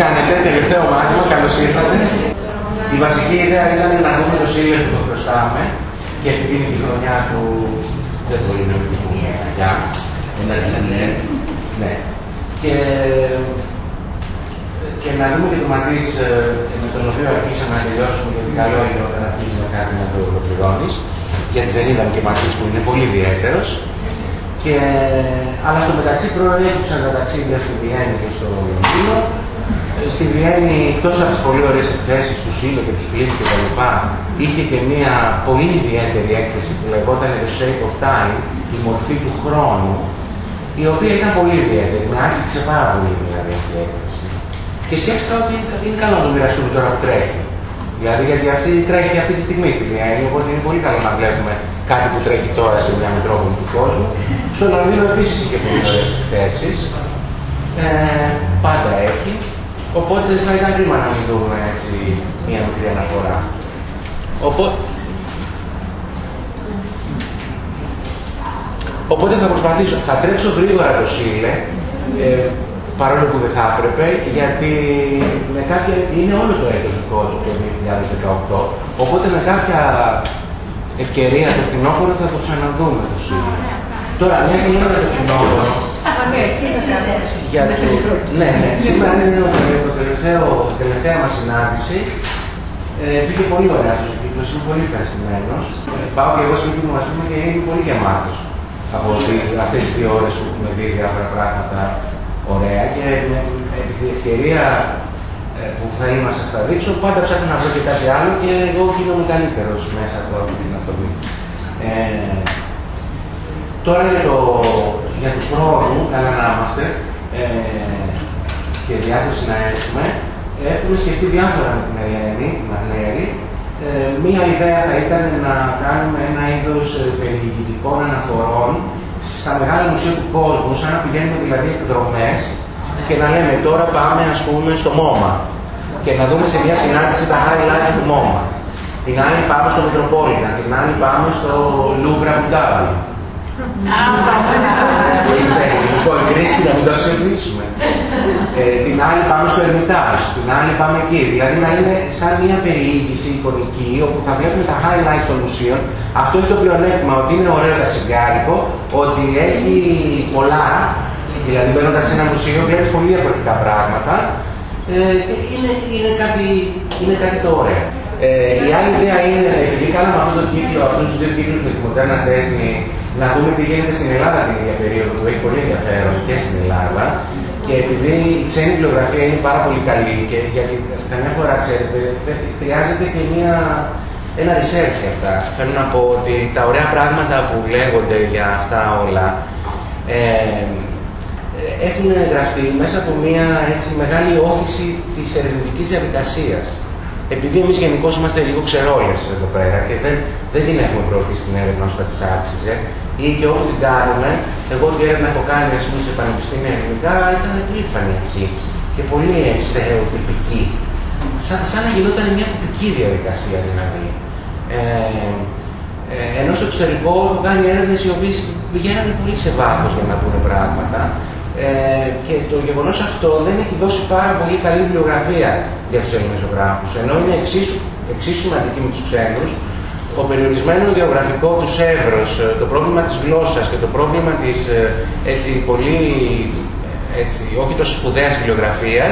κάνετε, τελευταίο μάθημα, καλώς ήρθατε. Η βασική ιδέα ήταν να δούμε το σύλλογο που το χρωστάμε και επειδή είναι η χρονιά του δεν μπορεί να μην πούμε για. Ναι. ναι. Και, και να δούμε και το Ματής με τον οποίο αρχίσαμε να τελειώσουμε γιατί καλό είναι όταν αρχίζεις με κάτι να το ολοκληρώνεις γιατί δεν είδαμε και Ματής που είναι πολύ ιδιαίτερος και, αλλά στο μεταξύ προέκυψαν τα ταξίδια στη Βιέννη και στο Λονδίνο. Στη Βιέννη, τόσο από τις πολύ ωραίες εκθέσεις του Σίλο και του Κλίνου και τα λοιπά, είχε και μια πολύ ιδιαίτερη έκθεση που λεγόταν The Shape of Time, η μορφή του χρόνου, η οποία ήταν πολύ ιδιαίτερη. Με άρχισε πάρα πολύ δηλαδή αυτή η έκθεση. Και σκέφτηκα ότι είναι καλό να το μοιραστούμε τώρα που τρέχει. Δηλαδή, γιατί αυτή τρέχει αυτή τη στιγμή στη Βιέννη, οπότε είναι πολύ καλό να βλέπουμε κάτι που τρέχει τώρα σε μια μετρόπολη του κόσμου. Στο Λονδίνο επίσης είχε πολύ ωραίες εκθέσεις. Ε, πάντα έχει. Οπότε θα ήταν κρίμα να μην δούμε έτσι μια μικρή αναφορά. Οπότε, Οπότε θα προσπαθήσω. Θα τρέξω γρήγορα το ΣΥΛΕ, ε, παρόλο που δεν θα έπρεπε, γιατί με κάποια, είναι όλο το έτος του 2018. Οπότε με κάποια ευκαιρία το φθινόπωρο θα το ξαναδούμε το ΣΥΛΕ. Τώρα, μια και είναι το φθινόπωρο. Για το... Ναι, ναι. Σήμερα είναι το τελευταίο, τελευταία μας συνάντηση. Ε, πήγε πολύ ωραία αυτός ο κύκλος, είμαι πολύ ευχαριστημένος. Ε, πάω και εγώ σπίτι μου, ας πούμε, και είναι πολύ γεμάτος από αυτές τις δύο ώρες που έχουμε δει διάφορα πράγματα ωραία και με την ευκαιρία ε, που θέλει να σας τα δείξω, πάντα ψάχνω να βρω και κάτι άλλο και εγώ γίνομαι καλύτερος μέσα από την αυτομή. Ε, τώρα για το, για το χρόνο, καλά να είμαστε ε, και διάθεση να έχουμε, έχουμε σκεφτεί διάφορα με την Ελένη, Μαρλέρη. Ε, μία ιδέα θα ήταν να κάνουμε ένα είδος περιηγητικών αναφορών στα μεγάλα μουσεία του κόσμου, σαν να πηγαίνουμε δηλαδή εκδρομές και να λέμε τώρα πάμε ας πούμε στο MoMA και να δούμε σε μια συνάντηση τα highlights του MoMA. Την άλλη πάμε στο Metropolitan, την άλλη πάμε στο Louvre Abu Dhabi. Λοιπόν, κρίση να μην το αξιοποιήσουμε. Ε, την άλλη πάμε στο Ερμητάζ, την άλλη πάμε εκεί. Δηλαδή να είναι σαν μια περιήγηση εικονική όπου θα βλέπουμε τα highlights των μουσείων. Αυτό είναι το πλεονέκτημα, ότι είναι ωραίο ταξιδιάρικο, ότι έχει πολλά. Δηλαδή μπαίνοντας σε ένα μουσείο βλέπεις πολύ διαφορετικά πράγματα. Ε, είναι, είναι, κάτι, είναι κάτι το ωραίο. Ε, η άλλη ιδέα είναι, επειδή κάναμε αυτό το κύκλο, αυτούς τους δύο κύκλους με τη μοντέρνα τέχνη, να δούμε τι γίνεται στην Ελλάδα την ίδια περίοδο που έχει πολύ ενδιαφέρον και στην Ελλάδα. Και επειδή η ξένη βιβλιογραφία είναι πάρα πολύ καλή και γιατί καμιά φορά ξέρετε, χρειάζεται και μια, ένα research για αυτά. Θέλω να πω ότι τα ωραία πράγματα που λέγονται για αυτά όλα ε, έχουν γραφτεί μέσα από μια έτσι, μεγάλη όθηση της ερευνητικής διαδικασίας. Επειδή εμείς γενικώς είμαστε λίγο ξερόλες εδώ πέρα και δεν, δεν την έχουμε προωθήσει στην έρευνα όσο θα της άξιζε, ή και όπου την κάνουμε, εγώ την έρευνα έχω κάνει ας πούμε, σε πανεπιστήμια ελληνικά, ήταν περήφανη εκεί και πολύ στερεοτυπική. Σαν, σαν να γινόταν μια τυπική διαδικασία δηλαδή. Ε, ε, ενώ στο εξωτερικό έχω κάνει έρευνες οι οποίες πηγαίνανε πολύ σε βάθος για να πούνε πράγματα ε, και το γεγονός αυτό δεν έχει δώσει πάρα πολύ καλή βιβλιογραφία για τους Έλληνες ζωγράφους. Ενώ είναι εξίσου, εξίσου σημαντική με τους ξένους, ο περιορισμένος γεωγραφικό τους εύρος, το πρόβλημα της γλώσσας και το πρόβλημα της ε, έτσι, πολύ, έτσι, όχι τόσο σπουδαίας βιβλιογραφία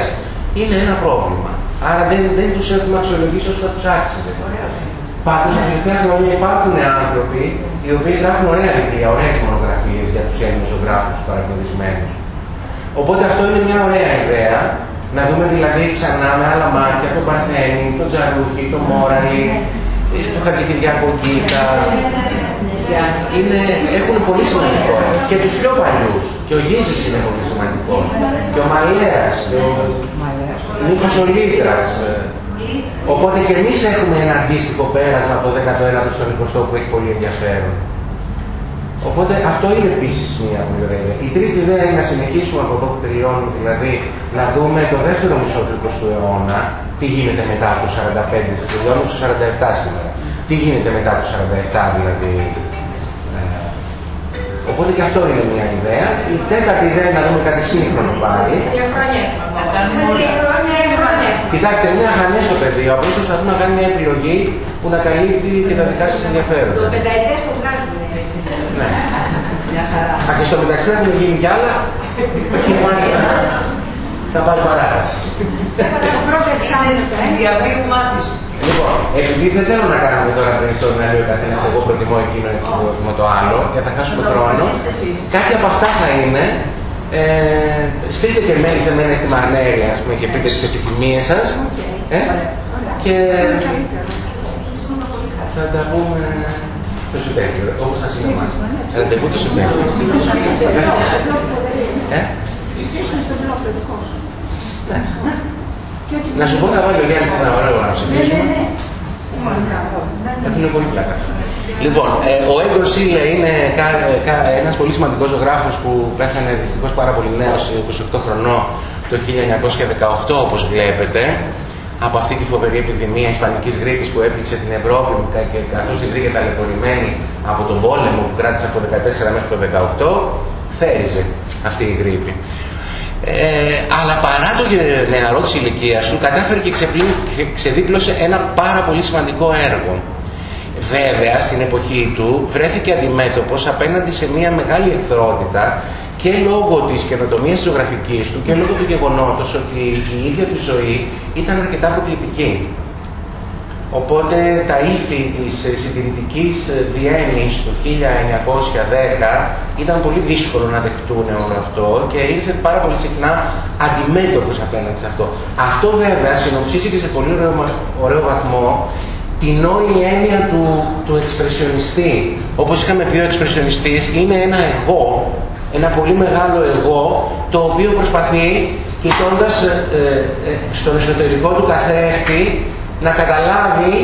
είναι ένα πρόβλημα. Άρα δεν, δεν τους έχουμε αξιολογήσει όσο θα του άξιζε. Πάντως, τα τελευταία χρόνια υπάρχουν άνθρωποι οι οποίοι γράφουν ωραία βιβλία, ωραίες μονογραφίες για τους Έλληνε ζωγράφου του παραγνωρισμένου. Οπότε αυτό είναι μια ωραία ιδέα, να δούμε δηλαδή ξανά με άλλα μάτια τον Παρθένη, τον Τζαρούχη, τον Μόραλη, τον Χατζηχηριάκο Κίτα. Είναι, έχουν πολύ σημαντικό. Και τους πιο παλιούς. Και ο Γίζης είναι πολύ σημαντικό. Και ο Μαλέας, και ο Νίκος ο Λίτρας. Οπότε και εμείς έχουμε ένα αντίστοιχο πέρασμα από το 19ο στον 20ο που έχει πολύ ενδιαφέρον. Οπότε αυτό είναι επίσης μια πολύ ωραία Η τρίτη ιδέα είναι να συνεχίσουμε από εδώ που τελειώνουμε, δηλαδή να δούμε το δεύτερο μισό του 20ου αιώνα, τι γίνεται μετά από το 45, τελειώνουμε στο 47 σήμερα. Τι γίνεται μετά από το 47 δηλαδή. Ε, οπότε και αυτό είναι μια ιδέα. Η τέταρτη ιδέα είναι να δούμε κάτι σύγχρονο πάλι. Τρία χρόνια. Κοιτάξτε, είναι αγανέ το πεδίο. Απλώ προσπαθεί να κάνει μια επιλογή που να καλύπτει και τα δικά σας ενδιαφέροντα. Το πενταετές το βγάζουμε. Ναι. Α, και στο μεταξύ θα γίνει κι άλλα. Και μάλιστα θα πάρει παράταση. Το πρώτο εξάμεινο το Διαβίου μάθησης. Λοιπόν, επειδή δεν θέλω να κάνουμε τώρα περισσότερο να λέει ο καθένας, εγώ προτιμώ εκείνο με το άλλο, γιατί θα χάσουμε χρόνο. Κάτι από αυτά θα είναι. Ε, στείλτε και mail σε μένα στη Μαρνέρια, ας πούμε, και πείτε τις επιθυμίες σας. Ε, και θα τα πούμε το Σεπτέμβριο, όπως θα συνεμάς. Ραντεβού το Σεπτέμβριο. Ε; Ναι. Να σου πω να βάλει ο Γιάννης ένα ωραίο να ψηφίσουμε. Έχουν πολύ πλάκα. Λοιπόν, ε, ο Έγκορ Σίλε είναι κα, κα, ένας πολύ σημαντικός ζωγράφος που πέθανε δυστυχώς πάρα πολύ νέος, 28 χρονών, το 1918 όπως βλέπετε, από αυτή τη φοβερή επιδημία ισπανικής γρήπης που έπληξε την Ευρώπη και καθώς η βρήκε ταλαιπωρημένη από τον πόλεμο που κράτησε από το 14 μέχρι το 18, θέριζε αυτή η γρήπη. Ε, αλλά παρά το νεαρό της ηλικίας του κατάφερε και ξεδίπλωσε ένα πάρα πολύ σημαντικό έργο. Βέβαια στην εποχή του βρέθηκε αντιμέτωπος απέναντι σε μια μεγάλη εχθρότητα και λόγω της καινοτομίας ζωγραφικής του και λόγω του γεγονότος ότι η ίδια του ζωή ήταν αρκετά αποκλητική. Οπότε τα ήθη της συντηρητικής Βιέννης του 1910 ήταν πολύ δύσκολο να δεχτούν όλο αυτό και ήρθε πάρα πολύ συχνά αντιμέτωπος απέναντι σε αυτό. Αυτό βέβαια συνοψίζει και σε πολύ ωραίο, ωραίο βαθμό την όλη έννοια του, του εξπρεσιονιστή. Όπως είχαμε πει ο εξπρεσιονιστής είναι ένα εγώ, ένα πολύ μεγάλο εγώ το οποίο προσπαθεί κοιτώντας ε, ε, στον εσωτερικό του καθρέφτη να καταλάβει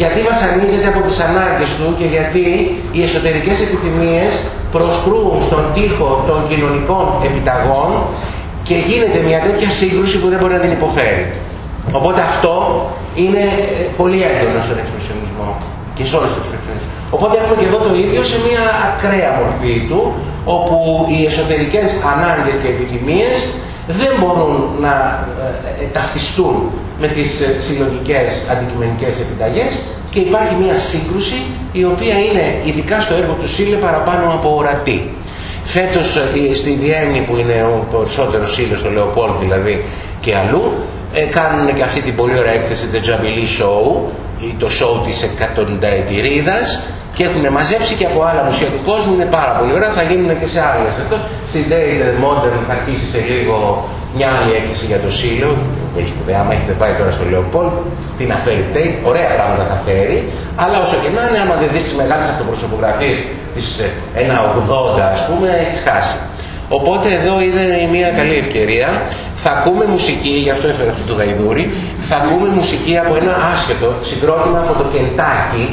γιατί βασανίζεται από τις ανάγκες του και γιατί οι εσωτερικές επιθυμίες προσκρούν στον τοίχο των κοινωνικών επιταγών και γίνεται μια τέτοια σύγκρουση που δεν μπορεί να την υποφέρει. Οπότε αυτό είναι ε, πολύ έντονο στον εξπρεσιονισμό και σε όλους τους εξπρεσιονισμούς. Οπότε έχουμε και εδώ το ίδιο σε μια ακραία μορφή του, όπου οι εσωτερικές ανάγκες και επιθυμίες δεν μπορούν να ε, ε, ταυτιστούν με τις ε, συλλογικές αντικειμενικές επιταγές και υπάρχει μια σύγκρουση η οποία είναι ειδικά στο έργο του Σίλε παραπάνω από ορατή. Φέτος στη Βιέννη που είναι ο περισσότερος Σίλες, στο Λεοπόλ δηλαδή και αλλού, κάνουν και αυτή την πολύ ωραία έκθεση The Jubilee Show, το show της εκατονταετηρίδας και έχουν μαζέψει και από άλλα μουσεία του κόσμου, είναι πάρα πολύ ωραία, θα γίνουν και σε άλλες. Αυτό, στην Dated Modern θα αρχίσει σε λίγο μια άλλη έκθεση για το Σύλλο, πολύ σπουδαία, άμα έχετε πάει τώρα στο Λεοπόλ, τι να φέρει Tate, ωραία πράγματα θα φέρει, αλλά όσο και να είναι, άμα δεν δεις τις μεγάλες αυτοπροσωπογραφίες, τις 1.80 ας πούμε, έχεις χάσει. Οπότε εδώ είναι μια καλή ευκαιρία. Θα ακούμε μουσική, γι' αυτό έφερα αυτό το γαϊδούρι, θα ακούμε μουσική από ένα άσχετο συγκρότημα από το Κεντάκι,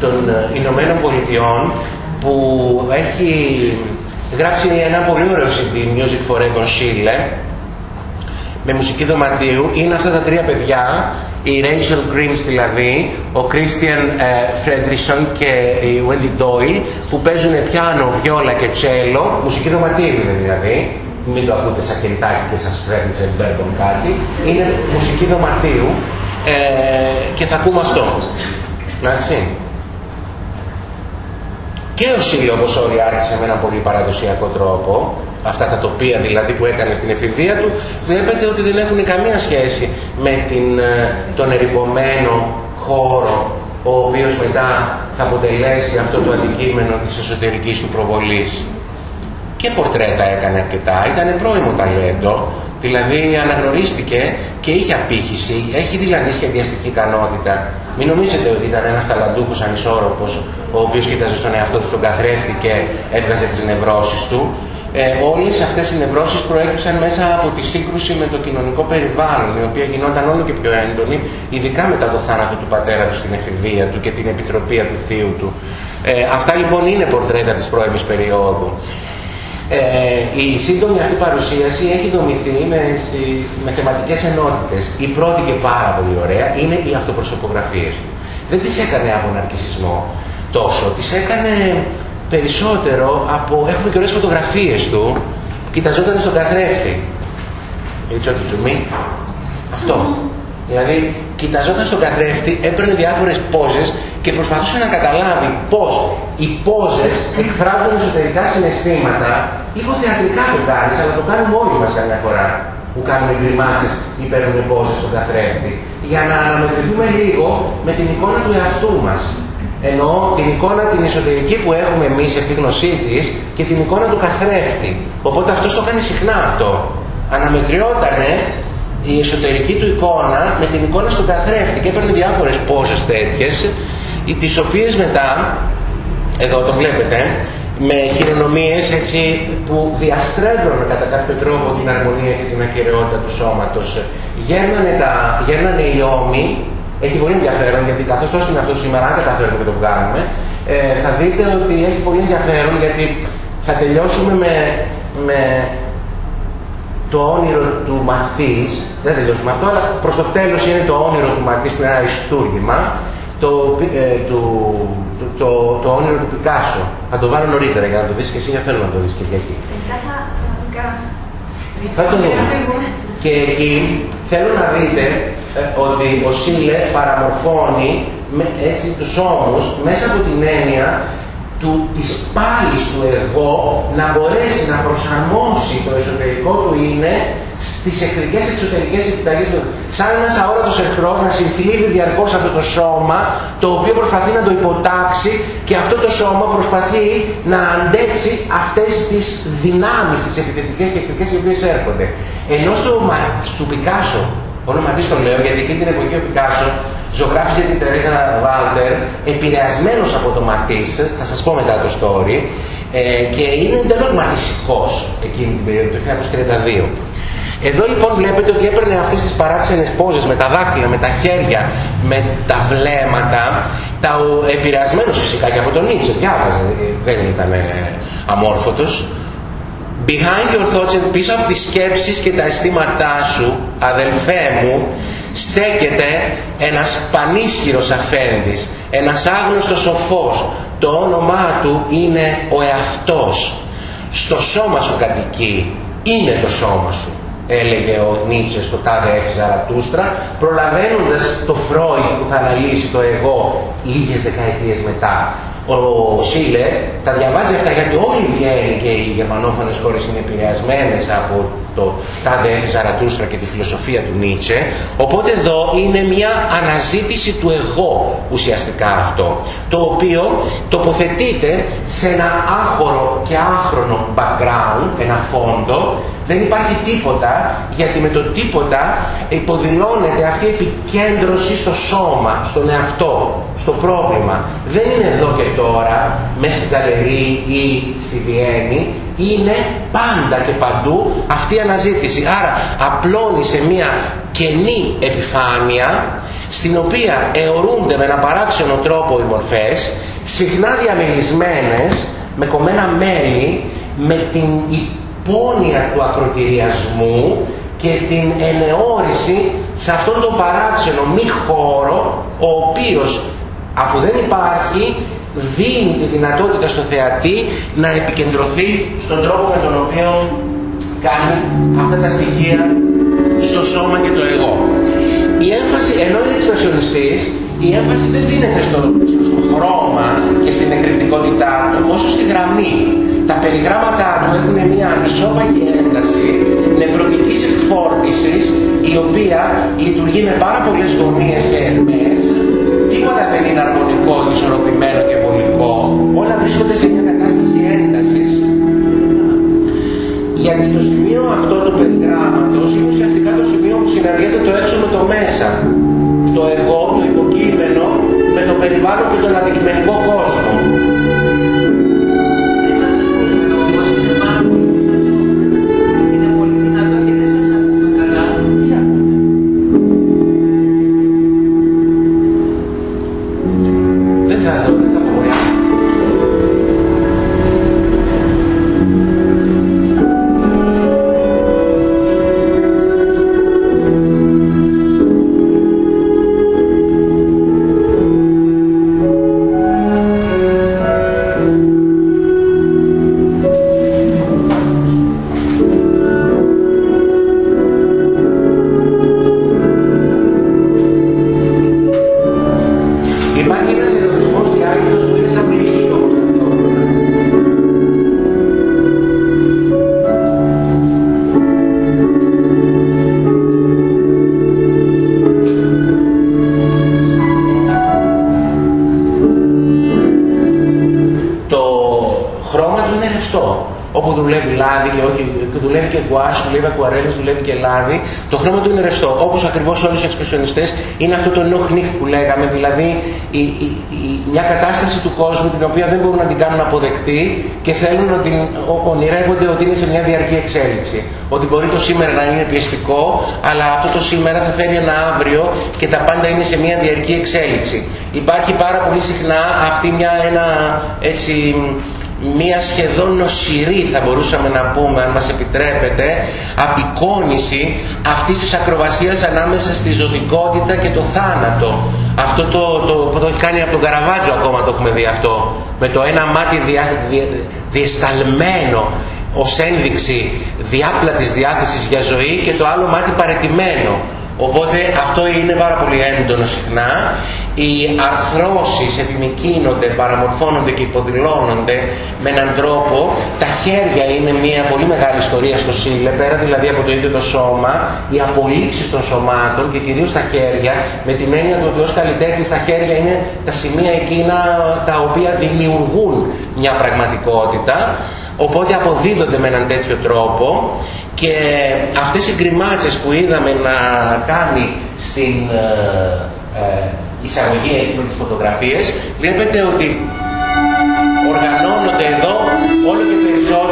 των ε, Ηνωμένων Πολιτειών που έχει γράψει ένα πολύ ωραίο CD, Music for Egon Schiele, με μουσική δωματίου. Είναι αυτά τα τρία παιδιά, η Rachel Grimes δηλαδή, ο Christian ε, και η Wendy Doyle, που παίζουν πιάνο, βιόλα και τσέλο, μουσική δωματίου είναι δηλαδή, μην το ακούτε σαν κεντάκι και σας φέρνει σε μπέρκον κάτι, είναι μουσική δωματίου ε, και θα ακούμε αυτό. Εντάξει. Και ο Σίλιο όπως όλοι άρχισε με έναν πολύ παραδοσιακό τρόπο, αυτά τα τοπία δηλαδή που έκανε στην εφηβεία του, βλέπετε ότι δεν έχουν καμία σχέση με την, ε, τον ερυπωμένο χώρο ο οποίος μετά θα αποτελέσει αυτό το αντικείμενο της εσωτερικής του προβολής. Και πορτρέτα έκανε αρκετά, ήταν πρώιμο ταλέντο, δηλαδή αναγνωρίστηκε και είχε απήχηση, έχει δηλαδή σχεδιαστική ικανότητα. Μην νομίζετε ότι ήταν ένας ταλαντούχος ανισόρροπος, ο οποίος κοίταζε στον εαυτό του τον καθρέφτη και έβγαζε τις νευρώσεις του. Ε, όλες αυτές οι νευρώσεις προέκυψαν μέσα από τη σύγκρουση με το κοινωνικό περιβάλλον, η οποία γινόταν όλο και πιο έντονη, ειδικά μετά το θάνατο του πατέρα του στην εφηβεία του και την επιτροπή του θείου του. Ε, αυτά λοιπόν είναι πορτρέτα της πρώιμης περίοδου. Ε, η σύντομη αυτή παρουσίαση έχει δομηθεί με, με θεματικές ενότητες. Η πρώτη και πάρα πολύ ωραία είναι οι αυτοπροσωπογραφίες του. Δεν τις έκανε από ναρκισισμό τόσο, τις έκανε περισσότερο από... Έχουμε και ωραίες φωτογραφίες του, κοιταζόταν στον καθρέφτη. Έτσι ό,τι του μη. Αυτό. Δηλαδή, κοιταζόταν στον καθρέφτη, έπαιρνε διάφορες πόζε και προσπαθούσε να καταλάβει πώς οι πόζε εκφράζουν εσωτερικά συναισθήματα. Λίγο θεατρικά το κάνεις, αλλά το κάνουμε όλοι μας καμιά φορά που κάνουμε γκριμάτσε ή παίρνουμε πόζε στον καθρέφτη. Για να αναμετρηθούμε λίγο με την εικόνα του εαυτού μας. Εννοώ την εικόνα την εσωτερική που έχουμε εμείς, επίγνωσή της και την εικόνα του καθρέφτη. Οπότε αυτός το κάνει συχνά αυτό. Αναμετριότανε η εσωτερική του εικόνα με την εικόνα στον καθρέφτη και έπαιρνε διάφορες πόσες τέτοιες τις οποίες μετά εδώ το βλέπετε με χειρονομίες έτσι που διαστρέβλωνε κατά κάποιο τρόπο την αρμονία και την ακαιρεότητα του σώματος γέρνανε, τα, γέρνανε οι ώμοι έχει πολύ ενδιαφέρον γιατί καθώς τόσο είναι αυτό σήμερα αν καταφέρουμε και το βγάλουμε ε, θα δείτε ότι έχει πολύ ενδιαφέρον γιατί θα τελειώσουμε με, με το όνειρο του Ματής, δεν τελειώσουμε αυτό, αλλά προς το τέλος είναι το όνειρο του Ματής που είναι ένα αριστούργημα, το, ε, το, το, το, όνειρο του Πικάσο. Θα το βάλω νωρίτερα για να το δεις και εσύ, θέλω να το δεις Κυριακή. Θα το δούμε. Και εκεί θέλω να δείτε ε, ότι ο Σίλε παραμορφώνει με, έτσι τους ώμους μέσα από την έννοια του, της πάλης του εγώ να μπορέσει να προσαρμόσει το εσωτερικό του είναι στις εχθρικές εξωτερικές επιταγές του. Σαν ένας αόρατος εχθρός να συμφιλίβει διαρκώς αυτό το σώμα το οποίο προσπαθεί να το υποτάξει και αυτό το σώμα προσπαθεί να αντέξει αυτές τις δυνάμεις, τις επιθετικές και εχθρικές οι οποίες έρχονται. Ενώ στο, στο Πικάσο, όλο Ματής το λέω γιατί εκείνη την εποχή ο Πικάσο ζωγράφιζε την Τερέζα Βάλτερ επηρεασμένος από το Ματίς, θα σας πω μετά το story, ε, και είναι εντελώς ματισικός εκείνη την περίοδο, το 1932. Εδώ λοιπόν βλέπετε ότι έπαιρνε αυτές τις παράξενες πόζες με τα δάχτυλα, με τα χέρια, με τα βλέμματα, τα επηρεασμένος φυσικά και από τον Νίτσε, διάβαζε, δεν ήταν ε, αμόρφωτος. Behind your thoughts and πίσω από τις σκέψεις και τα αισθήματά σου, αδελφέ μου, στέκεται ένας πανίσχυρος αφέντης, ένας άγνωστος σοφός. Το όνομά του είναι ο εαυτός. Στο σώμα σου κατοικεί, είναι το σώμα σου έλεγε ο Νίτσε στο τάδε έφη Ζαρατούστρα, προλαβαίνοντας το Φρόι που θα αναλύσει το εγώ λίγες δεκαετίες μετά ο Σίλε τα διαβάζει αυτά γιατί όλοι οι Βιέννη και οι γερμανόφωνες χώρες είναι επηρεασμένες από το τάδε Ζαρατούστρα και τη φιλοσοφία του Νίτσε. Οπότε εδώ είναι μια αναζήτηση του εγώ ουσιαστικά αυτό το οποίο τοποθετείται σε ένα άχωρο και άχρονο background, ένα φόντο. Δεν υπάρχει τίποτα γιατί με το τίποτα υποδηλώνεται αυτή η επικέντρωση στο σώμα, στον εαυτό, στο πρόβλημα. Δεν είναι εδώ και τώρα, μέσα στην καλερί ή στη Βιέννη, είναι πάντα και παντού αυτή η αναζήτηση. Άρα απλώνει σε μια κενή επιφάνεια στην οποία αιωρούνται με ένα παράξενο τρόπο οι μορφές, συχνά διαμελισμένες, με κομμένα μέλη, με την υπόνοια του ακροτηριασμού και την ενεώρηση σε αυτόν τον παράξενο μη χώρο ο οποίος αφού δεν υπάρχει δίνει τη δυνατότητα στο θεατή να επικεντρωθεί στον τρόπο με τον οποίο κάνει αυτά τα στοιχεία στο σώμα και το εγώ. Η έμφαση, ενώ είναι εξπρεσιονιστής, η έμφαση δεν δίνεται στο, στο χρώμα και στην εκρηκτικότητά του, όσο στη γραμμή. Τα περιγράμματά του έχουν μια ανισόμαχη ένταση νευρωτικής εκφόρτησης, η οποία λειτουργεί με πάρα πολλές γωνίες και ερμές. Τίποτα δεν είναι αρμονικό, ισορροπημένο και βολικό. Όλα βρίσκονται σε μια κατάσταση έντασης. Γιατί το σημείο αυτό του περιγράμματος είναι ουσιαστικά το σημείο που συναντιέται το έξω με το μέσα. Το εγώ, το υποκείμενο, με το περιβάλλον και τον αντικειμενικό κόσμο. Λάδι. Το χρώμα του είναι ρευστό. Όπως ακριβώς όλοι οι εξπρεσιονιστές είναι αυτό το νόχνιχ που λέγαμε, δηλαδή η, η, η, μια κατάσταση του κόσμου την οποία δεν μπορούν να την κάνουν αποδεκτή και θέλουν να την ονειρεύονται ότι είναι σε μια διαρκή εξέλιξη. Ότι μπορεί το σήμερα να είναι πιεστικό, αλλά αυτό το σήμερα θα φέρει ένα αύριο και τα πάντα είναι σε μια διαρκή εξέλιξη. Υπάρχει πάρα πολύ συχνά αυτή μια, ένα, έτσι, μια σχεδόν νοσηρή θα μπορούσαμε να πούμε αν μας επιτρέπετε απεικόνηση αυτής της ακροβασίας ανάμεσα στη ζωτικότητα και το θάνατο αυτό το, το, που το έχει κάνει από τον Καραβάτζο ακόμα το έχουμε δει αυτό με το ένα μάτι δια, διεσταλμένο ως ένδειξη διάπλατης διάθεσης για ζωή και το άλλο μάτι παρετημένο Οπότε αυτό είναι πάρα πολύ έντονο συχνά. Οι αρθρώσεις επιμηκύνονται, παραμορφώνονται και υποδηλώνονται με έναν τρόπο. Τα χέρια είναι μια πολύ μεγάλη ιστορία στο Σύλλε, πέρα δηλαδή από το ίδιο το σώμα, οι απολύξεις των σωμάτων και κυρίως τα χέρια, με την έννοια του ότι ως καλλιτέχνης τα χέρια είναι τα σημεία εκείνα τα οποία δημιουργούν μια πραγματικότητα. Οπότε αποδίδονται με έναν τέτοιο τρόπο και αυτές οι γκριμάτσες που είδαμε να κάνει στην ε, ε, εισαγωγή έτσι με τις φωτογραφίες, βλέπετε ότι οργανώνονται εδώ όλο και περισσότερο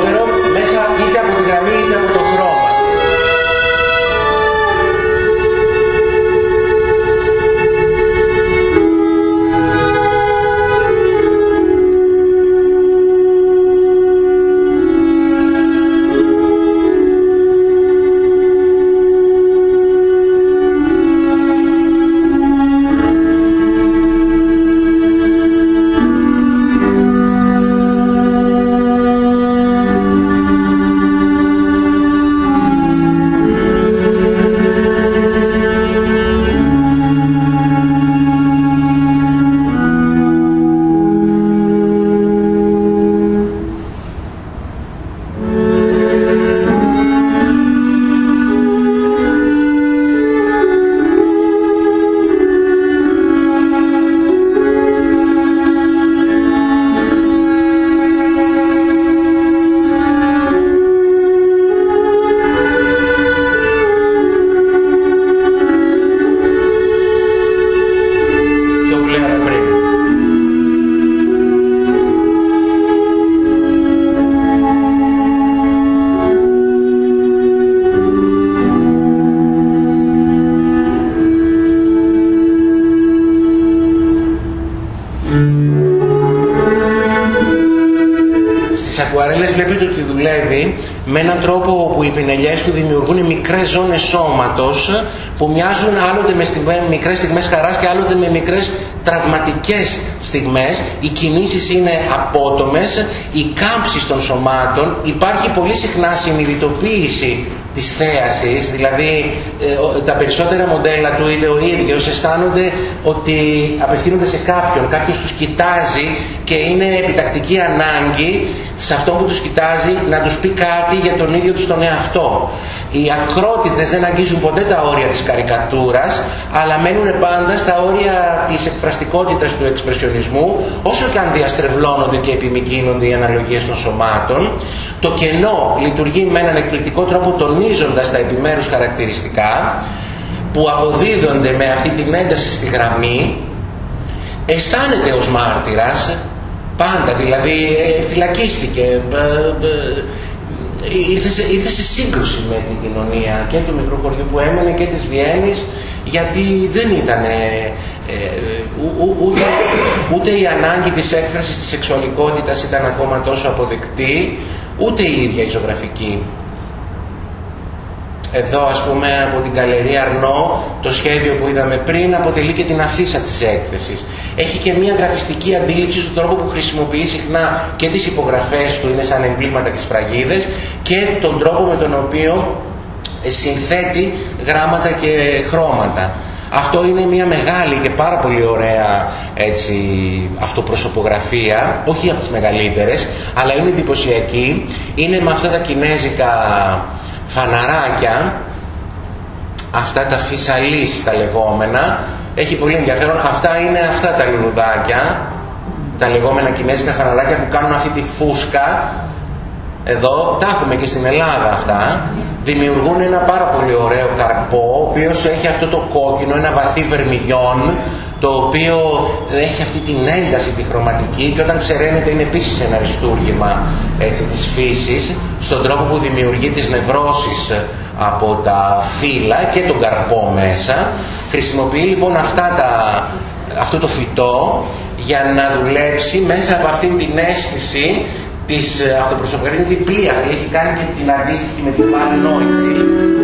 σώματος που μοιάζουν άλλοτε με στιγμές, μικρές στιγμές χαράς και άλλοτε με μικρές τραυματικές στιγμές. Οι κινήσεις είναι απότομες, η κάμψη των σωμάτων, υπάρχει πολύ συχνά συνειδητοποίηση της θέασης, δηλαδή ε, τα περισσότερα μοντέλα του είτε ο ίδιος. Αισθάνονται ότι απευθύνονται σε κάποιον, κάποιος τους κοιτάζει και είναι επιτακτική ανάγκη σε αυτό που τους κοιτάζει να τους πει κάτι για τον ίδιο τους τον εαυτό. Οι ακρότητες δεν αγγίζουν ποτέ τα όρια της καρικατούρας, αλλά μένουν πάντα στα όρια της εκφραστικότητας του εξπρεσιονισμού, όσο και αν διαστρεβλώνονται και επιμηκύνονται οι αναλογίες των σωμάτων. Το κενό λειτουργεί με έναν εκπληκτικό τρόπο τονίζοντας τα επιμέρους χαρακτηριστικά, που αποδίδονται με αυτή την ένταση στη γραμμή, αισθάνεται ως μάρτυρας Πάντα, δηλαδή ε, φυλακίστηκε, ε, ε, ήρθε σε, ήρθε σε σύγκρουση με την κοινωνία και του μικρού χωριού που έμενε και της Βιέννης γιατί δεν ήταν ε, ούτε, ούτε η ανάγκη της έκφρασης της σεξουαλικότητας ήταν ακόμα τόσο αποδεκτή ούτε η ίδια η ζωγραφική εδώ ας πούμε από την καλερία Αρνό το σχέδιο που είδαμε πριν αποτελεί και την αφίσα της έκθεσης. Έχει και μια γραφιστική αντίληψη στον τρόπο που χρησιμοποιεί συχνά και τις υπογραφές του είναι σαν εμβλήματα και σφραγίδες και τον τρόπο με τον οποίο συνθέτει γράμματα και χρώματα. Αυτό είναι μια μεγάλη και πάρα πολύ ωραία έτσι, αυτοπροσωπογραφία, όχι από τις μεγαλύτερες, αλλά είναι εντυπωσιακή. Είναι με αυτά τα κινέζικα φαναράκια αυτά τα φυσαλής τα λεγόμενα. Έχει πολύ ενδιαφέρον. Αυτά είναι αυτά τα λουλουδάκια. Τα λεγόμενα κινέζικα φαναράκια που κάνουν αυτή τη φούσκα. Εδώ τα έχουμε και στην Ελλάδα αυτά, δημιουργούν ένα πάρα πολύ ωραίο καρπό, ο οποίος έχει αυτό το κόκκινο, ένα βαθύ βερμιγιόν, το οποίο έχει αυτή την ένταση τη χρωματική και όταν ξεραίνεται είναι επίσης ένα αριστούργημα έτσι, της φύσης στον τρόπο που δημιουργεί τις νευρώσεις από τα φύλλα και τον καρπό μέσα. Χρησιμοποιεί λοιπόν αυτά τα, αυτό το φυτό για να δουλέψει μέσα από αυτήν την αίσθηση της αυτοπροσωπικής. Είναι διπλή αυτή, έχει κάνει και την αντίστοιχη με την Πάλι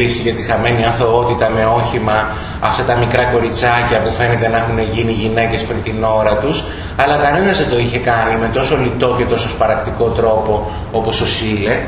μιλήσει για τη χαμένη αθωότητα με όχημα αυτά τα μικρά κοριτσάκια που φαίνεται να έχουν γίνει γυναίκες πριν την ώρα τους. Αλλά κανένας δεν το είχε κάνει με τόσο λιτό και τόσο σπαρακτικό τρόπο όπως ο Σίλε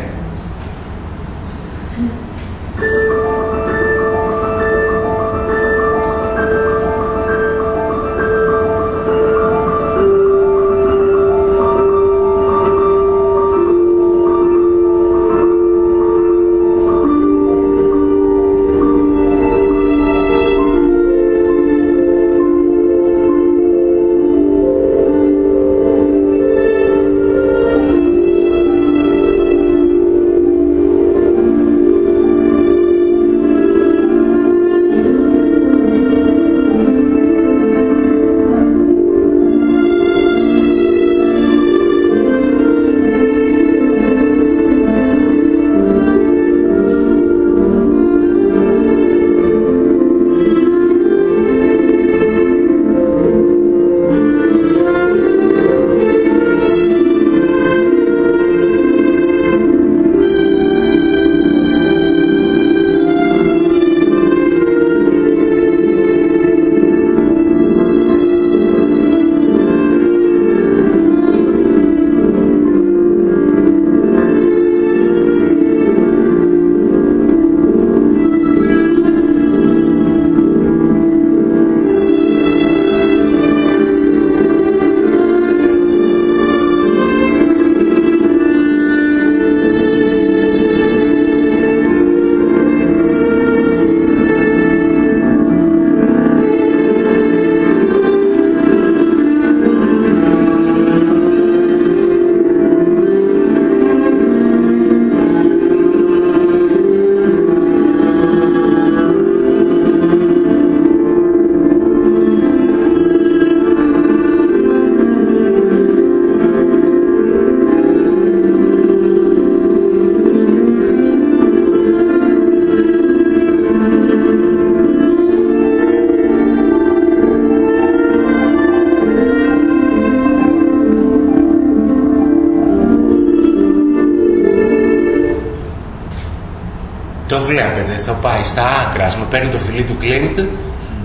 πάει στα άκρα, μου παίρνει το φιλί του Κλίντ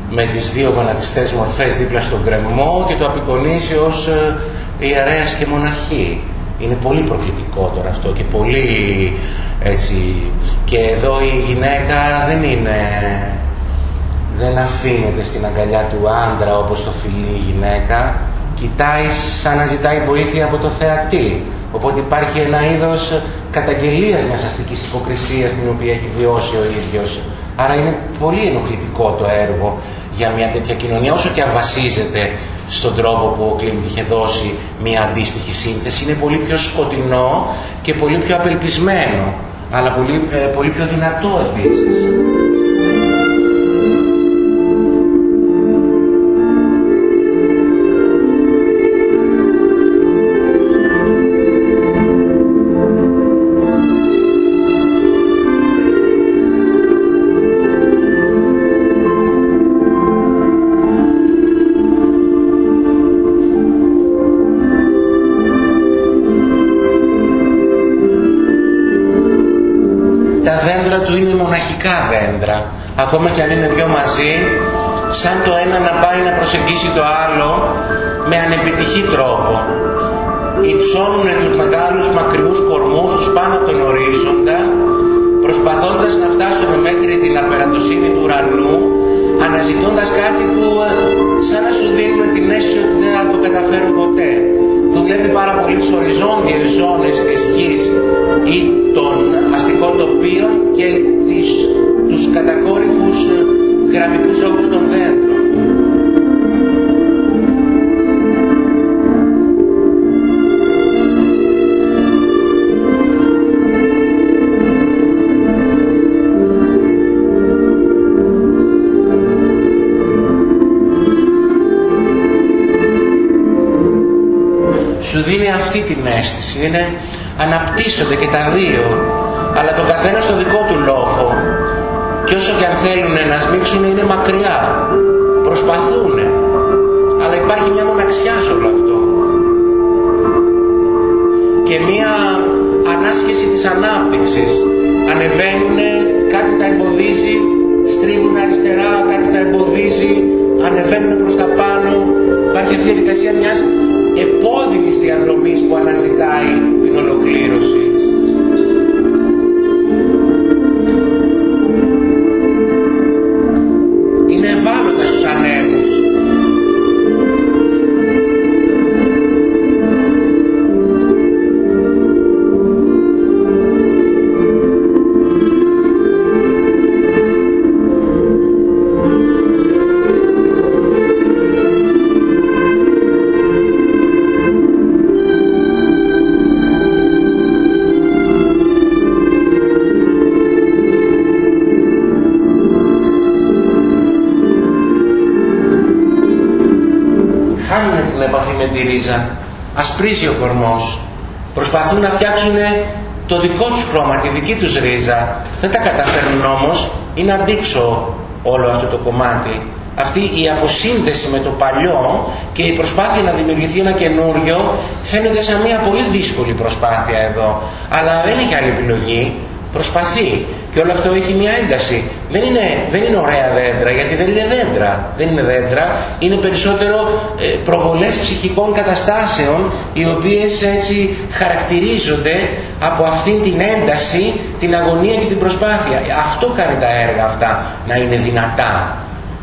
με τις δύο γονατιστές μορφές δίπλα στον κρεμό και το απεικονίζει ως ε, ιερέας και μοναχή. Είναι πολύ προκλητικό τώρα αυτό και πολύ έτσι. Και εδώ η γυναίκα δεν είναι, δεν αφήνεται στην αγκαλιά του άντρα όπως το φιλεί η γυναίκα. Κοιτάει σαν να ζητάει βοήθεια από το θεατή. Οπότε υπάρχει ένα είδος καταγγελίας μιας αστικής υποκρισίας την οποία έχει βιώσει ο ίδιος. Άρα είναι πολύ ενοχλητικό το έργο για μια τέτοια κοινωνία, όσο και αν βασίζεται στον τρόπο που ο Κλίντ είχε δώσει μια αντίστοιχη σύνθεση. Είναι πολύ πιο σκοτεινό και πολύ πιο απελπισμένο, αλλά πολύ, ε, πολύ πιο δυνατό επίσης. Ακόμα και αν είναι δυο μαζί, σαν το ένα να πάει να προσεγγίσει το άλλο με ανεπιτυχή τρόπο. Υψώνουν τους μεγάλους μακριούς κορμούς τους πάνω από τον ορίζοντα, προσπαθώντας να φτάσουν μέχρι την απεραντοσύνη του ουρανού, αναζητώντας κάτι που ε, σαν να σου δίνουν την αίσθηση ότι δεν θα το καταφέρουν ποτέ. Δουλεύει πάρα πολύ στις οριζόντιες ζώνες της γης ή των αστικών τοπίων και τις τους κατακόρυφους ε, γραμμικούς όγκους των δέντρων. σου δίνει αυτή την αίσθηση. Είναι, αναπτύσσονται και τα δύο, αλλά το καθένα στο δικό του λόφο και όσο και αν θέλουν να σμίξουν είναι μακριά. Προσπαθούν αλλά υπάρχει μια μοναξιά σε όλο αυτό. Και μια ανάσχεση της ανάπτυξης. Ανεβαίνουν κάτι τα εμποδίζει στρίβουν αριστερά κάτι τα εμποδίζει ανεβαίνουν προς τα πάνω. Υπάρχει αυτή η διαδικασία μιας επώδυνης διαδρομής που αναζητάει την ολοκλήρωση ασπρίζει ο κορμός. Προσπαθούν να φτιάξουν το δικό τους χρώμα, τη δική τους ρίζα. Δεν τα καταφέρνουν όμως. Είναι αντίξω όλο αυτό το κομμάτι. Αυτή η αποσύνδεση με το παλιό και η προσπάθεια να δημιουργηθεί ένα καινούριο φαίνεται σαν μια πολύ δύσκολη προσπάθεια εδώ. Αλλά δεν έχει άλλη επιλογή. Προσπαθεί. Και όλο αυτό έχει μια ένταση. Δεν είναι, δεν είναι ωραία δέντρα, γιατί δεν είναι δέντρα. Δεν είναι δέντρα, είναι περισσότερο ε, προβολές ψυχικών καταστάσεων, οι οποίες έτσι χαρακτηρίζονται από αυτήν την ένταση, την αγωνία και την προσπάθεια. Αυτό κάνει τα έργα αυτά να είναι δυνατά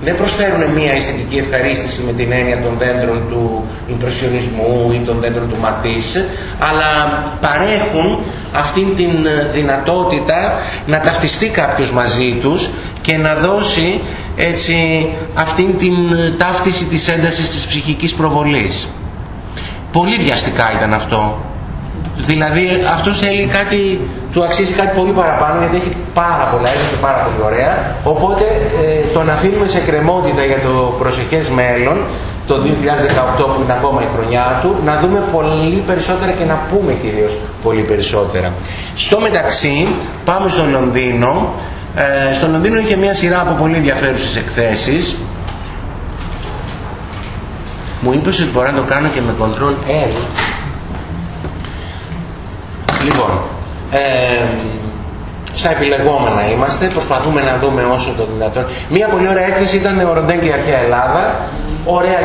δεν προσφέρουν μία αισθητική ευχαρίστηση με την έννοια των δέντρων του ιμπρεσιονισμού ή των δέντρων του Ματίς, αλλά παρέχουν αυτήν την δυνατότητα να ταυτιστεί κάποιος μαζί τους και να δώσει έτσι αυτήν την ταύτιση της έντασης της ψυχικής προβολής. Πολύ βιαστικά ήταν αυτό. Δηλαδή αυτός θέλει κάτι, του αξίζει κάτι πολύ παραπάνω γιατί έχει πάρα πολλά, και πάρα πολύ ωραία. Οπότε ε, τον αφήνουμε σε κρεμότητα για το προσεχές μέλλον, το 2018 που είναι ακόμα η χρονιά του, να δούμε πολύ περισσότερα και να πούμε κυρίως πολύ περισσότερα. Στο μεταξύ πάμε στο Λονδίνο. Ε, στο Λονδίνο είχε μια σειρά από πολύ ενδιαφέρουσες εκθέσεις. Μου είπες ότι μπορώ να το κάνω και με Ctrl L Λοιπόν, ε, Στα επιλεγόμενα είμαστε, προσπαθούμε να δούμε όσο το δυνατόν. Μία πολύ ωραία έκθεση ήταν ο Ροντέν και η Αρχαία Ελλάδα. Ωραία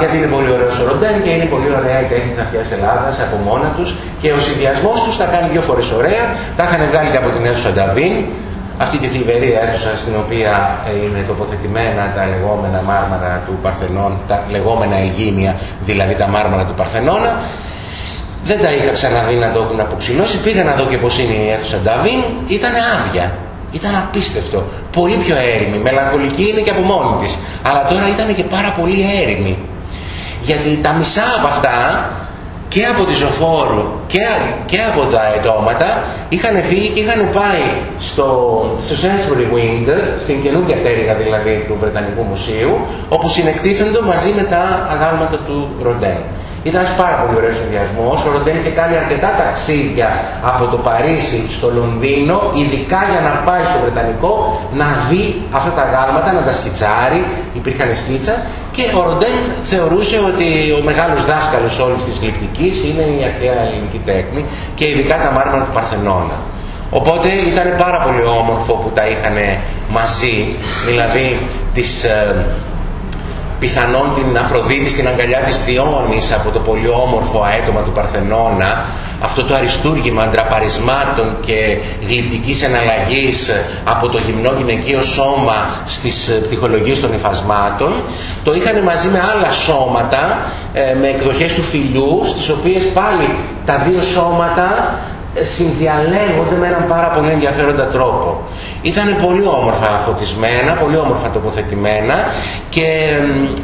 γιατί είναι πολύ ωραίος ο Ροντέν και είναι πολύ ωραία η τέχνη της Αρχαίας Ελλάδας από μόνα τους και ο συνδυασμός τους τα κάνει δύο φορές ωραία. Τα είχαν βγάλει και από την αίθουσα Νταβίν αυτή τη θλιβερή αίθουσα στην οποία ε, είναι τοποθετημένα τα λεγόμενα μάρμαρα του Παρθενών, τα λεγόμενα Αιγίνια, δηλαδή τα μάρμαρα του Παρθενώνα. Δεν τα είχα ξαναδεί να το έχουν αποξηλώσει. Πήγα να δω και πώς είναι η αίθουσα Νταβίν. Ήταν άδεια. Ήταν απίστευτο. Πολύ πιο έρημη. Μελαγχολική είναι και από μόνη της. Αλλά τώρα ήταν και πάρα πολύ έρημη. Γιατί τα μισά από αυτά και από τη Ζωφόρου και, και από τα ετώματα είχαν φύγει και είχαν πάει στο, στο Sensory Wing, στην καινούργια πτέρυγα δηλαδή του Βρετανικού Μουσείου, όπου συνεκτίθεντο μαζί με τα αγάλματα του Ροντέν. Ήταν ένας πάρα πολύ ωραίος συνδυασμός. Ο Ροντέν είχε κάνει αρκετά ταξίδια από το Παρίσι στο Λονδίνο, ειδικά για να πάει στο Βρετανικό να δει αυτά τα γάλματα, να τα σκιτσάρει. Υπήρχαν σκίτσα. Και ο Ροντέν θεωρούσε ότι ο μεγάλος δάσκαλος όλης της γλυπτικής είναι η αρχαία ελληνική τέχνη και ειδικά τα μάρμαρα του Παρθενώνα. Οπότε ήταν πάρα πολύ όμορφο που τα είχαν μαζί, δηλαδή τις ε, πιθανόν την Αφροδίτη στην αγκαλιά της Διόνης από το πολύ όμορφο αέτομα του Παρθενώνα αυτό το αριστούργημα ντραπαρισμάτων και γλυπτικής εναλλαγής από το γυμνό γυναικείο σώμα στις πτυχολογίες των υφασμάτων το είχαν μαζί με άλλα σώματα ε, με εκδοχές του φιλιού στις οποίες πάλι τα δύο σώματα συνδιαλέγονται με έναν πάρα πολύ ενδιαφέροντα τρόπο. Ήταν πολύ όμορφα φωτισμένα, πολύ όμορφα τοποθετημένα και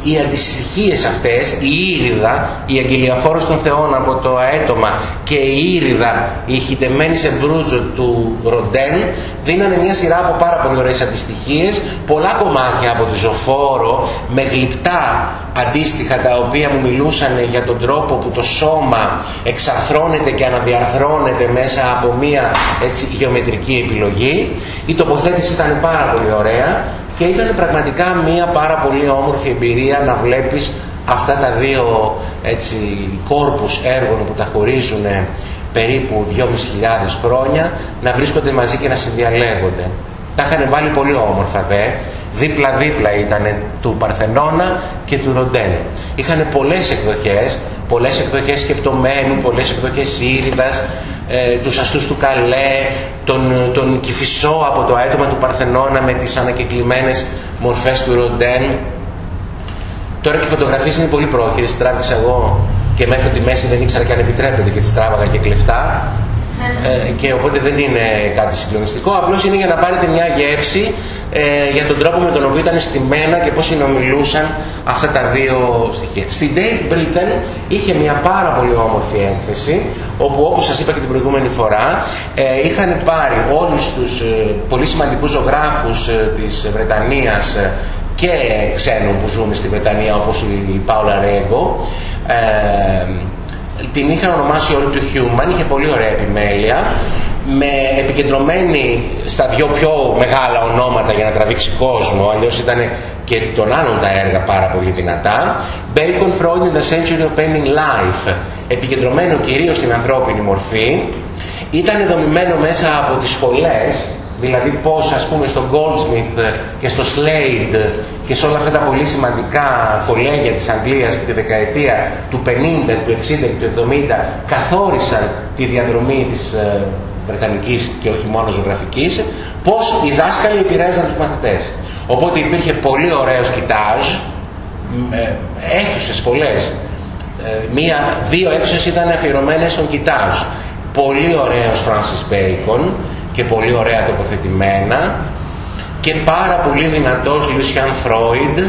οι αντιστοιχίες αυτές, η ήριδα, η αγγελιαφόρος των θεών από το αέτομα και η ήριδα, η χυτεμένη σε μπρούτζο του Ροντέν, δίνανε μια σειρά από πάρα πολύ ωραίες αντιστοιχίες, πολλά κομμάτια από τη ζωφόρο, με γλυπτά αντίστοιχα τα οποία μου μιλούσαν για τον τρόπο που το σώμα εξαρθρώνεται και αναδιαρθρώνεται μέσα από μια έτσι, γεωμετρική επιλογή. Η τοποθέτηση ήταν πάρα πολύ ωραία και ήταν πραγματικά μια πάρα πολύ όμορφη εμπειρία να βλέπεις αυτά τα δύο έτσι, κόρπους έργων που τα χωρίζουν περίπου 2.500 χρόνια να βρίσκονται μαζί και να συνδιαλέγονται. Τα είχαν βάλει πολύ όμορφα δε δίπλα-δίπλα ήταν του Παρθενώνα και του Ροντέν. Είχαν πολλές εκδοχές, πολλές εκδοχές σκεπτομένου, πολλές εκδοχές Ήριδας, ε, τους αστούς του Καλέ, τον, τον Κηφισό από το αέτομα του Παρθενώνα με τις ανακεκλημένες μορφές του Ροντέν. Τώρα και οι φωτογραφίες είναι πολύ πρόχειρες, τράβηξα εγώ και μέχρι τη μέση δεν ήξερα και αν επιτρέπεται και τις τράβαγα και κλεφτά ε, και οπότε δεν είναι κάτι συγκλονιστικό, απλώς είναι για να πάρετε μια γεύση ε, για τον τρόπο με τον οποίο ήταν στημένα και πώς συνομιλούσαν αυτά τα δύο στοιχεία. Στην Date Britain είχε μια πάρα πολύ όμορφη έκθεση, όπου όπως σας είπα και την προηγούμενη φορά, ε, είχαν πάρει όλους τους ε, πολύ σημαντικούς ζωγράφους ε, της Βρετανίας και ξένων που ζουν στη Βρετανία όπως η Πάολα Ρέγκο την είχαν ονομάσει όλη του Human, είχε πολύ ωραία επιμέλεια, με επικεντρωμένη στα δυο πιο μεγάλα ονόματα για να τραβήξει κόσμο, αλλιώς ήταν και των άλλων τα έργα πάρα πολύ δυνατά. Bacon, Freud and the Century of Painting Life, επικεντρωμένο κυρίως στην ανθρώπινη μορφή, ήταν δομημένο μέσα από τις σχολές Δηλαδή πώς ας πούμε στο Goldsmith και στο Slade και σε όλα αυτά τα πολύ σημαντικά κολέγια της Αγγλίας και τη δεκαετία του 50, του 60 και του 70 καθόρισαν τη διαδρομή της ε, Βρετανικής και όχι μόνο ζωγραφικής, πώς οι δάσκαλοι επηρέαζαν τους μαθητές. Οπότε υπήρχε πολύ ωραίος κοιτάζ, ε, αίθουσες πολλές. Ε, μία, δύο αίθουσες ήταν αφιερωμένες στον κοιτάζ. Πολύ ωραίος Francis Bacon, και πολύ ωραία τοποθετημένα και πάρα πολύ δυνατός Λουσιάν Φρόιντ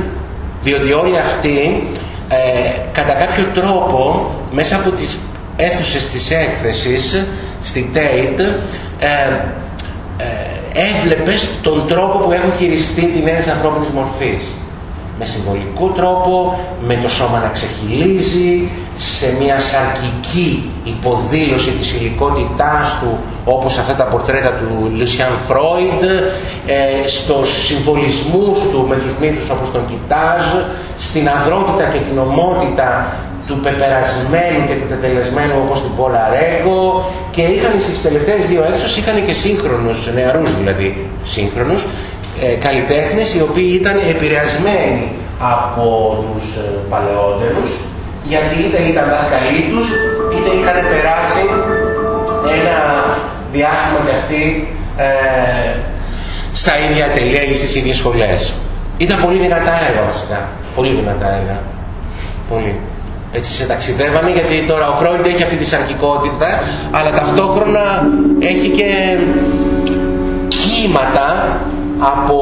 διότι όλοι αυτοί ε, κατά κάποιο τρόπο μέσα από τις αίθουσες της έκθεσης στην Tate ε, ε, έβλεπες τον τρόπο που έχουν χειριστεί την έννοια της ανθρώπινης μορφής. Με συμβολικό τρόπο, με το σώμα να ξεχυλίζει, σε μια σαρκική υποδήλωση της υλικότητάς του όπως αυτά τα πορτρέτα του Λουσιάν Φρόιντ, ε, στους συμβολισμούς του με τους μύθους όπως τον Κιτάζ, στην αγρότητα και την ομότητα του πεπερασμένου και του τετελεσμένου όπως την Πόλα Ρέγκο και είχαν στις τελευταίες δύο αίθουσες είχαν και σύγχρονους, νεαρούς δηλαδή σύγχρονους ε, καλλιτέχνες οι οποίοι ήταν επηρεασμένοι από τους ε, παλαιότερους γιατί είτε ήταν δάσκαλοι τους είτε είχαν περάσει ένα διάστημα και αυτοί ε, στα ίδια τελεία ή στις ίδιες σχολές. Ήταν πολύ δυνατά έργα βασικά. Πολύ δυνατά έργα. Πολύ. Έτσι σε ταξιδεύανε γιατί τώρα ο Φρόιντ έχει αυτή τη σαρκικότητα αλλά ταυτόχρονα έχει και κύματα από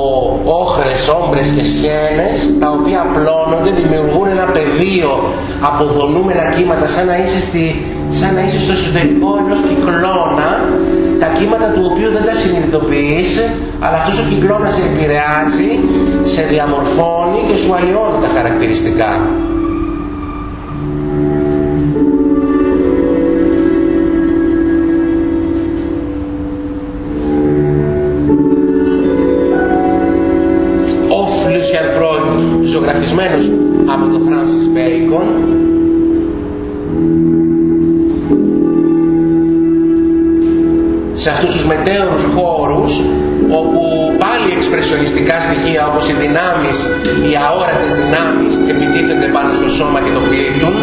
όχρες, όμπρες και σχένες τα οποία απλώνονται, δημιουργούν ένα πεδίο από δονούμενα κύματα σαν να είσαι, στη, σαν να είσαι στο εσωτερικό ενός κυκλώνα τα κύματα του οποίου δεν τα συνειδητοποιείς αλλά αυτός ο κυκλώνας σε επηρεάζει, σε διαμορφώνει και σου αλλοιώνει τα χαρακτηριστικά. Αόρατες δυνάμεις επιτίθενται πάνω στο σώμα και το πλήττουν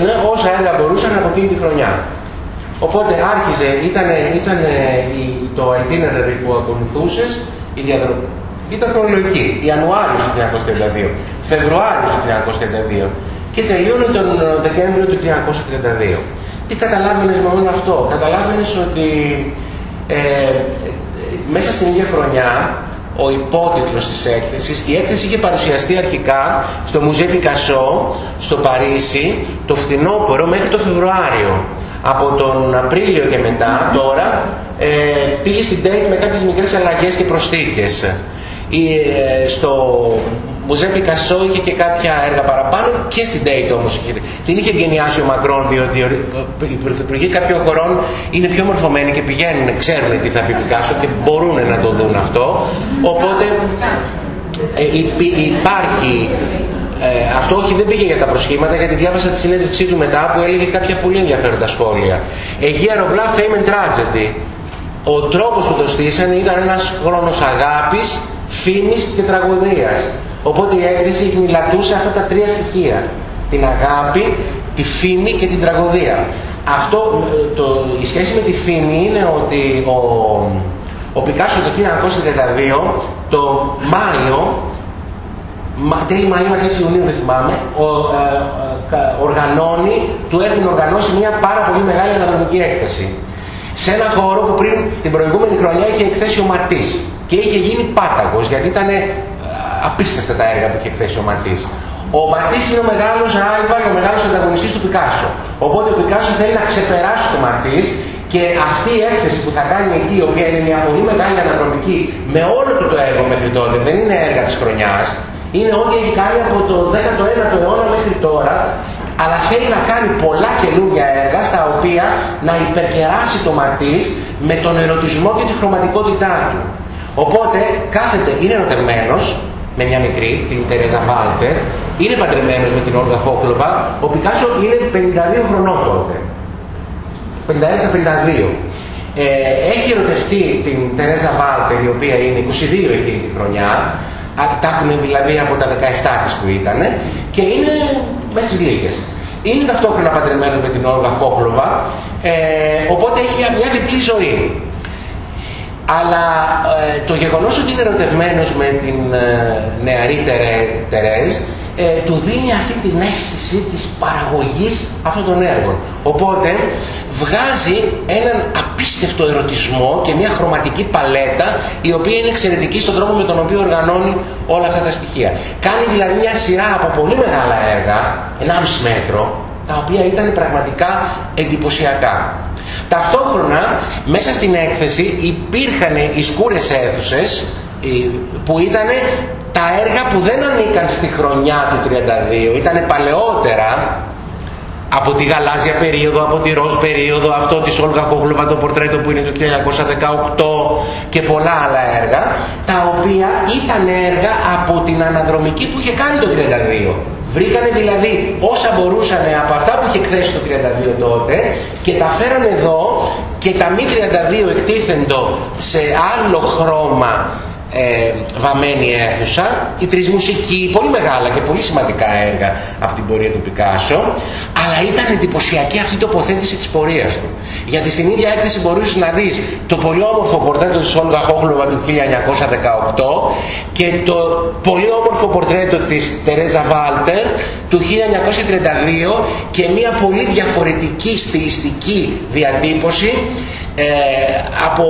μαζέψουν όσα έργα μπορούσαν από εκείνη τη χρονιά. Οπότε άρχιζε, ήταν, ήταν το itinerary που ακολουθούσες, η διαδρομή, ήταν χρονολογική, Ιανουάριος του 1932, Φεβρουάριος του 1932 και τελείωνε τον Δεκέμβριο του 1932. Τι καταλάβαινες με όλο αυτό; Καταλάβαινες ότι ε, μέσα στην ίδια χρονιά ο υπότιτλος της έκθεσης, η έκθεση είχε παρουσιαστεί αρχικά στο Μουζέ Πικασό, στο Παρίσι, το φθινόπωρο μέχρι το Φεβρουάριο. Από τον Απρίλιο και μετά, τώρα, ε, πήγε στην Date με κάποιες μικρές αλλαγές και προσθήκες. Ε, στο Μουζέ Πικασό είχε και κάποια έργα παραπάνω και στην Date όμως είχε. Την είχε εγκαινιάσει ο Μακρόν διότι οι πρωθυπουργοί κάποιων χωρών είναι πιο μορφωμένοι και πηγαίνουν, ξέρουν τι θα πει Πικάσο και μπορούν να το δουν αυτό. Οπότε ε, υπάρχει ε, αυτό όχι δεν πήγε για τα προσχήματα γιατί διάβασα τη συνέντευξή του μετά που έλεγε κάποια πολύ ενδιαφέροντα σχόλια. Αιγεία Ροβλά Fame and Tragedy. Ο τρόπος που το στήσανε ήταν ένας χρόνος αγάπης, φήμης και τραγωδίας. Οπότε η έκθεση χνηλατούσε αυτά τα τρία στοιχεία. Την αγάπη, τη φήμη και την τραγωδία. Αυτό, το, η σχέση με τη φήμη είναι ότι ο, ο Πικάσο το 1932, το Μάιο, τέλη Μαΐου, αρχές Ιουνίου δεν θυμάμαι, ο, ε, ε, οργανώνει, του έχουν οργανώσει μια πάρα πολύ μεγάλη αναδρομική έκθεση. Σε ένα χώρο που πριν την προηγούμενη χρονιά είχε εκθέσει ο Ματής και είχε γίνει πάταγος γιατί ήταν απίστευτα τα έργα που είχε εκθέσει ο Ματής. Ο Ματής είναι ο μεγάλος ράιβαλ, ο μεγάλος ανταγωνιστής του Πικάσο. Οπότε ο Πικάσο θέλει να ξεπεράσει το Ματής και αυτή η έκθεση που θα κάνει εκεί, η οποία είναι μια πολύ μεγάλη αναδρομική με όλο του το έργο μέχρι τότε, δεν είναι έργα της χρονιάς, είναι ό,τι έχει κάνει από το 19ο αιώνα μέχρι τώρα, αλλά θέλει να κάνει πολλά καινούργια έργα στα οποία να υπερκεράσει το Ματής με τον ερωτισμό και τη χρωματικότητά του. Οπότε κάθεται, είναι ερωτευμένος, με μια μικρή, την Τερέζα Βάλτερ, είναι παντρεμένος με την Όλγα Χόκλοβα, ο Πικάσο είναι 52 χρονών τότε. 51-52. Ε, έχει ερωτευτεί την Τερέζα Βάλτερ, η οποία είναι 22 εκείνη τη χρονιά, τα έχουν δηλαδή από τα 17 της που ήταν, και είναι μέσα στις λίγες. είναι ταυτόχρονα παντρεμένος με την Όλγα Κόκλοβα, ε, οπότε έχει μια, μια διπλή ζωή. Αλλά ε, το γεγονός ότι είναι ερωτευμένος με την ε, νεαρή Τερέζ ε, του δίνει αυτή την αίσθηση της παραγωγής αυτών των έργων. Οπότε βγάζει έναν απίστευτο ερωτισμό και μια χρωματική παλέτα η οποία είναι εξαιρετική στον τρόπο με τον οποίο οργανώνει όλα αυτά τα στοιχεία. Κάνει δηλαδή μια σειρά από πολύ μεγάλα έργα, 1,5 μέτρο, τα οποία ήταν πραγματικά εντυπωσιακά. Ταυτόχρονα μέσα στην έκθεση υπήρχαν οι σκούρες αίθουσες που ήταν τα έργα που δεν ανήκαν στη χρονιά του 32, ήταν παλαιότερα από τη γαλάζια περίοδο, από τη ροζ περίοδο, αυτό της Όλγα Κόγλοβα το πορτρέτο που είναι το 1918 και πολλά άλλα έργα, τα οποία ήταν έργα από την αναδρομική που είχε κάνει το 32. Βρήκανε δηλαδή όσα μπορούσαν από αυτά που είχε εκθέσει το 32 τότε και τα φέρανε εδώ και τα μη 32 εκτίθεντο σε άλλο χρώμα ε, βαμμένη αίθουσα, η τρισμουσική, πολύ μεγάλα και πολύ σημαντικά έργα από την πορεία του Πικάσο, αλλά ήταν εντυπωσιακή αυτή η τοποθέτηση της πορείας του. Γιατί στην ίδια έκθεση μπορούσες να δεις το πολύ όμορφο πορτρέτο της Όλγα Χόγλοβα του 1918 και το πολύ όμορφο πορτρέτο της Τερέζα Βάλτερ του 1932 και μια πολύ διαφορετική στιλιστική διατύπωση ε, από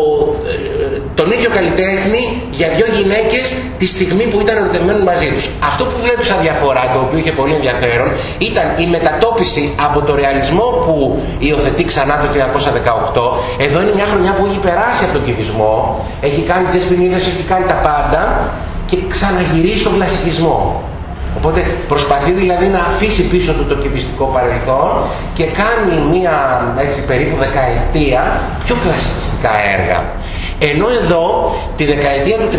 ε, τον ίδιο καλλιτέχνη για δύο γυναίκες τη στιγμή που ήταν ερωτευμένοι μαζί τους. Αυτό που βλέπεις σαν διαφορά, το οποίο είχε πολύ ενδιαφέρον, ήταν η μετατόπιση από το ρεαλισμό που υιοθετεί ξανά το 1918. Εδώ είναι μια χρονιά που έχει περάσει από τον κυβισμό, έχει κάνει τις εσπινίδες, έχει κάνει τα πάντα και ξαναγυρίσει στον κλασικισμό. Οπότε προσπαθεί δηλαδή να αφήσει πίσω του το κυβιστικό παρελθόν και κάνει μία έτσι, περίπου δεκαετία πιο κλασικιστικά έργα. Ενώ εδώ τη δεκαετία του 30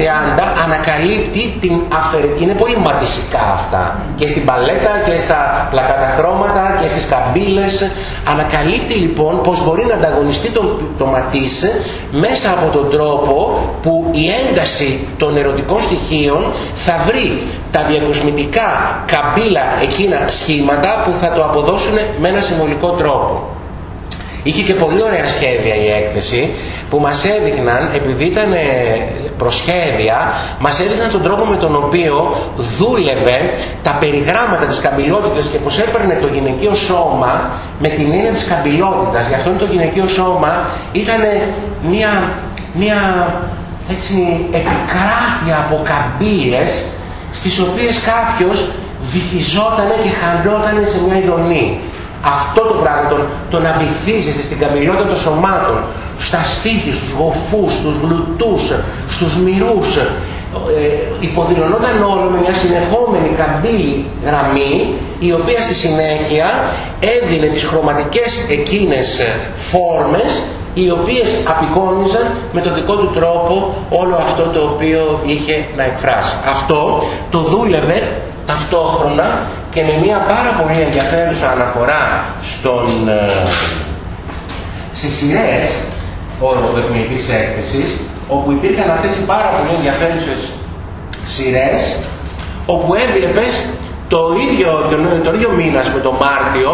ανακαλύπτει την αφαιρετική, είναι πολύ ματισικά αυτά. Και στην παλέτα και στα πλακάτα χρώματα και στις καμπύλες. Ανακαλύπτει λοιπόν πως μπορεί να ανταγωνιστεί το, το ματίς μέσα από τον τρόπο που η ένταση των ερωτικών στοιχείων θα βρει τα διακοσμητικά καμπύλα εκείνα σχήματα που θα το αποδώσουν με ένα συμβολικό τρόπο. Είχε και πολύ ωραία σχέδια η έκθεση που μας έδειχναν, επειδή ήταν ε, προσχέδια, μας έδειχναν τον τρόπο με τον οποίο δούλευε τα περιγράμματα της καμπυλότητας και πως έπαιρνε το γυναικείο σώμα με την έννοια της καμπυλότητας. Γι' αυτό το γυναικείο σώμα ήταν μια, μια έτσι, επικράτεια από καμπύλες στις οποίες κάποιος βυθιζότανε και χαντότανε σε μια ειδονή. Αυτό το πράγμα, το, το να βυθίζεσαι στην καμπυλότητα των σωμάτων, στα στήθη, στους γοφούς, στους γλουτούς, στους μυρούς, ε, υποδηλωνόταν όλο με μια συνεχόμενη καμπύλη γραμμή η οποία στη συνέχεια έδινε τις χρωματικές εκείνες φόρμες οι οποίες απεικόνιζαν με το δικό του τρόπο όλο αυτό το οποίο είχε να εκφράσει. Αυτό το δούλευε ταυτόχρονα και με μια πάρα πολύ ενδιαφέρουσα αναφορά στον, ε, σε σειρές ορμοδοκμητής έκθεσης όπου υπήρχαν αυτές οι πάρα πολύ ενδιαφέρουσες σειρές όπου έβλεπες το ίδιο, τον, τον ίδιο μήνας με τον Μάρτιο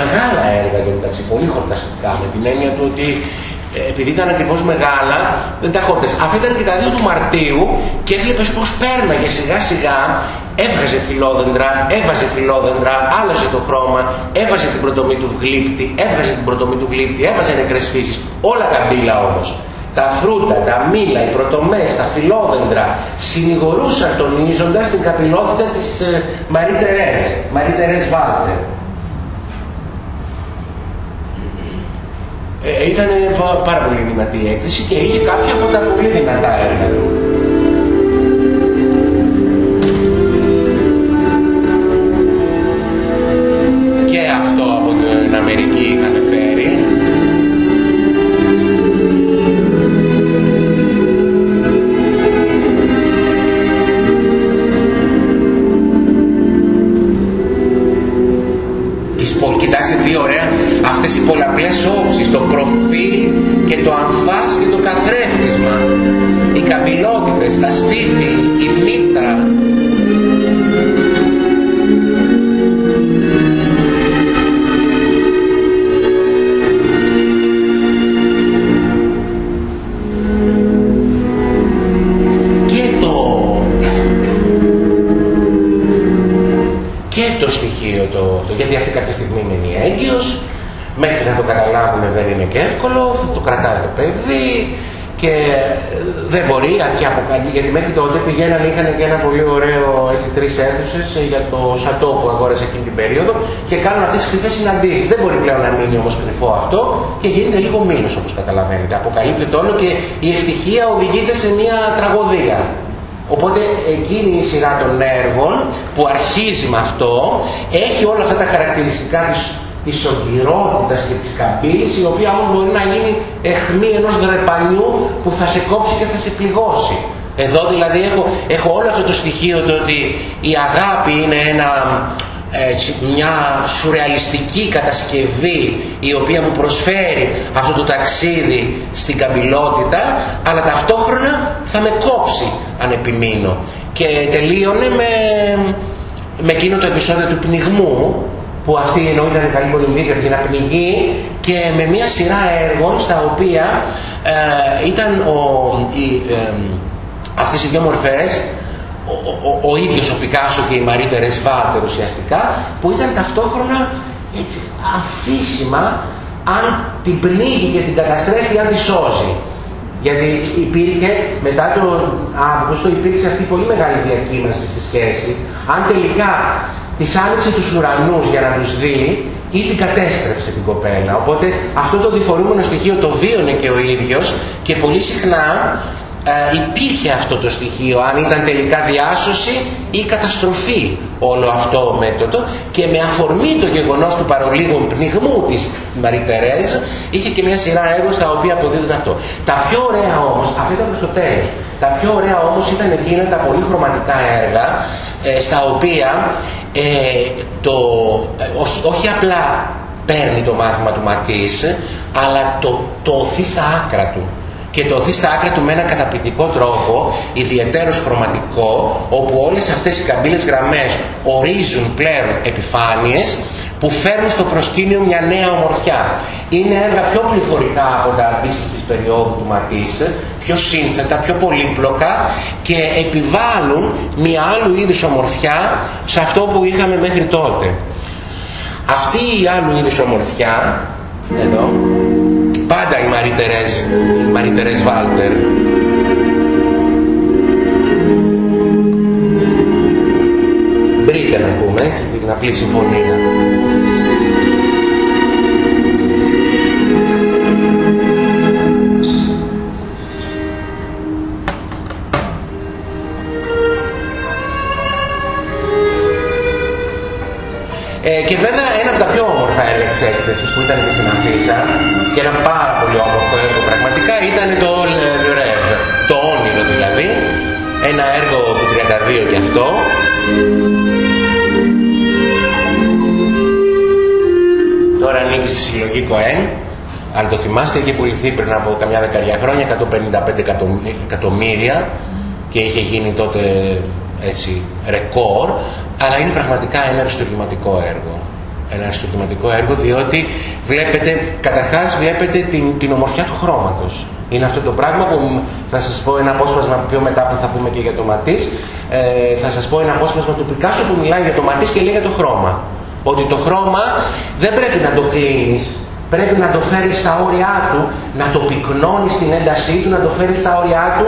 μεγάλα έργα και μεταξύ πολύ χορταστικά με την έννοια του ότι ε, επειδή ήταν ακριβώς μεγάλα, δεν τα χόρτες. Αυτά ήταν και τα δύο του Μαρτίου και έβλεπες πώς πέρναγε σιγά σιγά έβγαζε φιλόδεντρα, έβαζε φιλόδεντρα, άλλαζε το χρώμα, έβαζε την πρωτομή του γλύπτη, έβγαζε την πρωτομή του γλύπτη, έβαζε νεκρές φύσεις, όλα τα μπύλα όμως. Τα φρούτα, τα μήλα, οι πρωτομές, τα φιλόδεντρα συνηγορούσαν τονίζοντας την καπηλότητα της ε, Μαρή Τερές, Μαρή Τερές Βάλτερ. Ε, ήταν πάρα πολύ δυνατή η έκθεση και είχε κάποια από τα πολύ δυνατά έργα του. Γιατί μέχρι τότε πηγαίνανε, είχαν και ένα πολύ ωραίο έτσι τρεις αίθουσες για το σατό που αγόρασε εκείνη την περίοδο και κάνουν αυτές τις κρυφές συναντήσεις. Δεν μπορεί πλέον να μείνει όμως κρυφό αυτό και γίνεται λίγο μήνος όπως καταλαβαίνετε. Αποκαλύπτεται όλο και η ευτυχία οδηγείται σε μια τραγωδία. Οπότε εκείνη η σειρά των έργων που αρχίζει με αυτό έχει όλα αυτά τα χαρακτηριστικά της, της ογκυρότητας και της καμπύλης η οποία όμως μπορεί να γίνει εχμή ενός δρεπανιού που θα σε κόψει και θα σε πληγώσει. Εδώ δηλαδή έχω, έχω όλο αυτό το στοιχείο το ότι η αγάπη είναι ένα έτσι, μια σουρεαλιστική κατασκευή η οποία μου προσφέρει αυτό το ταξίδι στην καμπυλότητα αλλά ταυτόχρονα θα με κόψει αν επιμείνω. Και τελείωνε με, με εκείνο το επεισόδιο του πνιγμού που αυτή ενώ ήταν καλή πολυμήθεια για να πνιγεί και με μια σειρά έργων στα οποία ε, ήταν ο, οι, ε, αυτές οι δύο μορφές ο, ο, ο ίδιος ο Πικάσο και η Μαρή Τερές Βάλτερ ουσιαστικά που ήταν ταυτόχρονα έτσι, αφήσιμα αν την πνίγει και την καταστρέφει αν τη σώζει. Γιατί υπήρχε, μετά τον Αύγουστο υπήρξε αυτή η πολύ μεγάλη διακύμανση στη σχέση. Αν τελικά της άνοιξε τους ουρανούς για να τους δει ή την κατέστρεψε την κοπέλα. Οπότε αυτό το διφορούμενο στοιχείο το βίωνε και ο ίδιος και πολύ συχνά ε, υπήρχε αυτό το στοιχείο αν ήταν τελικά διάσωση ή καταστροφή όλο αυτό μέτωπο και με αφορμή το γεγονός του παρολίγου πνιγμού της Μαριτερέζ είχε και μια σειρά έργο στα οποία αποδίδεται αυτό. Τα πιο ωραία όμως, αυτό ήταν προς το τέλος, τα πιο ωραία όμως ήταν εκείνα τα πολύ χρωματικά έργα ε, στα οποία ε, το, όχι, όχι απλά παίρνει το μάθημα του Ματής αλλά το, το οθεί στα άκρα του και το οθεί στα άκρα του με έναν καταπληκτικό τρόπο, ιδιαίτερος χρωματικό, όπου όλες αυτές οι καμπύλες γραμμές ορίζουν πλέον επιφάνειες που φέρνουν στο προσκήνιο μια νέα ομορφιά. Είναι έργα πιο πληθωρικά από τα αντίστοιχης περίοδου του Ματίς, πιο σύνθετα, πιο πολύπλοκα και επιβάλλουν μια άλλου είδους ομορφιά σε αυτό που είχαμε μέχρι τότε. Αυτή η άλλου είδους ομορφιά, εδώ, πάντα η Μαρή Τερέζ, η Μαρή Τερέζ Βάλτερ. Μπρείτε να πούμε, έτσι, την απλή συμφωνία. Ε, και βέβαια ένα από τα πιο όμορφα έργα της έκθεσης που ήταν και στην Αφίσα και ένα πάρα πολύ όμορφο έργο. Πραγματικά ήταν το Le Rêve, το όνειρο δηλαδή, ένα έργο του 32 γι' αυτό. Τώρα ανήκει στη συλλογή Κοέν, αν το θυμάστε είχε πουληθεί πριν από καμιά δεκαριά χρόνια 155 εκατομμύρια. Και είχε γίνει τότε έτσι ρεκόρ. Αλλά είναι πραγματικά ένα αριστοκυματικό έργο. Ένα αριστοκυματικό έργο διότι βλέπετε, καταρχάς βλέπετε την, την ομορφιά του χρώματος. Είναι αυτό το πράγμα που θα σας πω ένα απόσπασμα πιο μετά που θα πούμε και για το Ματής. Ε, θα σας πω ένα απόσπασμα του Πικάσου που μιλάει για το Ματής και λέει για το χρώμα. Ότι το χρώμα δεν πρέπει να το κλείνεις πρέπει να το φέρει στα όρια του, να το πυκνώνεις στην έντασή του, να το φέρεις στα όρια του,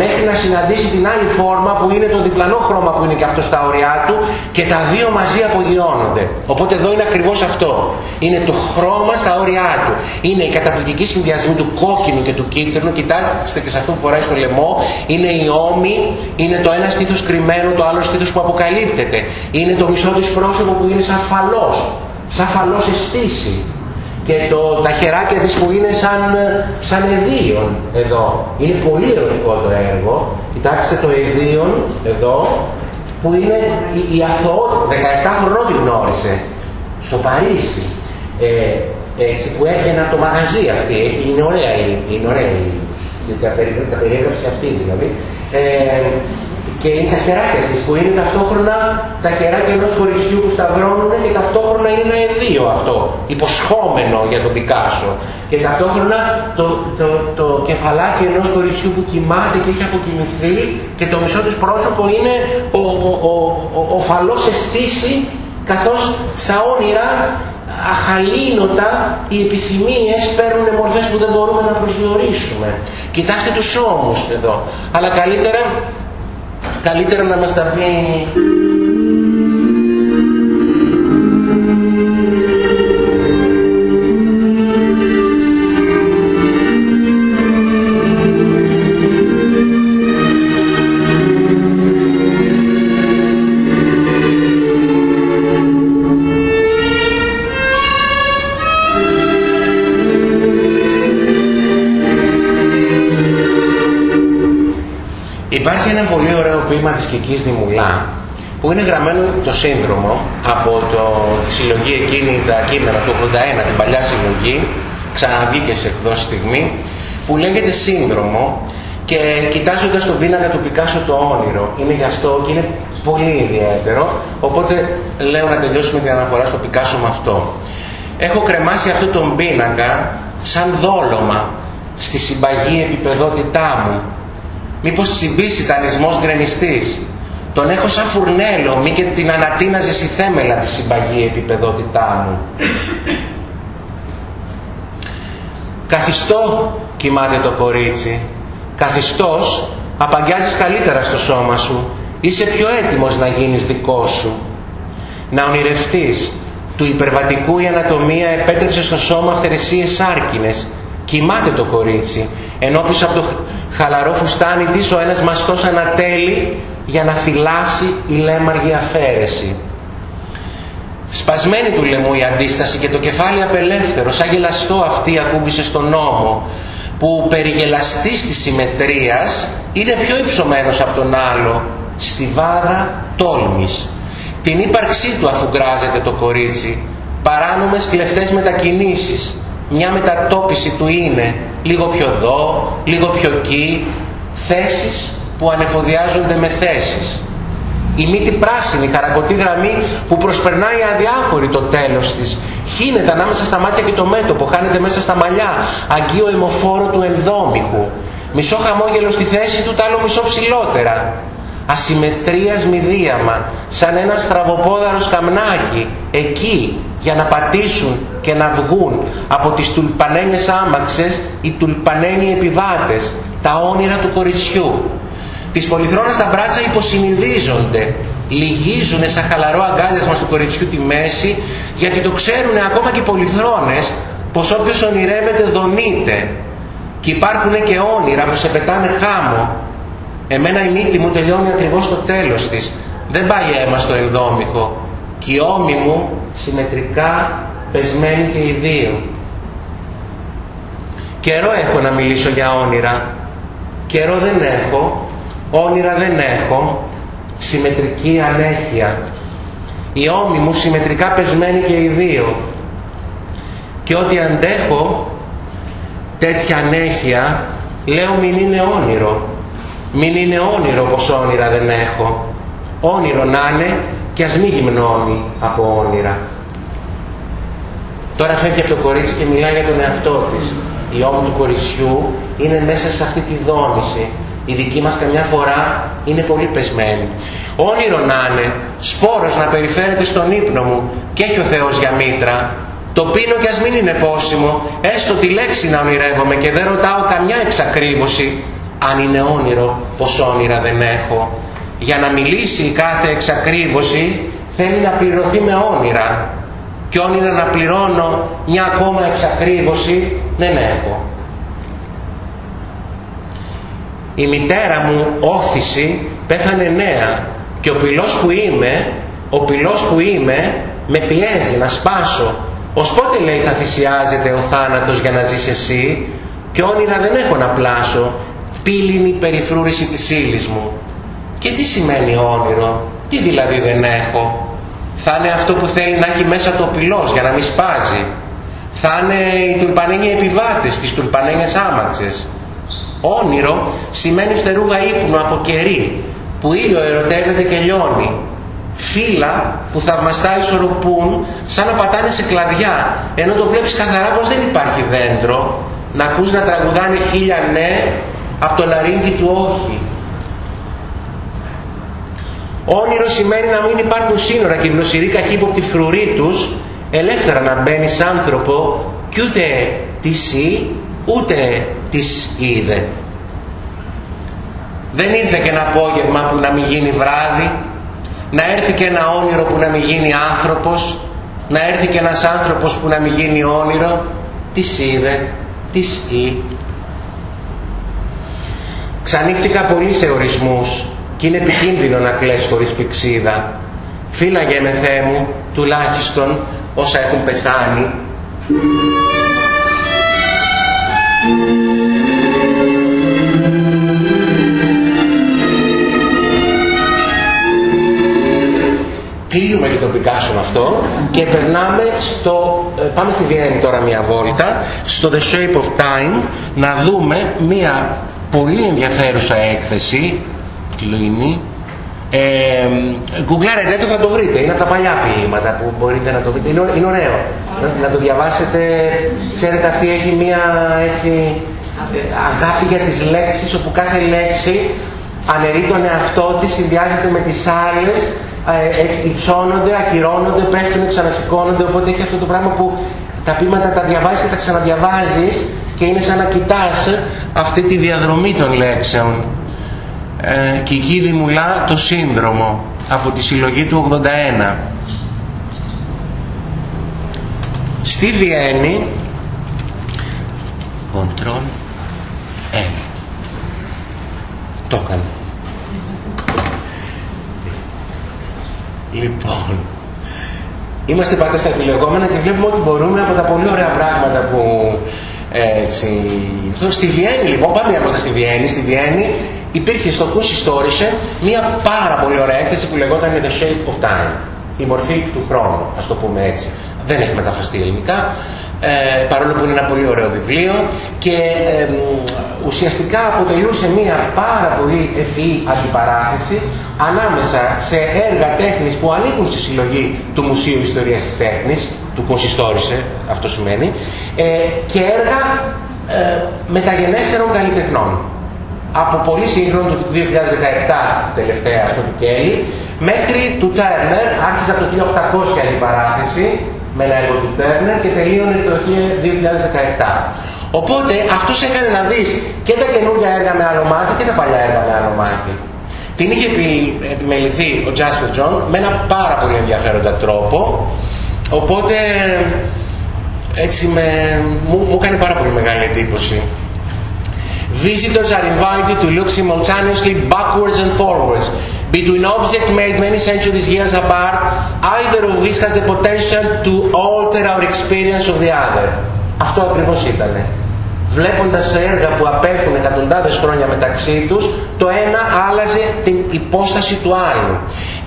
μέχρι να συναντήσει την άλλη φόρμα που είναι το διπλανό χρώμα που είναι και αυτό στα όρια του και τα δύο μαζί απογειώνονται. Οπότε εδώ είναι ακριβώς αυτό. Είναι το χρώμα στα όρια του. Είναι η καταπληκτική συνδυασμή του κόκκινου και του κίτρινου. Κοιτάξτε και σε αυτό που φοράει στο λαιμό. Είναι η όμη, είναι το ένα στήθος κρυμμένο, το άλλο στήθος που αποκαλύπτεται. Είναι το μισό της πρόσωπο που είναι σαν φαλός, σαν φαλός αισθήση και το, τα χεράκια της που είναι σαν, σαν εδίον εδώ. Είναι πολύ ερωτικό το έργο. Κοιτάξτε το εδίον εδώ που είναι η, η 17 χρονών την γνώρισε στο Παρίσι. Ε, έτσι που έβγαινε από το μαγαζί αυτή. Είναι ωραία, είναι ωραία. Τα, τα περιέγραψε αυτή δηλαδή. Ε, και είναι τα χεράκια της που είναι ταυτόχρονα τα χεράκια ενός χωρισιού που σταυρώνουν και ταυτόχρονα είναι ένα εδίο αυτό, υποσχόμενο για τον Πικάσο. Και ταυτόχρονα το, το, το, κεφαλάκι ενός χωρισιού που κοιμάται και έχει αποκοιμηθεί και το μισό της πρόσωπο είναι ο, ο, ο, ο, ο φαλός αισθήση καθώς στα όνειρα αχαλήνοτα οι επιθυμίες παίρνουν μορφές που δεν μπορούμε να προσδιορίσουμε. Κοιτάξτε τους ώμους εδώ. Αλλά καλύτερα, καλύτερα να μας τα πει ποίημα της Κικής Δημουλά που είναι γραμμένο το σύνδρομο από το, τη συλλογή εκείνη τα κείμενα του 81, την παλιά συλλογή, ξαναβγήκε σε εκδόση στιγμή, που λέγεται σύνδρομο και κοιτάζοντας τον πίνακα του Πικάσο το όνειρο. Είναι γι' αυτό και είναι πολύ ιδιαίτερο, οπότε λέω να τελειώσουμε την αναφορά στο Πικάσο με αυτό. Έχω κρεμάσει αυτό τον πίνακα σαν δόλωμα στη συμπαγή επιπεδότητά μου Μήπως τσιμπήσει τανισμός γκρεμιστής. Τον έχω σαν φουρνέλο, μη και την ανατείναζε στη θέμελα της συμπαγή επιπεδότητά μου. Καθιστό κοιμάται το κορίτσι. Καθιστός απαγκιάζεις καλύτερα στο σώμα σου. Είσαι πιο έτοιμος να γίνεις δικός σου. Να ονειρευτείς. Του υπερβατικού η ανατομία επέτρεψε στο σώμα αυθαιρεσίες άρκινες. Κοιμάται το κορίτσι. Ενώ πίσω από το χαλαρό φουστάνι της ο ένας μαστός ανατέλει για να φυλάσει η λέμαργη αφαίρεση. Σπασμένη του λαιμού η αντίσταση και το κεφάλι απελεύθερος, σαν γελαστό αυτή ακούμπησε στον νόμο, που περιγελαστής της συμμετρίας είναι πιο υψωμένος από τον άλλο, στη βάδα τόλμης. Την ύπαρξή του αφού γκράζεται το κορίτσι, παράνομες κλεφτές μετακινήσεις, μια μετατόπιση του είναι λίγο πιο εδώ, λίγο πιο εκεί, θέσεις που ανεφοδιάζονται με θέσεις. Η μύτη πράσινη, χαρακωτή γραμμή που προσπερνάει αδιάφορη το τέλος της. Χύνεται ανάμεσα στα μάτια και το μέτωπο, χάνεται μέσα στα μαλλιά, αγγείο αιμοφόρο του ενδόμηχου. Μισό χαμόγελο στη θέση του, τ' άλλο μισό ψηλότερα. Ασυμμετρίας μηδίαμα, σαν ένα στραβοπόδαρος καμνάκι, εκεί για να πατήσουν και να βγουν από τις τουλπανένιες άμαξες οι τουλπανένιοι επιβάτες, τα όνειρα του κοριτσιού. Τις πολυθρόνες τα μπράτσα υποσυνειδίζονται, λυγίζουν σαν χαλαρό αγκάλιασμα του κοριτσιού τη μέση, γιατί το ξέρουν ακόμα και οι πολυθρόνες πως όποιος ονειρεύεται δονείται. Και υπάρχουν και όνειρα που σε πετάνε χάμο. Εμένα η μύτη μου τελειώνει ακριβώς στο τέλος της. Δεν πάει αίμα στο ενδόμηχο. Και οι ώμοι μου συμμετρικά πεσμένοι και οι δύο. Καιρό έχω να μιλήσω για όνειρα. Καιρό δεν έχω, όνειρα δεν έχω, συμμετρική ανέχεια. Οι ώμοι μου συμμετρικά πεσμένοι και οι δύο. Και ό,τι αντέχω τέτοια ανέχεια, λέω μην είναι όνειρο. Μην είναι όνειρο πως όνειρα δεν έχω. Όνειρο να είναι και ας μην γυμνώνει από όνειρα. Τώρα φεύγει από το κορίτσι και μιλάει για τον εαυτό της. Η ώμη του κοριτσιού είναι μέσα σε αυτή τη δόνηση. Η δική μας καμιά φορά είναι πολύ πεσμένη. Όνειρο να είναι, σπόρος να περιφέρεται στον ύπνο μου και έχει ο Θεός για μήτρα. Το πίνω κι ας μην είναι πόσιμο, έστω τη λέξη να ονειρεύομαι και δεν ρωτάω καμιά εξακρίβωση αν είναι όνειρο πως όνειρα δεν έχω. Για να μιλήσει κάθε εξακρίβωση θέλει να πληρωθεί με όνειρα και όνειρα να πληρώνω μια ακόμα εξακρίβωση δεν έχω. Η μητέρα μου όθηση πέθανε νέα και ο πυλός που είμαι, ο πυλός που είμαι με πιέζει να σπάσω. Ως πότε λέει θα θυσιάζεται ο θάνατος για να ζεις εσύ; Και όνειρα δεν έχω να πλάσω, πύληνη περιφρούρηση της ύλης μου. Και τι σημαίνει όνειρο, τι δηλαδή δεν έχω, θα είναι αυτό που θέλει να έχει μέσα το πυλός για να μην σπάζει. Θα είναι οι τουλπανένιοι επιβάτες, τις τουλπανένιες άμαξες. Όνειρο σημαίνει φτερούγα ύπνο από κερί, που ήλιο ερωτεύεται και λιώνει. Φύλλα που θαυμαστά ισορροπούν σαν να πατάνε σε κλαδιά, ενώ το βλέπεις καθαρά πως δεν υπάρχει δέντρο, να ακούς να τραγουδάνε χίλια ναι από το λαρίνκι του όχι. Όνειρο σημαίνει να μην υπάρχουν σύνορα και οι γλωσσηροί καχύποπτοι φρουροί τους ελεύθερα να μπαίνει άνθρωπο και ούτε τις ή ούτε τις είδε. Δεν ήρθε και ένα απόγευμα που να μην γίνει βράδυ, να έρθει και ένα όνειρο που να μην γίνει άνθρωπος, να έρθει και ένας άνθρωπος που να μην γίνει όνειρο, τις είδε, τις ή. Ξανύχτηκα πολύ σε ορισμούς και είναι επικίνδυνο να κλαις χωρίς πηξίδα. Φύλαγε με Θεέ μου, τουλάχιστον όσα έχουν πεθάνει. Κλείνουμε και τον Πικάσο αυτό και περνάμε στο... Ε, πάμε στη Βιέννη τώρα μια βόλτα, στο The Shape of Time, να δούμε μια πολύ ενδιαφέρουσα έκθεση, κλείνει, ε, γκουγκλάρετε το θα το βρείτε, είναι από τα παλιά ποίηματα που μπορείτε να το βρείτε, είναι, είναι ωραίο. Να, το διαβάσετε, ξέρετε αυτή έχει μια έτσι αγάπη για τις λέξεις όπου κάθε λέξη αναιρεί τον εαυτό της, συνδυάζεται με τις άλλες ε, έτσι υψώνονται, ακυρώνονται, πέφτουν, ξανασηκώνονται. Οπότε έχει αυτό το πράγμα που τα πείματα τα διαβάζεις και τα ξαναδιαβάζεις και είναι σαν να κοιτάς αυτή τη διαδρομή των λέξεων ε, και εκεί δημουλά το σύνδρομο από τη συλλογή του 81 στη Βιέννη Control N. Το έκανε. Λοιπόν, είμαστε πάντα στα επιλεγόμενα και βλέπουμε ότι μπορούμε από τα πολύ ωραία πράγματα που έτσι... Στη Βιέννη λοιπόν, πάμε από στη Βιέννη. Στη Βιέννη υπήρχε στο Kunsthistorische μια πάρα πολύ ωραία έκθεση που λεγόταν The Shape of Time. Η μορφή του χρόνου, ας το πούμε έτσι. Δεν έχει μεταφραστεί ελληνικά ε, παρόλο που είναι ένα πολύ ωραίο βιβλίο και ε, ουσιαστικά αποτελούσε μια πάρα πολύ ευφυή αντιπαράθεση ανάμεσα σε έργα τέχνης που ανήκουν στη συλλογή του Μουσείου Ιστορίας της Τέχνης, του Κονσιστόρισε, αυτό σημαίνει, ε, και έργα ε, μεταγενέστερων καλλιτεχνών. Από πολύ σύγχρονο του 2017 τελευταία στο Πικέλη, μέχρι του Τέρνερ, άρχισε από το 1800 αντιπαράθεση, με ένα έργο του Τέρνερ και τελείωνε το 2017. Οπότε αυτός έκανε να δεις και τα καινούργια έργα με άλλο μάτι και τα παλιά έργα με άλλο μάτι. Την είχε επιμεληθεί ο Τζάσπερ Τζον με ένα πάρα πολύ ενδιαφέροντα τρόπο. Οπότε έτσι με, μου, μου έκανε πάρα πολύ μεγάλη εντύπωση. Visitors are invited to look simultaneously backwards and forwards between objects made many centuries years apart, either of which has the potential to alter our experience of the other. Αυτό ακριβώς ήτανε. Βλέποντας έργα που απέχουν εκατοντάδες χρόνια μεταξύ τους, το ένα άλλαζε την υπόσταση του άλλου.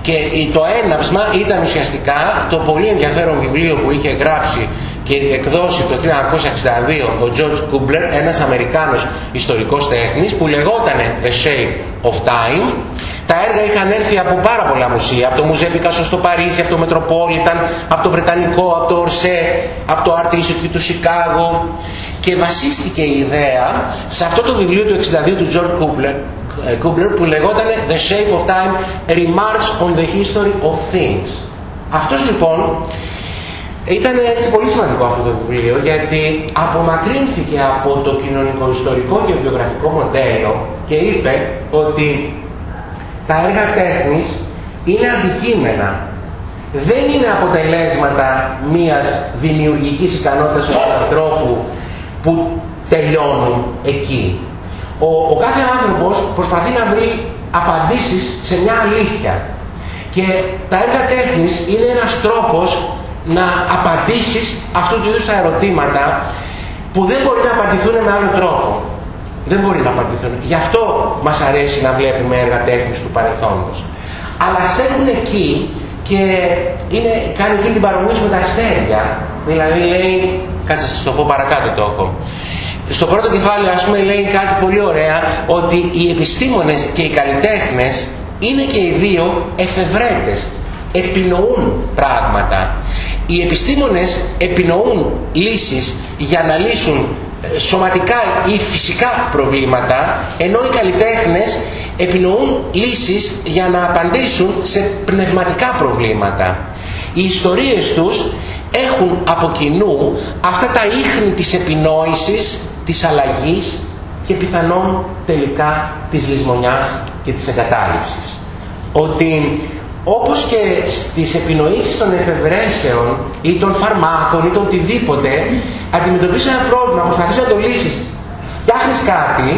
Και το έναυσμα ήταν ουσιαστικά το πολύ ενδιαφέρον βιβλίο που είχε γράψει και εκδώσει το 1962 ο George Kubler, ένας Αμερικάνος ιστορικός τέχνης που λεγόταν The Shape of Time τα έργα είχαν έρθει από πάρα πολλά μουσεία, από το Μουζέ Πικάσο στο Παρίσι, από το Μετροπόλιταν, από το Βρετανικό, από το Ορσέ, από το Art Institute του Σικάγο και βασίστηκε η ιδέα σε αυτό το βιβλίο του 62 του George Kubler, Kubler που λεγόταν The Shape of Time Remarks on the History of Things. Αυτός λοιπόν ήταν έτσι πολύ σημαντικό αυτό το βιβλίο γιατί απομακρύνθηκε από το κοινωνικο-ιστορικό και βιογραφικό μοντέλο και είπε ότι τα έργα τέχνης είναι αντικείμενα. Δεν είναι αποτελέσματα μιας δημιουργικής ικανότητας του ανθρώπου που τελειώνουν εκεί. Ο, ο κάθε άνθρωπος προσπαθεί να βρει απαντήσεις σε μια αλήθεια. Και τα έργα τέχνης είναι ένας τρόπος να απαντήσεις αυτού του είδους τα ερωτήματα που δεν μπορεί να απαντηθούν με άλλο τρόπο. Δεν μπορεί να απαντηθούν. Γι' αυτό μας αρέσει να βλέπουμε έργα τέχνης του παρελθόντος. Αλλά στέλνουν εκεί και είναι, κάνει εκεί την παρομοίωση με τα αστέρια. Δηλαδή λέει, κάτσε να σας το πω παρακάτω το έχω. Στο πρώτο κεφάλαιο ας πούμε λέει κάτι πολύ ωραία ότι οι επιστήμονες και οι καλλιτέχνες είναι και οι δύο εφευρέτες. Επινοούν πράγματα. Οι επιστήμονες επινοούν λύσεις για να λύσουν σωματικά ή φυσικά προβλήματα ενώ οι καλλιτέχνες επινοούν λύσεις για να απαντήσουν σε πνευματικά προβλήματα. Οι ιστορίες τους έχουν από κοινού αυτά τα ίχνη της επινόησης, της αλλαγής και πιθανόν τελικά της λησμονιάς και της εγκατάλειψης. Ότι όπως και στις επινοήσεις των εφευρέσεων ή των φαρμάκων ή των οτιδήποτε αντιμετωπίσεις ένα πρόβλημα, προσπαθείς να το λύσεις φτιάχνεις κάτι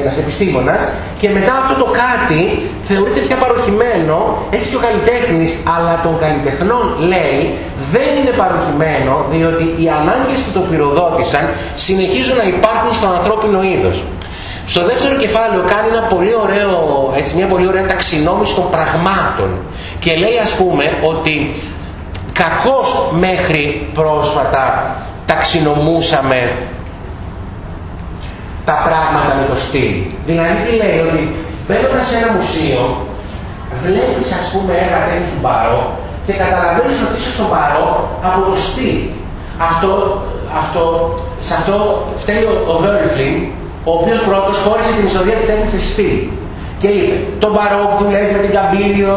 ένας επιστήμονας και μετά αυτό το κάτι θεωρείται πια παροχημένο έτσι και ο καλλιτέχνης αλλά των καλλιτεχνών λέει δεν είναι παροχημένο διότι οι ανάγκες που το πυροδότησαν συνεχίζουν να υπάρχουν στο ανθρώπινο είδος. Στο δεύτερο κεφάλαιο κάνει ένα πολύ ωραίο, έτσι, μια πολύ ωραία ταξινόμηση των πραγμάτων και λέει ας πούμε ότι κακώς μέχρι πρόσφατα ταξινομούσαμε τα πράγματα με το στυλ. Δηλαδή τι λέει, ότι μπαίνοντας σε ένα μουσείο, βλέπεις ας πούμε έργα τέτοιου του Μπαρό και καταλαβαίνεις ότι είσαι στον Μπαρό από το στυλ. Αυτό, αυτό, σε αυτό φταίει ο, ο ο οποίος πρώτος χώρισε την ιστορία της τέχνης σε στυλ. Και είπε, το μπαρόκ δουλεύει με την καμπύλιο,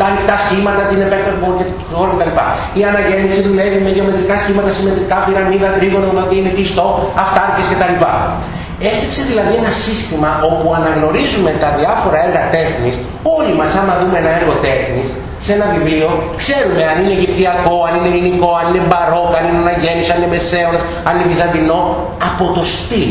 τα ανοιχτά σχήματα, την επέκταση και του χώρου κτλ. Η αναγέννηση δουλεύει με γεωμετρικά σχήματα, συμμετρικά, πυραμίδα, τρίγωνο, ότι είναι κλειστό, αυτάρκες κτλ. Έφτιαξε δηλαδή ένα σύστημα όπου αναγνωρίζουμε τα διάφορα έργα τέχνης, όλοι μας άμα δούμε ένα έργο τέχνης, σε ένα βιβλίο, ξέρουμε αν είναι Αιγυπτιακό, αν είναι ελληνικό, αν είναι μπαρόκ, αν είναι αναγέννηση, αν είναι μεσαίωνας, αν είναι βυζαντινό, από το στυλ.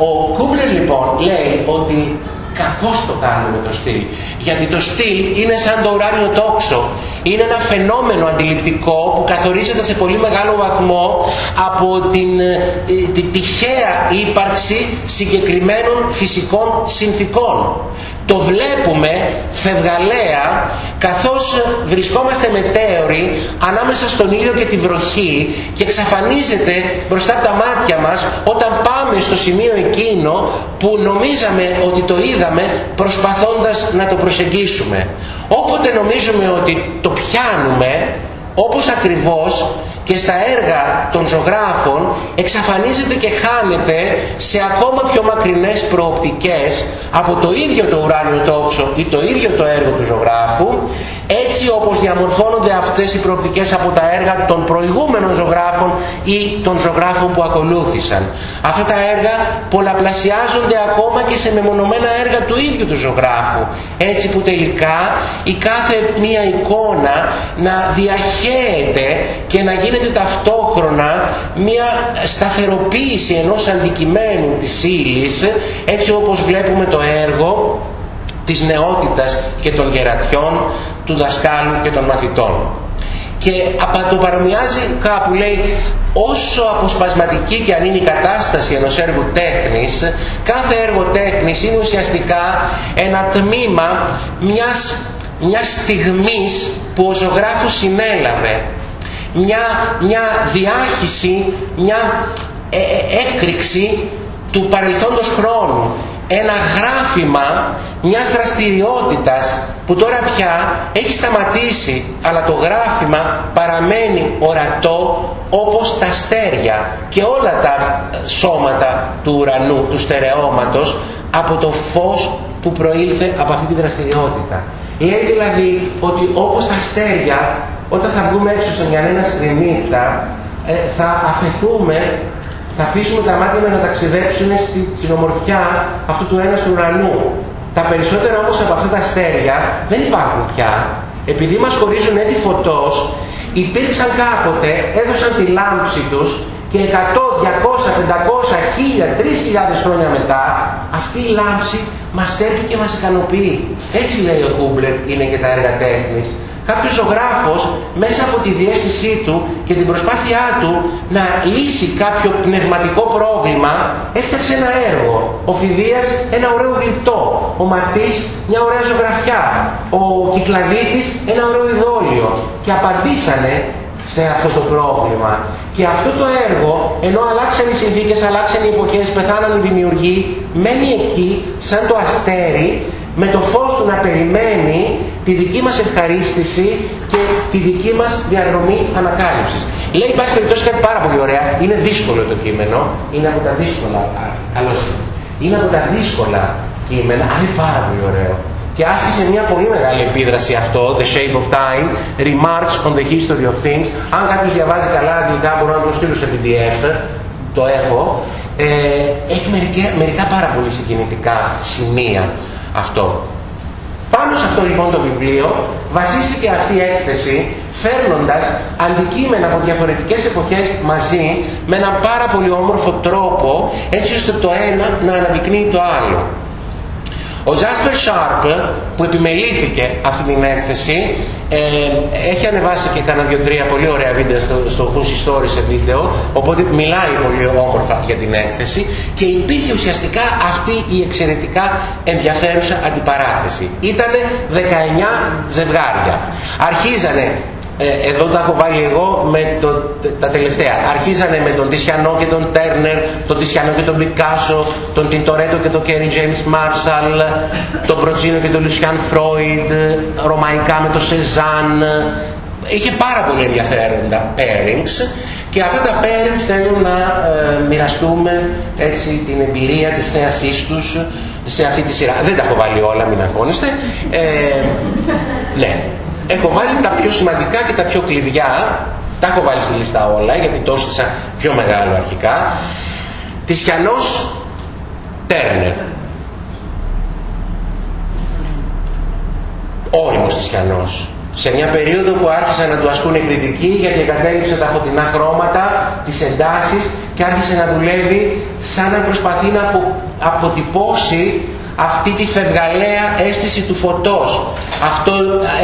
Ο Κούμπλερ λοιπόν λέει ότι κακώς το κάνουμε με το στυλ. Γιατί το στυλ είναι σαν το ουράνιο τόξο. Είναι ένα φαινόμενο αντιληπτικό που καθορίζεται σε πολύ μεγάλο βαθμό από την, ε, τη τυχαία ύπαρξη συγκεκριμένων φυσικών συνθήκων. Το βλέπουμε φευγαλέα καθώς βρισκόμαστε μετέωροι ανάμεσα στον ήλιο και τη βροχή και εξαφανίζεται μπροστά από τα μάτια μας όταν πάμε στο σημείο εκείνο που νομίζαμε ότι το είδαμε προσπαθώντας να το προσεγγίσουμε. Όποτε νομίζουμε ότι το πιάνουμε, όπως ακριβώς και στα έργα των ζωγράφων εξαφανίζεται και χάνεται σε ακόμα πιο μακρινές προοπτικές από το ίδιο το ουράνιο τόξο ή το ίδιο το έργο του ζωγράφου έτσι όπως διαμορφώνονται αυτές οι προοπτικές από τα έργα των προηγούμενων ζωγράφων ή των ζωγράφων που ακολούθησαν. Αυτά τα έργα πολλαπλασιάζονται ακόμα και σε μεμονωμένα έργα του ίδιου του ζωγράφου. Έτσι που τελικά η κάθε μία εικόνα να διαχέεται και να γίνεται ταυτόχρονα μία σταθεροποίηση ενός αντικειμένου της ύλης, έτσι όπως βλέπουμε το έργο της νεότητας και των γερατιών του δασκάλου και των μαθητών. Και το παρομοιάζει κάπου λέει όσο αποσπασματική και αν είναι η κατάσταση ενός έργου τέχνης κάθε έργο τέχνης είναι ουσιαστικά ένα τμήμα μιας, μιας στιγμής που ο ζωγράφος συνέλαβε μια, μια διάχυση μια ε, ε, έκρηξη του παρελθόντος χρόνου ένα γράφημα μιας δραστηριότητας που τώρα πια έχει σταματήσει αλλά το γράφημα παραμένει ορατό όπως τα αστέρια και όλα τα σώματα του ουρανού, του στερεώματος από το φως που προήλθε από αυτή τη δραστηριότητα. Λέει δηλαδή ότι όπως τα αστέρια όταν θα βγούμε έξω στον Γιαννένα στη νύχτα ε, θα αφαιθούμε θα αφήσουμε τα μάτια να ταξιδέψουν στην ομορφιά αυτού του ένας ουρανού. Τα περισσότερα όμως από αυτά τα αστέρια δεν υπάρχουν πια. Επειδή μας χωρίζουν έτη φωτός, υπήρξαν κάποτε, έδωσαν τη λάμψη τους και 100, 200, 500, 1000, 3000 χρόνια μετά αυτή η λάμψη μας στέλνει και μας ικανοποιεί. Έτσι λέει ο Κούμπλερ είναι και τα έργα τέχνης κάποιος ζωγράφος μέσα από τη διέστησή του και την προσπάθειά του να λύσει κάποιο πνευματικό πρόβλημα έφτιαξε ένα έργο. Ο Φιδίας ένα ωραίο γλυπτό. Ο Ματής μια ωραία ζωγραφιά. Ο Κυκλαδίτης ένα ωραίο ειδόλιο. Και απαντήσανε σε αυτό το πρόβλημα. Και αυτό το έργο, ενώ αλλάξαν οι συνθήκες, αλλάξαν οι εποχές, πεθάναν οι δημιουργοί, μένει εκεί σαν το αστέρι με το φως του να περιμένει τη δική μας ευχαρίστηση και τη δική μας διαδρομή ανακάλυψης. Λέει, πάση περιπτώσει κάτι πάρα πολύ ωραία, είναι δύσκολο το κείμενο, είναι από τα δύσκολα, καλώς είναι από τα δύσκολα κείμενα, αλλά είναι πάρα πολύ ωραίο. Και άσκησε μια πολύ μεγάλη επίδραση αυτό, The Shape of Time, Remarks on the History of Things. Αν κάποιος διαβάζει καλά αγγλικά μπορώ να το στείλω σε PDF, το έχω. Ε, έχει μερικά, μερικά πάρα πολύ συγκινητικά σημεία αυτό. Πάνω σε αυτό λοιπόν το βιβλίο βασίστηκε αυτή η έκθεση φέρνοντας αντικείμενα από διαφορετικές εποχές μαζί με έναν πάρα πολύ όμορφο τρόπο έτσι ώστε το ένα να αναδεικνύει το άλλο. Ο Jasper Sharp που επιμελήθηκε αυτή την έκθεση ε, έχει ανεβάσει και κάνα δύο-τρία πολύ ωραία βίντεο στο, στο Story σε βίντεο οπότε μιλάει πολύ όμορφα για την έκθεση και υπήρχε ουσιαστικά αυτή η εξαιρετικά ενδιαφέρουσα αντιπαράθεση. Ήτανε 19 ζευγάρια. Αρχίζανε ε, εδώ τα έχω βάλει εγώ με το, τα τελευταία. Αρχίζανε με τον Τισιανό και τον Τέρνερ, τον Τισιανό και τον Πικάσο, τον Τιντορέτο και τον Κέρι Τζέιμς Μάρσαλ, τον Προτζίνο και τον Λουσιάν Φρόιντ, ρωμαϊκά με τον Σεζάν. Είχε πάρα πολύ ενδιαφέροντα pairings και αυτά τα pairings θέλουν να ε, μοιραστούμε έτσι, την εμπειρία της θέασής τους σε αυτή τη σειρά. Δεν τα έχω βάλει όλα, μην αγχώνεστε. Ε, ναι, έχω βάλει τα πιο σημαντικά και τα πιο κλειδιά. Τα έχω βάλει στη λίστα όλα γιατί το έστησα πιο μεγάλο αρχικά. Τισιανός Τέρνερ. Όριμος Τισιανός σε μια περίοδο που άρχισαν να του ασκούν κριτική γιατί εγκατέλειψε τα φωτεινά χρώματα, τις εντάσεις και άρχισε να δουλεύει σαν να προσπαθεί να αποτυπώσει αυτή τη φευγαλαία αίσθηση του φωτός. Αυτό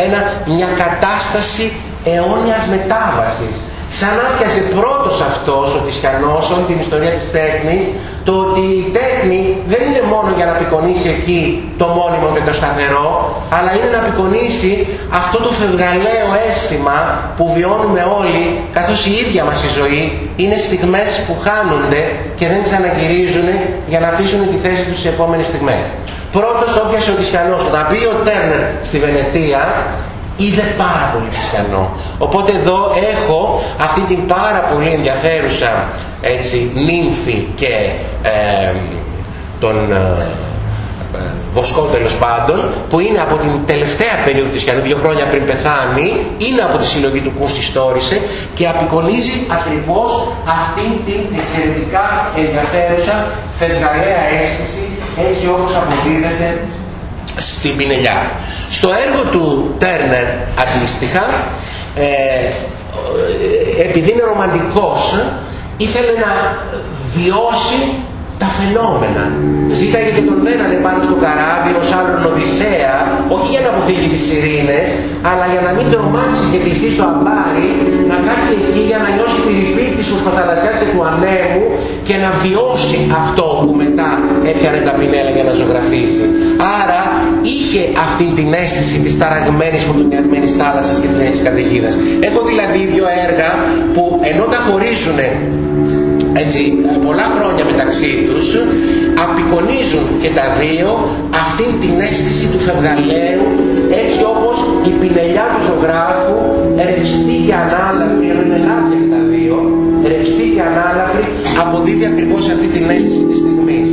ένα, μια κατάσταση αιώνιας μετάβασης. Σαν να πιασε πρώτος αυτός ο Τισιανός όλη την ιστορία της τέχνης το ότι η τέχνη δεν είναι μόνο για να απεικονίσει εκεί το μόνιμο και το σταθερό αλλά είναι να απεικονίσει αυτό το φευγαλαίο αίσθημα που βιώνουμε όλοι καθώς η ίδια μας η ζωή είναι στιγμές που χάνονται και δεν ξαναγυρίζουν για να αφήσουν τη θέση τους στις επόμενες στιγμές. Πρώτος το έπιασε ο Τισιανός. Όταν πήγε ο Τέρνερ στη Βενετία είδε πάρα πολύ Τισιανό. Οπότε εδώ έχω αυτή την πάρα πολύ ενδιαφέρουσα έτσι, νύμφη και ε, τον ε, Βοσκό τέλος πάντων, που είναι από την τελευταία περίοδο της Γιάννη, δύο χρόνια πριν πεθάνει, είναι από τη συλλογή του Κούστη Στόρισε και απεικονίζει ακριβώς αυτή την εξαιρετικά ενδιαφέρουσα φευγαλαία αίσθηση έτσι όπως αποδίδεται στην Πινελιά. Στο έργο του Τέρνερ αντίστοιχα, ε, επειδή είναι ρομαντικός, ήθελε να βιώσει τα φαινόμενα. Ζήταγε και τον έναν πάνω στο καράβι ως άλλον Οδυσσέα, όχι για να αποφύγει τις σιρήνες, αλλά για να μην τρομάξει και κλειστεί στο αμπάρι, να κάτσει εκεί για να νιώσει τη ρηπή της ουσπαθαλασσιάς και του ανέμου και να βιώσει αυτό που μετά έπιανε τα πινέλα για να ζωγραφίσει. Άρα είχε αυτή την αίσθηση της ταραγμένης φωτομοιασμένης θάλασσας και της καταιγίδας. Έχω δηλαδή δύο έργα που ενώ τα χωρίζουν έτσι, πολλά χρόνια μεταξύ τους απεικονίζουν και τα δύο αυτήν την αίσθηση του φευγαλαίου έτσι όπως η πινελιά του ζωγράφου ρευστή και ανάλαφρη ενώ είναι λάδια και τα δύο ρευστή και ανάλαφρη αποδίδει ακριβώς αυτή την αίσθηση της στιγμής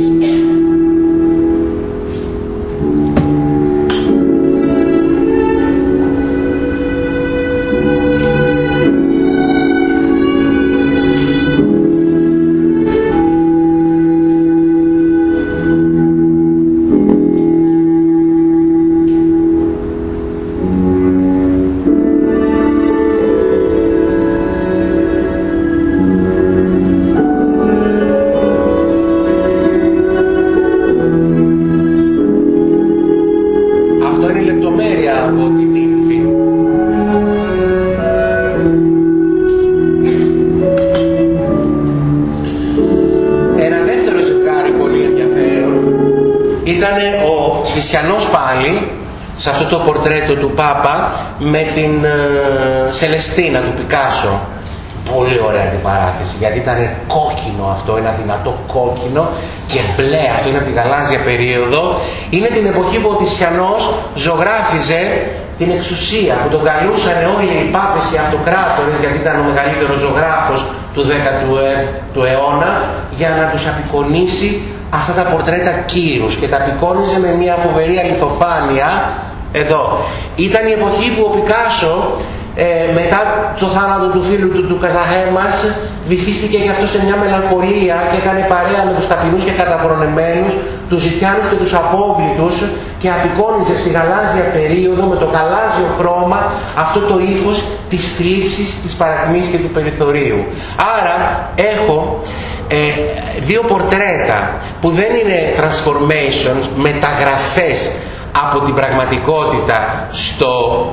Πάπα με την ε, Σελεστίνα του Πικάσο. Πολύ ωραία αντιπαράθεση γιατί ήταν κόκκινο αυτό, ένα δυνατό κόκκινο και μπλε αυτό είναι από την γαλάζια περίοδο. Είναι την εποχή που ο Τισιανός ζωγράφιζε την εξουσία που τον καλούσαν όλοι οι πάπες και οι αυτοκράτορες γιατί ήταν ο μεγαλύτερος ζωγράφος του 10ου αιώνα για να τους απεικονίσει αυτά τα πορτρέτα κύρους και τα απεικόνιζε με μια φοβερή αληθοφάνεια εδώ. Ήταν η εποχή που ο Πικάσο ε, μετά το θάνατο του φίλου του του Καζαχέμας βυθίστηκε και αυτός σε μια μελαγχολία και έκανε παρέα με τους ταπεινούς και καταφρονεμένους, τους ζητιάνους και τους απόβλητους και απεικόνιζε στη γαλάζια περίοδο με το γαλάζιο χρώμα αυτό το ύφος της θλίψης, της παρακμής και του περιθωρίου. Άρα έχω ε, δύο πορτρέτα που δεν είναι transformations, μεταγραφές από την πραγματικότητα στο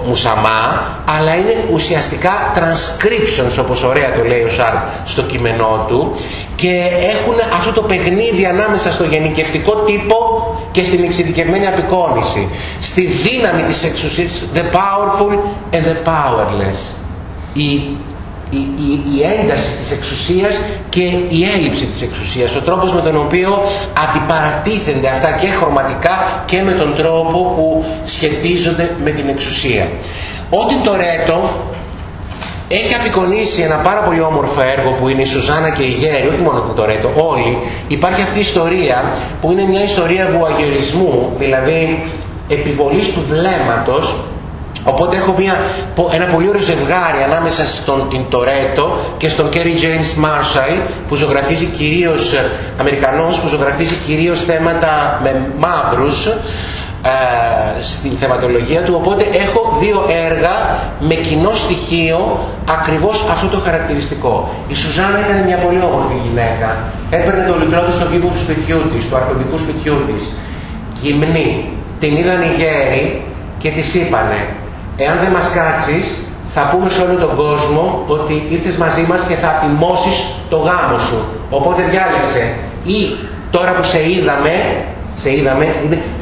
Μουσαμά αλλά είναι ουσιαστικά transcriptions όπως ωραία το λέει ο Σάρ στο κείμενό του και έχουν αυτό το παιχνίδι ανάμεσα στο γενικευτικό τύπο και στην εξειδικευμένη απεικόνηση στη δύναμη της εξουσίας the powerful and the powerless. Η η, η, η ένταση της εξουσίας και η έλλειψη της εξουσίας ο τρόπος με τον οποίο αντιπαρατίθενται αυτά και χρωματικά και με τον τρόπο που σχετίζονται με την εξουσία ότι το Ρέτο έχει απεικονίσει ένα πάρα πολύ όμορφο έργο που είναι η Σουζάνα και η Γέρη, όχι μόνο το Ρέτο, όλοι. Υπάρχει αυτή η ιστορία που είναι μια ιστορία βουαγερισμού, δηλαδή επιβολής του βλέμματος Οπότε έχω μια, ένα πολύ ωραίο ζευγάρι ανάμεσα στον Τιντορέτο και στον Κέρι James Marshall που ζωγραφίζει κυρίως, ε, Αμερικανός που ζωγραφίζει κυρίως θέματα με μαύρους ε, στην θεματολογία του. Οπότε έχω δύο έργα με κοινό στοιχείο ακριβώς αυτό το χαρακτηριστικό. Η Σουζάννα ήταν μια πολύ όμορφη γυναίκα. Έπαιρνε το λιτρό της στον κήπο του σπιτιού της του αρχοντικού σπιτιού της. Γυμνή. Την είδαν οι γέροι και της είπανε εάν δεν μας κάτσεις θα πούμε σε όλο τον κόσμο ότι ήρθες μαζί μας και θα τιμώσεις το γάμο σου. Οπότε διάλεξε. Ή τώρα που σε είδαμε, σε είδαμε,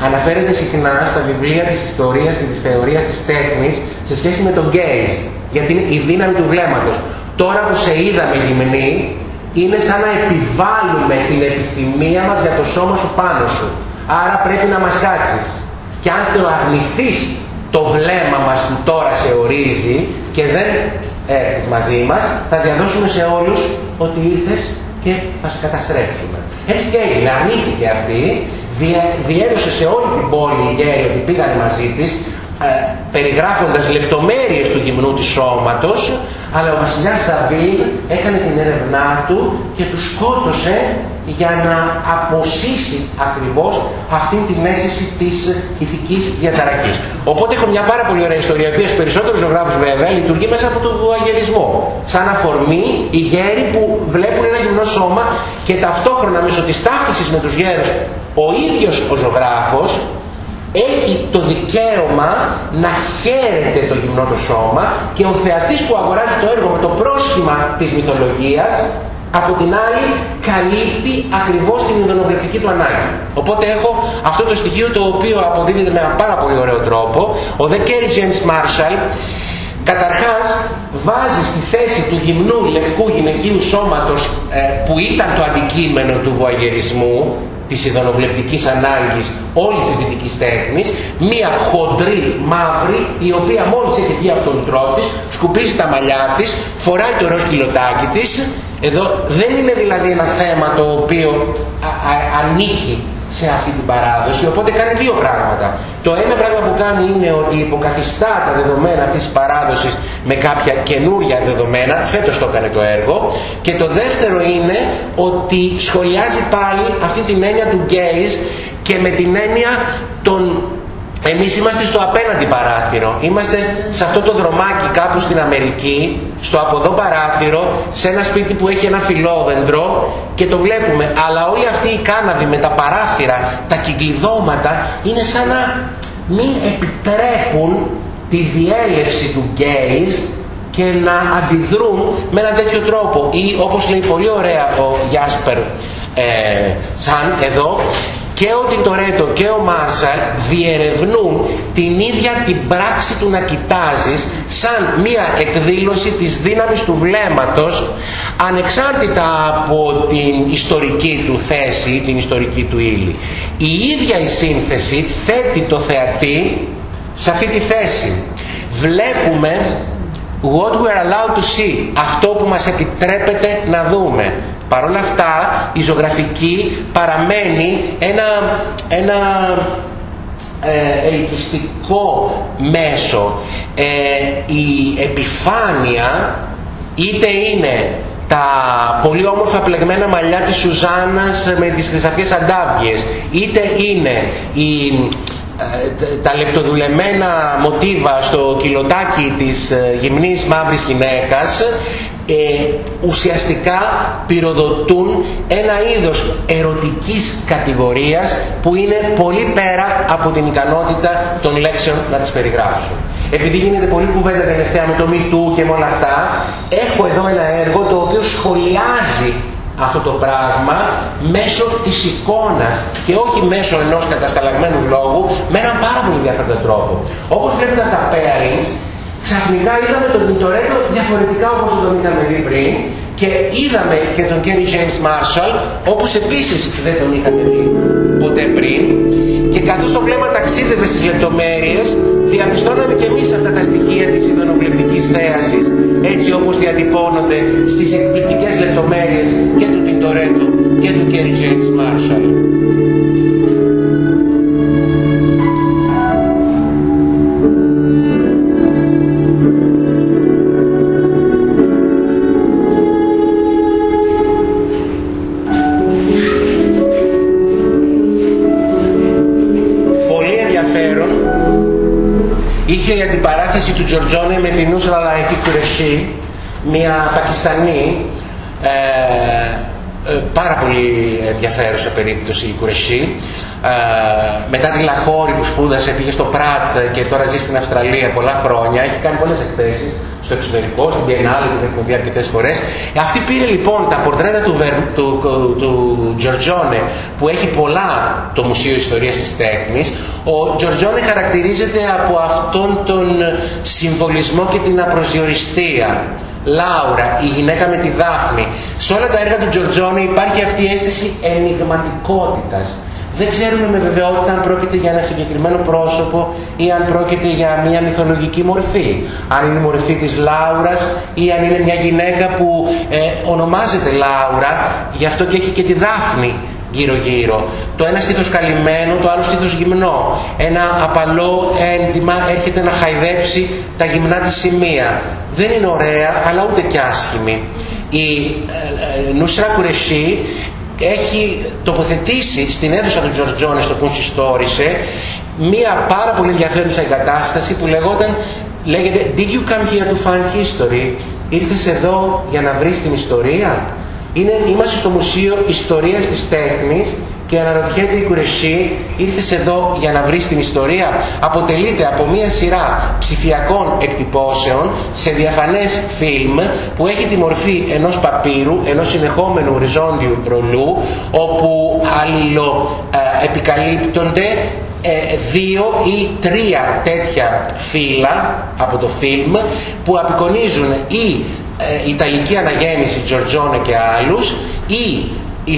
αναφέρεται συχνά στα βιβλία της ιστορίας και της θεωρίας της τέχνης σε σχέση με τον gaze, γιατί είναι η δύναμη του βλέμματος. Τώρα που σε είδαμε γυμνή, είναι σαν να επιβάλλουμε την επιθυμία μας για το σώμα σου πάνω σου. Άρα πρέπει να μας κάτσεις. Και αν το αρνηθείς το βλέμμα μας που τώρα σε ορίζει και δεν έρθεις μαζί μας, θα διαδώσουμε σε όλους ότι ήρθες και θα σε καταστρέψουμε. Έτσι και έγινε, αρνήθηκε αυτή, διέδωσε σε όλη την πόλη η γέρη ότι πήγανε μαζί της, ε, περιγράφοντας λεπτομέρειες του γυμνού της σώματος, αλλά ο βασιλιάς Δαβίδ έκανε την έρευνά του και του σκότωσε για να αποσύσει ακριβώς αυτή την αίσθηση της ηθικής διαταραχής. Οπότε έχω μια πάρα πολύ ωραία ιστορία, η οποία στους περισσότερους ζωγράφους βέβαια λειτουργεί μέσα από τον βουαγερισμό. Σαν αφορμή οι γέροι που βλέπουν ένα γυμνό σώμα και ταυτόχρονα μέσω της ταύτισης με τους γέρους ο ίδιος ο ζωγράφος έχει το δικαίωμα να χαίρεται το γυμνό το σώμα και ο θεατής που αγοράζει το έργο με το πρόσχημα της μυθολογίας από την άλλη καλύπτει ακριβώς την ιδονογραφική του ανάγκη. Οπότε έχω αυτό το στοιχείο το οποίο αποδίδεται με ένα πάρα πολύ ωραίο τρόπο. Ο The Kerry James Marshall καταρχάς βάζει στη θέση του γυμνού λευκού γυναικείου σώματος ε, που ήταν το αντικείμενο του βοαγερισμού της ειδωνοβλεπτικής ανάγκης όλης της δυτικής τέχνης, μία χοντρή μαύρη, η οποία μόλις έχει βγει από τον λιτρό της, σκουπίζει τα μαλλιά της, φοράει το ροζ κιλοτάκι της. Εδώ δεν είναι δηλαδή ένα θέμα το οποίο ανήκει σε αυτή την παράδοση, οπότε κάνει δύο πράγματα. Το ένα πράγμα που κάνει είναι ότι υποκαθιστά τα δεδομένα αυτής της παράδοσης με κάποια καινούρια δεδομένα, φέτος το έκανε το έργο, και το δεύτερο είναι ότι σχολιάζει πάλι αυτή την έννοια του gaze και με την έννοια των εμείς είμαστε στο απέναντι παράθυρο. Είμαστε σε αυτό το δρομάκι κάπου στην Αμερική, στο από εδώ παράθυρο, σε ένα σπίτι που έχει ένα φιλόδεντρο και το βλέπουμε. Αλλά όλοι αυτοί οι κάναβοι με τα παράθυρα, τα κυκλειδώματα, είναι σαν να μην επιτρέπουν τη διέλευση του gaze και να αντιδρούν με ένα τέτοιο τρόπο. Ή όπως λέει πολύ ωραία ο Γιάσπερ ε, σαν εδώ, και ο Τιντορέτο και ο Μάρσαλ διερευνούν την ίδια την πράξη του να κοιτάζεις σαν μία εκδήλωση της δύναμης του βλέμματος ανεξάρτητα από την ιστορική του θέση, την ιστορική του ύλη. Η ίδια η σύνθεση θέτει το θεατή σε αυτή τη θέση. Βλέπουμε what we are allowed to see, αυτό που μας επιτρέπεται να δούμε. Παρ' όλα αυτά η ζωγραφική παραμένει ένα, ένα ε, ελκυστικό μέσο. Ε, η επιφάνεια είτε είναι τα πολύ όμορφα πλεγμένα μαλλιά της Σουζάνας με τις χρυσαφιές αντάβιες είτε είναι η ε, τα λεπτοδουλεμένα μοτίβα στο κιλοτάκι της ε, γυμνής μαύρης γυναίκας ε, ουσιαστικά πυροδοτούν ένα είδος ερωτικής κατηγορίας που είναι πολύ πέρα από την ικανότητα των λέξεων να τις περιγράψουν. Επειδή γίνεται πολύ κουβέντα τελευταία με το Me και με όλα αυτά, έχω εδώ ένα έργο το οποίο σχολιάζει αυτό το πράγμα μέσω της εικόνας και όχι μέσω ενός κατασταλαγμένου λόγου με έναν πάρα πολύ ενδιαφέροντα τρόπο. Όπως βλέπετε τα pairings, ξαφνικά είδαμε τον Τιντορέτο διαφορετικά όπως τον είχαμε δει πριν και είδαμε και τον Kerry James Marshall όπως επίσης δεν τον είχαμε δει ποτέ πριν και καθώς το βλέμμα ταξίδευε στις λεπτομέρειες διαπιστώναμε και εμείς αυτά τα στοιχεία της ειδονοπληκτικής θέασης έτσι όπως διατυπώνονται στις εκπληκτικές λεπτομέρειες και του Τιντορέτο και του Kerry James Marshall. Αντιπαράθεση του Τζορτζόνε με την Ούσρα Λαϊκή Κουρεσί, μια Πακιστανή, ε, ε, πάρα πολύ ενδιαφέρουσα περίπτωση η Κουρεσί. Ε, μετά τη Λαχώρη που σπούδασε πήγε στο Πράτ και τώρα ζει στην Αυστραλία πολλά χρόνια, έχει κάνει πολλές εκθέσεις στο εξωτερικό, στην Biennale, την έχουμε δει αρκετές φορές. Αυτή πήρε λοιπόν τα πορτρέτα του, του, του, Τζορτζόνε που έχει πολλά το Μουσείο Ιστορίας της Τέχνης. Ο Τζορτζόνε χαρακτηρίζεται από αυτόν τον συμβολισμό και την απροσδιοριστία. Λάουρα, η γυναίκα με τη Δάφνη. Σε όλα τα έργα του Τζορτζόνε υπάρχει αυτή η αίσθηση ενηγματικότητας δεν ξέρουμε με βεβαιότητα αν πρόκειται για ένα συγκεκριμένο πρόσωπο ή αν πρόκειται για μια μυθολογική μορφή. Αν είναι η μορφή της Λάουρας ή αν είναι μια γυναίκα που ε, ονομάζεται Λάουρα, γι' αυτό και έχει και τη Δάφνη γύρω-γύρω. Το ένα στήθος καλυμμένο, το άλλο στήθος γυμνό. Ένα απαλό ένδυμα έρχεται να χαϊδέψει τα γυμνά της σημεία. Δεν είναι ωραία, αλλά ούτε και άσχημη. Η ε, ε, Νούσρα Κουρεσί έχει τοποθετήσει στην αίθουσα του Τζορτζόνε στο Κουνσιστόρισε μία πάρα πολύ ενδιαφέρουσα εγκατάσταση που λεγόταν, λέγεται Did you come here to find history? Ήρθες εδώ για να βρεις την ιστορία; Είναι, είμαστε στο Μουσείο Ιστορίας της Τέχνης και αναρωτιέται η Κουρεσί ήρθες εδώ για να βρεις την ιστορία. Αποτελείται από μια σειρά ψηφιακών εκτυπώσεων σε διαφανές φιλμ που έχει τη μορφή ενός παπύρου ενός συνεχόμενου οριζόντιου ρολού όπου αλληλο ε, επικαλύπτονται ε, δύο ή τρία τέτοια φύλλα από το φιλμ που απεικονίζουν ή ε, Ιταλική αναγέννηση Τζορτζόνε και άλλους ή οι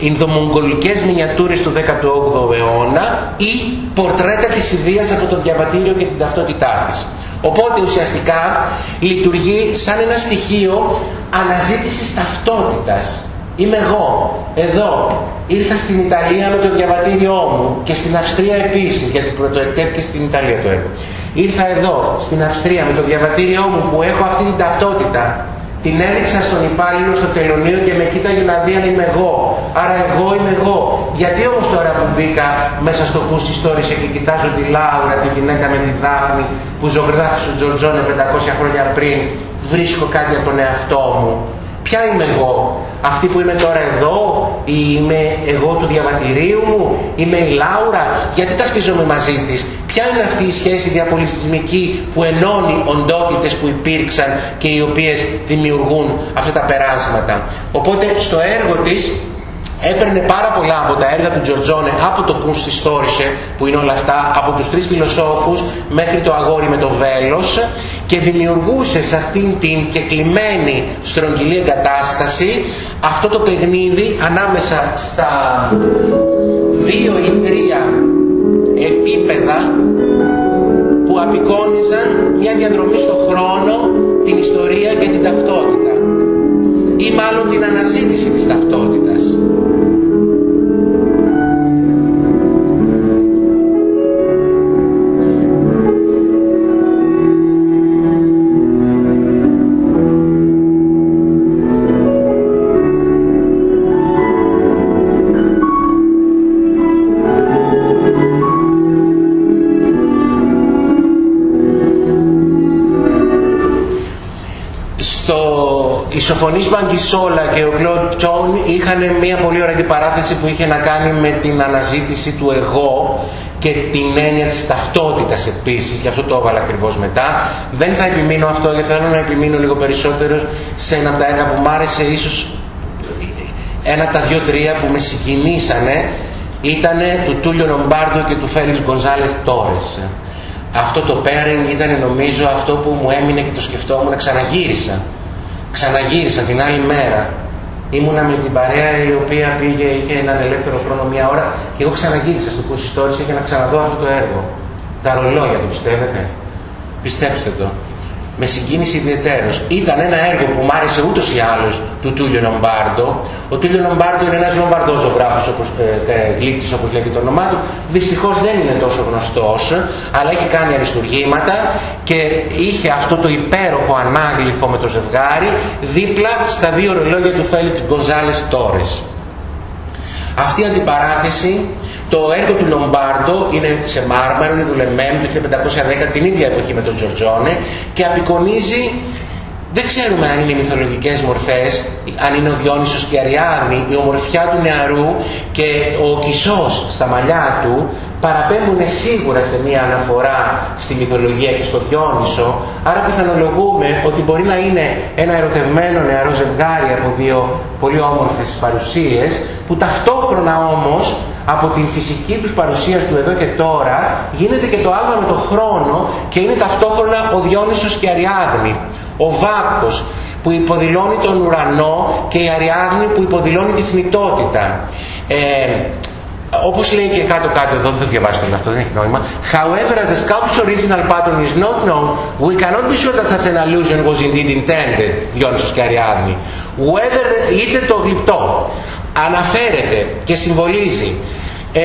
Ινδομογγολικές μινιατούρες του 18ου αιώνα ή πορτρέτα της Ιδίας από το διαβατήριο και την ταυτότητά της. Οπότε ουσιαστικά λειτουργεί σαν ένα στοιχείο αναζήτησης ταυτότητας. Είμαι εγώ, εδώ, ήρθα στην Ιταλία με το διαβατήριό μου και στην Αυστρία επίσης, γιατί πρωτοεκτέθηκε στην Ιταλία το έργο. Ήρθα εδώ, στην Αυστρία, με το διαβατήριό μου που έχω αυτή την ταυτότητα την έδειξα στον υπάλληλο στο τελωνίο και με κοίταγε να δει αν είμαι εγώ. Άρα εγώ είμαι εγώ. Γιατί όμως τώρα που μπήκα μέσα στο κούς ιστόρησε και κοιτάζω τη Λάουρα, τη γυναίκα με τη Δάφνη που ζωγράφησε ο Τζορτζόνε 500 χρόνια πριν, βρίσκω κάτι από τον εαυτό μου. Ποια είμαι εγώ, αυτή που είμαι τώρα εδώ, ή είμαι εγώ του διαβατηρίου μου, είμαι η Λάουρα, γιατί ταυτίζομαι μαζί της, ποια είναι αυτή η σχέση διαπολιτισμική που ενώνει οντότητες που υπήρξαν και οι οποίες δημιουργούν αυτά τα περάσματα; Οπότε στο έργο της έπαιρνε πάρα πολλά από τα έργα του Τζορτζόνε από το Kunsthistorische που είναι όλα αυτά από τους τρεις φιλοσόφους μέχρι το αγόρι με το βέλος και δημιουργούσε σε αυτήν την κεκλειμένη στρογγυλή εγκατάσταση αυτό το παιχνίδι ανάμεσα στα δύο ή τρία επίπεδα που απεικόνιζαν μια διαδρομή στο χρόνο, την ιστορία και την ταυτότητα. ή μάλλον την αναζήτηση της ταυτότητας. Σοφονής Μαγκισόλα και ο Κλοντ Τσόν είχαν μια πολύ ωραία παράθεση που είχε να κάνει με την αναζήτηση του εγώ και την έννοια της ταυτότητας επίσης, γι' αυτό το έβαλα ακριβώς μετά. Δεν θα επιμείνω αυτό γιατί θέλω να επιμείνω λίγο περισσότερο σε ένα από τα έργα που μου άρεσε ίσως ένα από τα δύο-τρία που με συγκινήσανε ήταν του Τούλιο Λομπάρντο και του Φέλix Γκονζάλες Τόρες. Αυτό το pairing ήταν νομίζω αυτό που μου έμεινε και το σκεφτόμουν, ξαναγύρισα Ξαναγύρισα την άλλη μέρα. Ήμουνα με την παρέα η οποία πήγε, είχε έναν ελεύθερο χρόνο μία ώρα και εγώ ξαναγύρισα στο Pussy Stories για να ξαναδώ αυτό το έργο. Τα ρολόγια το πιστεύετε; Πιστέψτε το με συγκίνηση ιδιαίτερος. Ήταν ένα έργο που μου άρεσε ούτως ή άλλως του Τούλιο Λομπάρντο. Ο Τούλιο Λομπάρντο είναι ένας Λομπαρδός ζωγράφος, όπως, ε, ε, γλύκτης όπως λέγει το όνομά του. Δυστυχώς δεν είναι τόσο γνωστός, αλλά έχει κάνει αριστουργήματα και είχε αυτό το υπέροχο ανάγλυφο με το ζευγάρι δίπλα στα δύο ρολόγια του Φέλιξ Γκοζάλες Τόρες. Αυτή η αντιπαράθεση το έργο του Λομπάρντο είναι σε μάρμαρο, είναι δουλεμένο το 1510 την ίδια εποχή με τον Τζορτζόνε και απεικονίζει δεν ξέρουμε αν είναι μυθολογικές μορφές, αν είναι ο Διόνυσος και η Αριάδνη, η ομορφιά του νεαρού και ο Κισός στα μαλλιά του παραπέμπουν σίγουρα σε μία αναφορά στη μυθολογία και στο Διόνυσο, άρα πιθανολογούμε ότι μπορεί να είναι ένα ερωτευμένο νεαρό ζευγάρι από δύο πολύ όμορφες παρουσίες, που ταυτόχρονα όμως από την φυσική τους παρουσία του εδώ και τώρα γίνεται και το άλλο με τον χρόνο και είναι ταυτόχρονα ο Διόνυσος και η Αριάδνη, ο Βάκος που υποδηλώνει τον ουρανό και η Αριάδνη που υποδηλώνει τη θνητότητα. Ε, όπως λέει και κάτω κάτω εδώ, δεν το διαβάζω αυτό, δεν έχει νόημα. However, as the sculpture's original pattern is not known, we cannot be sure that such an allusion was indeed intended, Διόνυσος και Αριάδνη. Whether, είτε το γλυπτό αναφέρεται και συμβολίζει ε,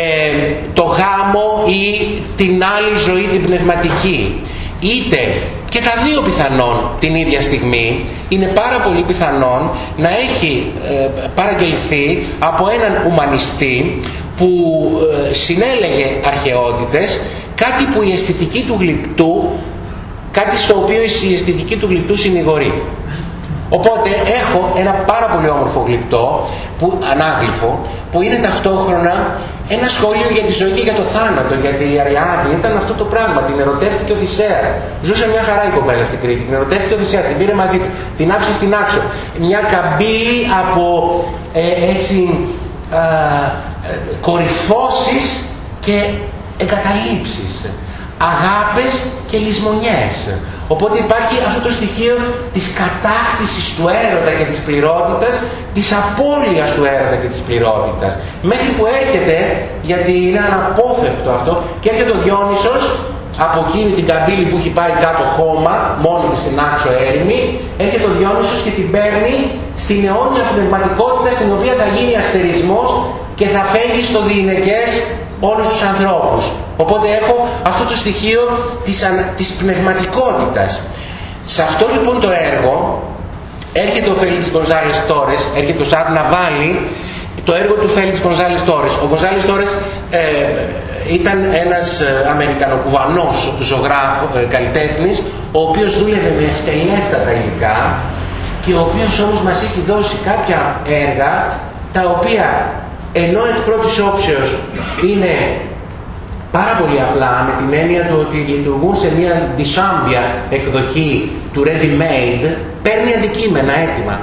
το γάμο ή την άλλη ζωή την πνευματική, είτε και τα δύο πιθανόν την ίδια στιγμή είναι πάρα πολύ πιθανόν να έχει ε, παραγγελθεί από έναν ουμανιστή που ε, συνέλεγε αρχαιότητες κάτι που η αισθητική του γλυπτού κάτι στο οποίο η αισθητική του γλυπτού συνηγορεί. Οπότε έχω ένα πάρα πολύ όμορφο γλυπτό, που, ανάγλυφο, που είναι ταυτόχρονα ένα σχόλιο για τη ζωή και για το θάνατο. Γιατί η Αριάδη ήταν αυτό το πράγμα. Την ερωτεύτηκε ο Θησέα. Ζούσε μια χαρά η κοπέλα στην Κρήτη. Την ερωτεύτηκε ο Θησέα, την πήρε μαζί του. Την άφησε στην άξο. Μια καμπύλη από ε, έτσι ε, κορυφώσεις και εγκαταλείψεις. Αγάπες και λησμονιές. Οπότε υπάρχει αυτό το στοιχείο της κατάκτησης του έρωτα και της πληρότητας, της απώλειας του έρωτα και της πληρότητας. Μέχρι που έρχεται, γιατί είναι αναπόφευκτο αυτό, και έρχεται ο Διόνυσος από εκείνη την καμπύλη που έχει πάει κάτω χώμα, μόνο της στην άξο έρημη, έρχεται ο Διόνυσος και την παίρνει στην αιώνια πνευματικότητα στην οποία θα γίνει αστερισμός και θα φέρει στο διηνεκές όλους τους ανθρώπους. Οπότε έχω αυτό το στοιχείο της, της πνευματικότητας. Σε αυτό λοιπόν το έργο έρχεται ο Φέλιξ Γκονζάλες Τόρες, έρχεται ο Σάρ να βάλει το έργο του Φέλιξ Γκονζάλες Τόρες. Ο Γκονζάλες Τόρες ε, ήταν ένας ε, Αμερικανοκουβανός ζωγράφο, ε, καλλιτέχνης, ο οποίος δούλευε με ευτελέστατα υλικά και ο οποίος όμως μας έχει δώσει κάποια έργα τα οποία ενώ εκ πρώτης όψεως είναι πάρα πολύ απλά με την έννοια του ότι λειτουργούν σε μια δυσάμπια εκδοχή του ready made παίρνει αντικείμενα έτοιμα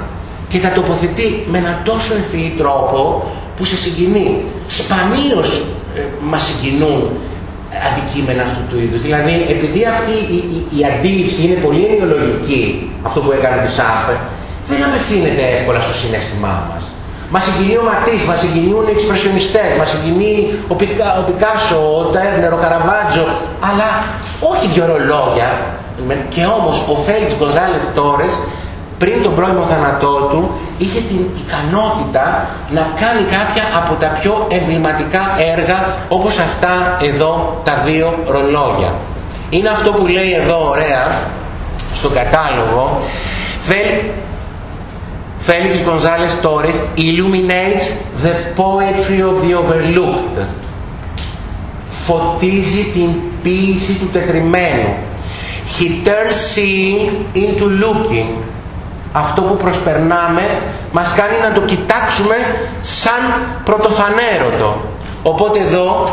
και τα τοποθετεί με έναν τόσο ευφυή τρόπο που σε συγκινεί. Σπανίως ε, μας συγκινούν αντικείμενα αυτού του είδους. Δηλαδή επειδή αυτή η, η, η αντίληψη είναι πολύ ενοιολογική, αυτό που έκανε το Σάφε, δεν απευθύνεται εύκολα στο συνέστημά μας. Μας συγκινεί ο Ματής, μας συγκινούν οι εξπρεσιονιστές, μας συγκινεί ο, Πικα, ο Πικάσο, ο Τέρνερ, ο Καραβάτζο, αλλά όχι δυο ρολόγια. Και όμως ο Φέλιξ Γκοζάλες Τόρες πριν τον πρώιμο θάνατό του είχε την ικανότητα να κάνει κάποια από τα πιο εμβληματικά έργα όπως αυτά εδώ τα δύο ρολόγια. Είναι αυτό που λέει εδώ ωραία στον κατάλογο Felix González Torres illuminates the poetry of the overlooked. Φωτίζει την ποίηση του τετριμένου. He turns seeing into looking. Αυτό που προσπερνάμε μας κάνει να το κοιτάξουμε σαν πρωτοφανέρωτο. Οπότε εδώ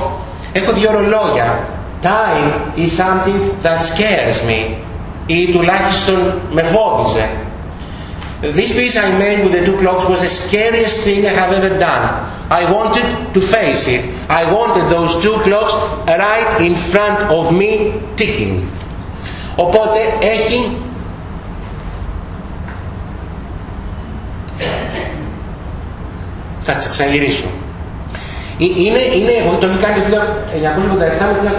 έχω δύο ρολόγια. Time is something that scares me. Ή τουλάχιστον με φόβιζε. This piece I made with the two clocks was the scariest thing I have ever done. I wanted to face it. I wanted those two clocks right in front of me ticking. Οπότε έχει Κάτσε, ξαναγυρίσω. Είναι, είναι, το έχει κάνει το 1987 με το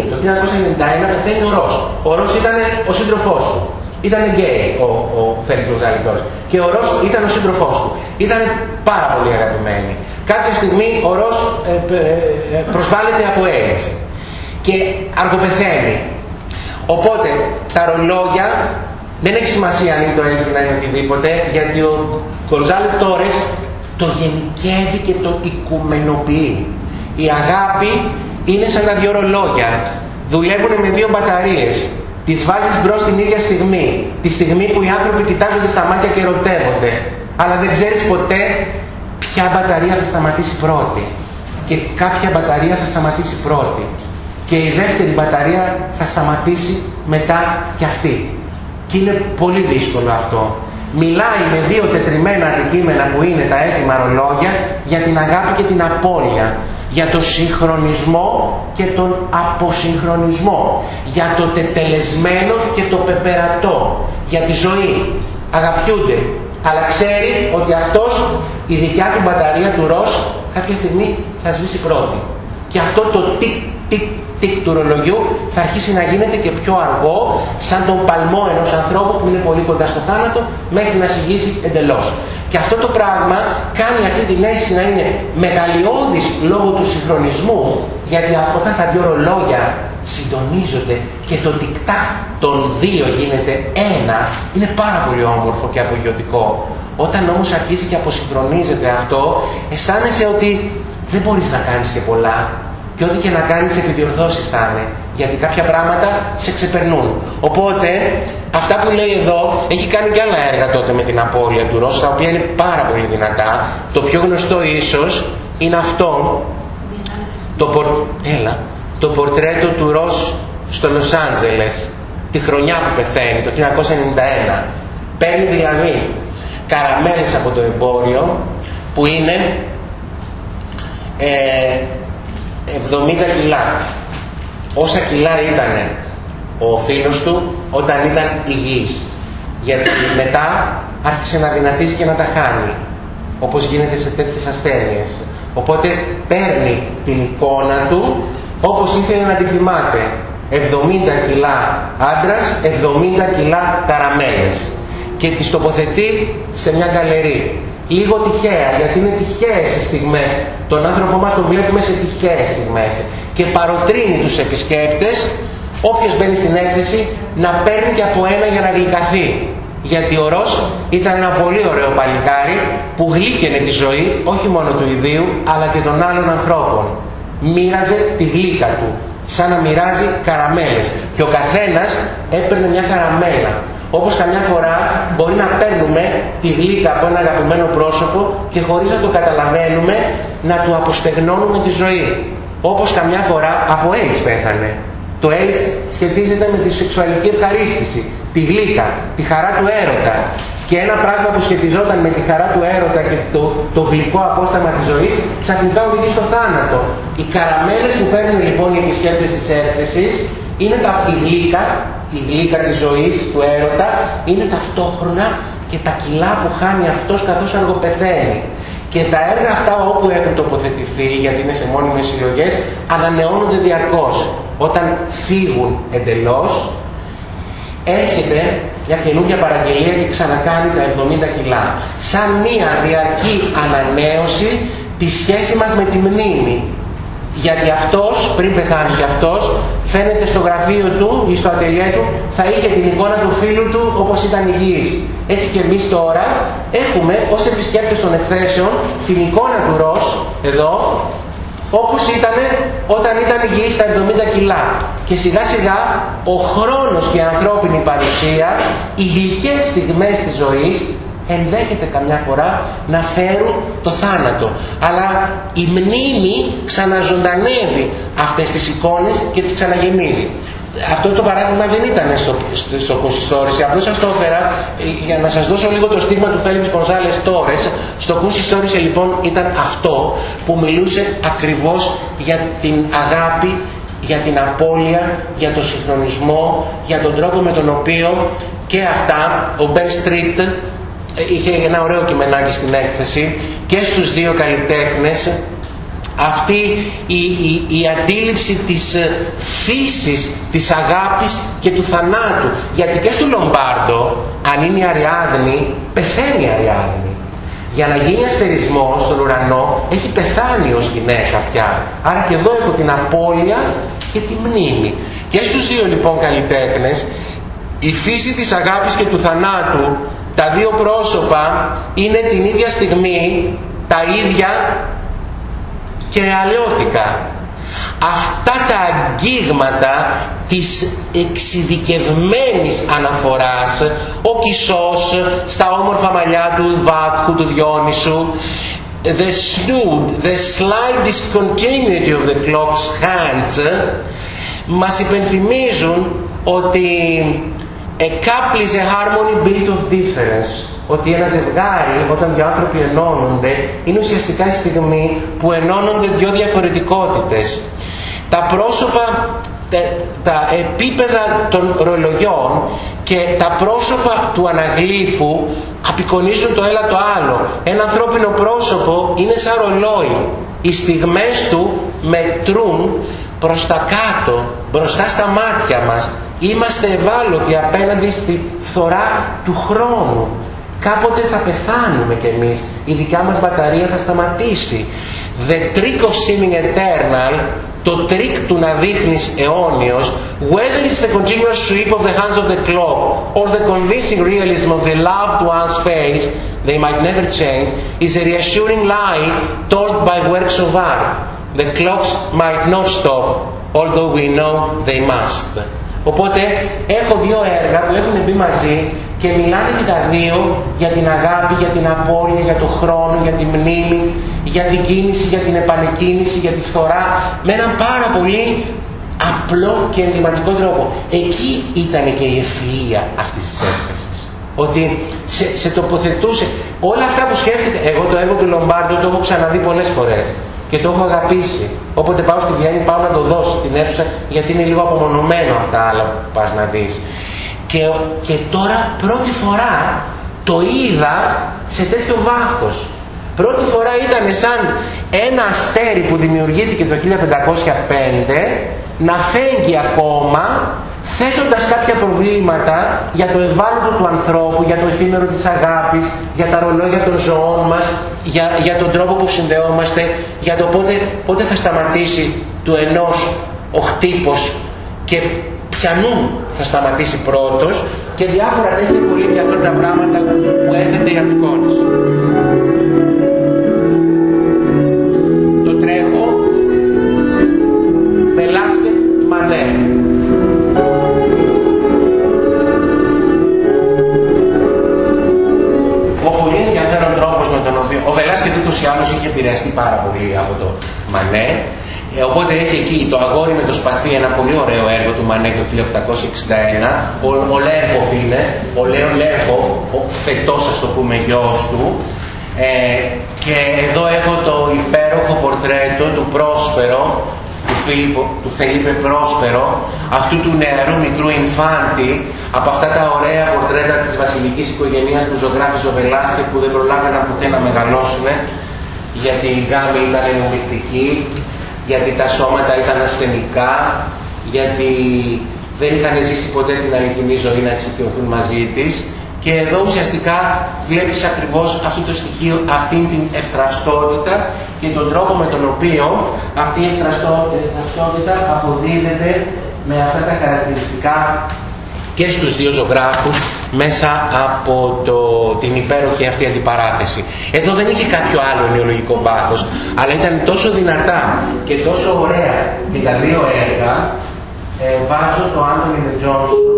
1990. Το 1991 πεθαίνει ο Ρος. Ο Ρος ήταν ο σύντροφός του. Ήταν γκέι ο, ο Φέλιξ Και ο Ρος ήταν ο σύντροφός του. Ήταν πάρα πολύ αγαπημένοι. Κάποια στιγμή ο Ρος ε, ε, ε, προσβάλλεται από έλλειψη και αργοπεθαίνει. Οπότε τα ρολόγια δεν έχει σημασία αν είναι το έτσι να είναι οτιδήποτε γιατί ο Γκονζάλε Τόρες το γενικεύει και το οικουμενοποιεί. Η αγάπη είναι σαν τα δύο ρολόγια. Δουλεύουν με δύο μπαταρίες. Τις βάζεις μπρος την ίδια στιγμή. Τη στιγμή που οι άνθρωποι κοιτάζονται στα μάτια και ερωτεύονται. Αλλά δεν ξέρεις ποτέ ποια μπαταρία θα σταματήσει πρώτη. Και κάποια μπαταρία θα σταματήσει πρώτη. Και η δεύτερη μπαταρία θα σταματήσει μετά και αυτή. Και είναι πολύ δύσκολο αυτό. Μιλάει με δύο τετριμένα αντικείμενα που είναι τα έτοιμα ρολόγια για την αγάπη και την απώλεια για το συγχρονισμό και τον αποσυγχρονισμό, για το τετελεσμένος και το πεπερατό, για τη ζωή. Αγαπιούνται, αλλά ξέρει ότι αυτός, η δικιά του μπαταρία του ροζ, κάποια στιγμή θα σβήσει πρώτη. Και αυτό το τικ, τικ, τικ του ρολογιού θα αρχίσει να γίνεται και πιο αργό, σαν τον παλμό ενός ανθρώπου που είναι πολύ κοντά στο θάνατο, μέχρι να συγγύσει εντελώς. Και αυτό το πράγμα κάνει αυτή την αίσθηση να είναι μεγαλειώδης λόγω του συγχρονισμού, γιατί όταν τα δύο ρολόγια συντονίζονται και το τικτά των δύο γίνεται ένα, είναι πάρα πολύ όμορφο και απογειωτικό. Όταν όμως αρχίσει και αποσυγχρονίζεται αυτό, αισθάνεσαι ότι δεν μπορείς να κάνεις και πολλά. Και ό,τι και να κάνεις επιδιορθώσεις θα είναι γιατί κάποια πράγματα σε ξεπερνούν. Οπότε αυτά που λέει εδώ έχει κάνει και άλλα έργα τότε με την απώλεια του Ρος τα οποία είναι πάρα πολύ δυνατά. Το πιο γνωστό ίσως είναι αυτό. Το, Έλα, το πορτρέτο του Ρος στο Λος Άντζελες. Τη χρονιά που πεθαίνει το 1991 παίρνει δηλαδή καραμέλες από το εμπόριο που είναι ε, 70 κιλά όσα κιλά ήταν ο φίλος του όταν ήταν υγιής. Γιατί μετά άρχισε να δυνατήσει και να τα χάνει, όπως γίνεται σε τέτοιες ασθένειες. Οπότε παίρνει την εικόνα του όπως ήθελε να τη θυμάται. 70 κιλά άντρας, 70 κιλά καραμέλες και τις τοποθετεί σε μια γκαλερί. Λίγο τυχαία, γιατί είναι τυχαίες οι στιγμές. Τον άνθρωπό μας τον βλέπουμε σε τυχαίες στιγμές και παροτρύνει τους επισκέπτες όποιος μπαίνει στην έκθεση να παίρνει και από ένα για να γλυκαθεί. Γιατί ο Ρος ήταν ένα πολύ ωραίο παλικάρι που γλύκαινε τη ζωή όχι μόνο του ιδίου αλλά και των άλλων ανθρώπων. Μοίραζε τη γλύκα του σαν να μοιράζει καραμέλες και ο καθένας έπαιρνε μια καραμέλα. Όπως καμιά φορά μπορεί να παίρνουμε τη γλύκα από ένα αγαπημένο πρόσωπο και χωρίς να το καταλαβαίνουμε να του αποστεγνώνουμε τη ζωή. Όπως καμιά φορά από AIDS πέθανε. Το AIDS σχετίζεται με τη σεξουαλική ευχαρίστηση, τη γλύκα, τη χαρά του έρωτα. Και ένα πράγμα που σχετιζόταν με τη χαρά του έρωτα και το, το γλυκό απόσταμα της ζωής ξαφνικά οδηγεί στο θάνατο. Οι καραμέλες που παίρνουν λοιπόν οι επισκέπτες της έκθεσης είναι τα, η γλύκα, η γλύκα της ζωής, του έρωτα, είναι ταυτόχρονα και τα κιλά που χάνει αυτός καθώς αργοπεθαίνει. Και τα έργα αυτά όπου έχουν τοποθετηθεί, γιατί είναι σε μόνιμες συλλογές, ανανεώνονται διαρκώς. Όταν φύγουν εντελώς, έρχεται μια καινούργια παραγγελία και ξανακάνει τα 70 κιλά. Σαν μια διαρκή ανανέωση της σχέσης μας με τη μνήμη. Γιατί αυτός, πριν πεθάνει και αυτός, φαίνεται στο γραφείο του ή στο ατελιέ του, θα είχε την εικόνα του φίλου του όπως ήταν υγιής. Έτσι και εμείς τώρα έχουμε ως επισκέπτες των εκθέσεων την εικόνα του Ρος, εδώ, όπως ήταν όταν ήταν υγιής στα 70 κιλά. Και σιγά σιγά ο χρόνος και η ανθρώπινη παρουσία, οι γλυκές στιγμές της ζωής, ενδέχεται καμιά φορά να φέρουν το θάνατο. Αλλά η μνήμη ξαναζωντανεύει αυτές τις εικόνες και τις ξαναγεμίζει. Αυτό το παράδειγμα δεν ήταν στο, στο κουσιστόρηση, απλώς σας το έφερα ε, για να σας δώσω λίγο το στίγμα του Φέλιξ Κονζάλες Τόρες. Στο κουσιστόρηση λοιπόν ήταν αυτό που μιλούσε ακριβώς για την αγάπη, για την απώλεια, για τον συγχρονισμό, για τον τρόπο με τον οποίο και αυτά ο Μπεν Στρίτ είχε ένα ωραίο κειμενάκι στην έκθεση και στους δύο καλλιτέχνες αυτή η, η, η αντίληψη της ε, φύσης, της αγάπης και του θανάτου. Γιατί και στο Λομπάρντο, αν είναι η Αριάδνη, πεθαίνει η Αριάδνη. Για να γίνει αστερισμός στον ουρανό, έχει πεθάνει ως γυναίκα πια. Άρα και εδώ έχω την απώλεια και τη μνήμη. Και στους δύο λοιπόν καλλιτέχνες, η φύση της αγάπης και του θανάτου τα δύο πρόσωπα είναι την ίδια στιγμή τα ίδια και αλλαιώτικα. Αυτά τα αγγίγματα της εξειδικευμένης αναφοράς ο Κισός στα όμορφα μαλλιά του Βάκχου, του Διόνυσου the snood, the slight discontinuity of the clock's hands μας υπενθυμίζουν ότι A couple is a harmony built of difference. Ότι ένα ζευγάρι, όταν δύο άνθρωποι ενώνονται, είναι ουσιαστικά η στιγμή που ενώνονται δύο διαφορετικότητες. Τα πρόσωπα, τα, τα επίπεδα των ρολογιών και τα πρόσωπα του αναγλύφου απεικονίζουν το ένα το άλλο. Ένα ανθρώπινο πρόσωπο είναι σαν ρολόι. Οι στιγμές του μετρούν προς τα κάτω, μπροστά στα μάτια μας Είμαστε ευάλωτοι απέναντι στη φθορά του χρόνου. Κάποτε θα πεθάνουμε κι εμείς. Η δικιά μας μπαταρία θα σταματήσει. The trick of seeming eternal, το τρίκ του να δείχνεις αιώνιος, whether it's the continuous sweep of the hands of the clock or the convincing realism of the loved one's face, they might never change, is a reassuring lie told by works of art. The clocks might not stop, although we know they must. Οπότε έχω δύο έργα που έχουν μπει μαζί και μιλάνε και τα δύο για την αγάπη, για την απώλεια, για τον χρόνο, για τη μνήμη, για την κίνηση, για την επανεκκίνηση, για τη φθορά, με έναν πάρα πολύ απλό και εγκληματικό τρόπο. Εκεί ήταν και η ευφυΐα αυτής της έκθεσης. Ότι σε, σε τοποθετούσε όλα αυτά που σκέφτεται. Εγώ το έργο του Λομπάρντο το έχω ξαναδεί πολλές φορές και το έχω αγαπήσει. Όποτε πάω στη Βιέννη πάω να το δώσω στην αίθουσα γιατί είναι λίγο απομονωμένο από τα άλλα που πας να δεις. Και, και τώρα πρώτη φορά το είδα σε τέτοιο βάθος. Πρώτη φορά ήταν σαν ένα αστέρι που δημιουργήθηκε το 1505 να φέγγει ακόμα θέτοντας κάποια προβλήματα για το ευάλωτο του ανθρώπου, για το εφήμερο της αγάπης, για τα ρολόγια των ζωών μας, για, για τον τρόπο που συνδεόμαστε, για το πότε, πότε θα σταματήσει του ενός ο χτύπος και πιανού θα σταματήσει πρώτος και διάφορα τέτοια πολύ ενδιαφέροντα πράγματα που έρχεται η απεικόνηση. Ο Βελάσκετ ούτως ή άλλως είχε επηρεαστεί πάρα πολύ από το Μανέ. Ε, οπότε έχει εκεί το αγόρι με το σπαθί, ένα πολύ ωραίο έργο του Μανέ το 1861. Ο, ο Λέρκοφ είναι, ο Λέον Λέρκοφ, ο φετός ας το πούμε γιος του. Ε, και εδώ έχω το υπέροχο πορτρέτο του Πρόσπερο, του, Φίλιππο, του Φελίπε Πρόσπερο, αυτού του νεαρού μικρού Ινφάντη, από αυτά τα ωραία πορτρέτα της βασιλικής οικογένειας που ζωγράφιζε ο Βελάσκετ που δεν προλάβαιναν ποτέ να μεγαλώσουν γιατί η γάμη ήταν ενομικτική, γιατί τα σώματα ήταν ασθενικά, γιατί δεν είχαν ζήσει ποτέ την αληθινή ζωή να εξοικειωθούν μαζί της και εδώ ουσιαστικά βλέπεις ακριβώς αυτό το στοιχείο, αυτή την ευθραυστότητα και τον τρόπο με τον οποίο αυτή η ευθραυστότητα αποδίδεται με αυτά τα χαρακτηριστικά και στους δύο ζωγράφους μέσα από το, την υπέροχη αυτή αντιπαράθεση. Εδώ δεν είχε κάποιο άλλο νεολογικό πάθος, αλλά ήταν τόσο δυνατά και τόσο ωραία και τα δύο έργα, ε, βάζω το Anthony the Johnston.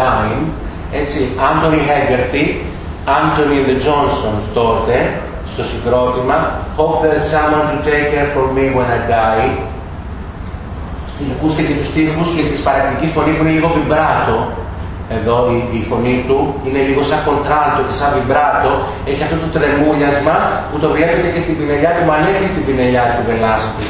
Time, έτσι, Anthony Haggerty, Anthony the Johnston τότε, στο συγκρότημα Hope there's someone to take care for me when I die Ακούστε και τους τύπους και τη παρακτική φωνή που είναι λίγο βιμπράτο. Εδώ η, η, φωνή του είναι λίγο σαν κοντράλτο και σαν βιμπράτο. Έχει αυτό το τρεμούλιασμα που το βλέπετε και στην πινελιά του Μανέ και στην πινελιά του Βελάστη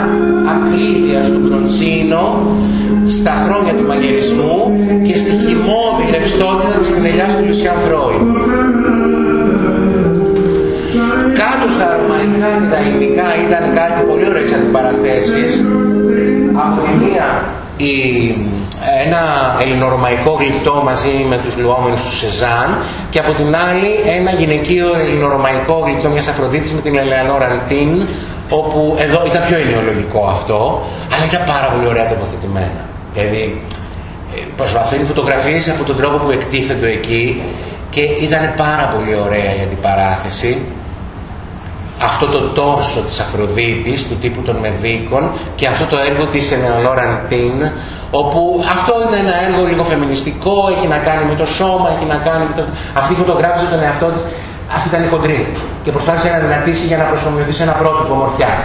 πινελιά ακρίβεια του Μπρονσίνο στα χρόνια του μαγειρισμού και στη χυμώδη ρευστότητα της πινελιάς του Λουσιάν Φρόιντ. Κάτω στα ρωμαϊκά και τα ελληνικά ήταν κάτι πολύ ωραίες αντιπαραθέσεις. Από τη μία η, ένα ελληνορωμαϊκό γλυπτό μαζί με τους λουόμενους του Σεζάν και από την άλλη ένα γυναικείο ελληνορωμαϊκό γλυπτό μιας Αφροδίτης με την Ελεανόρα Αντίν όπου εδώ ήταν πιο ενοιολογικό αυτό αλλά ήταν πάρα πολύ ωραία τοποθετημένα. Δηλαδή ε, προσπαθούν οι φωτογραφίες από τον τρόπο που εκτίθεται εκεί και ήταν πάρα πολύ ωραία για την παράθεση αυτό το τόρσο της Αφροδίτης, του τύπου των Μεδίκων και αυτό το έργο της Ενεολόραντίν όπου αυτό είναι ένα έργο λίγο φεμινιστικό, έχει να κάνει με το σώμα, έχει να κάνει με το... Αυτή φωτογράφησε τον εαυτό της, αυτή ήταν η χοντρή και προσπάθησε να δυνατήσει για να προσωμιωθεί σε ένα πρότυπο μορφιάς.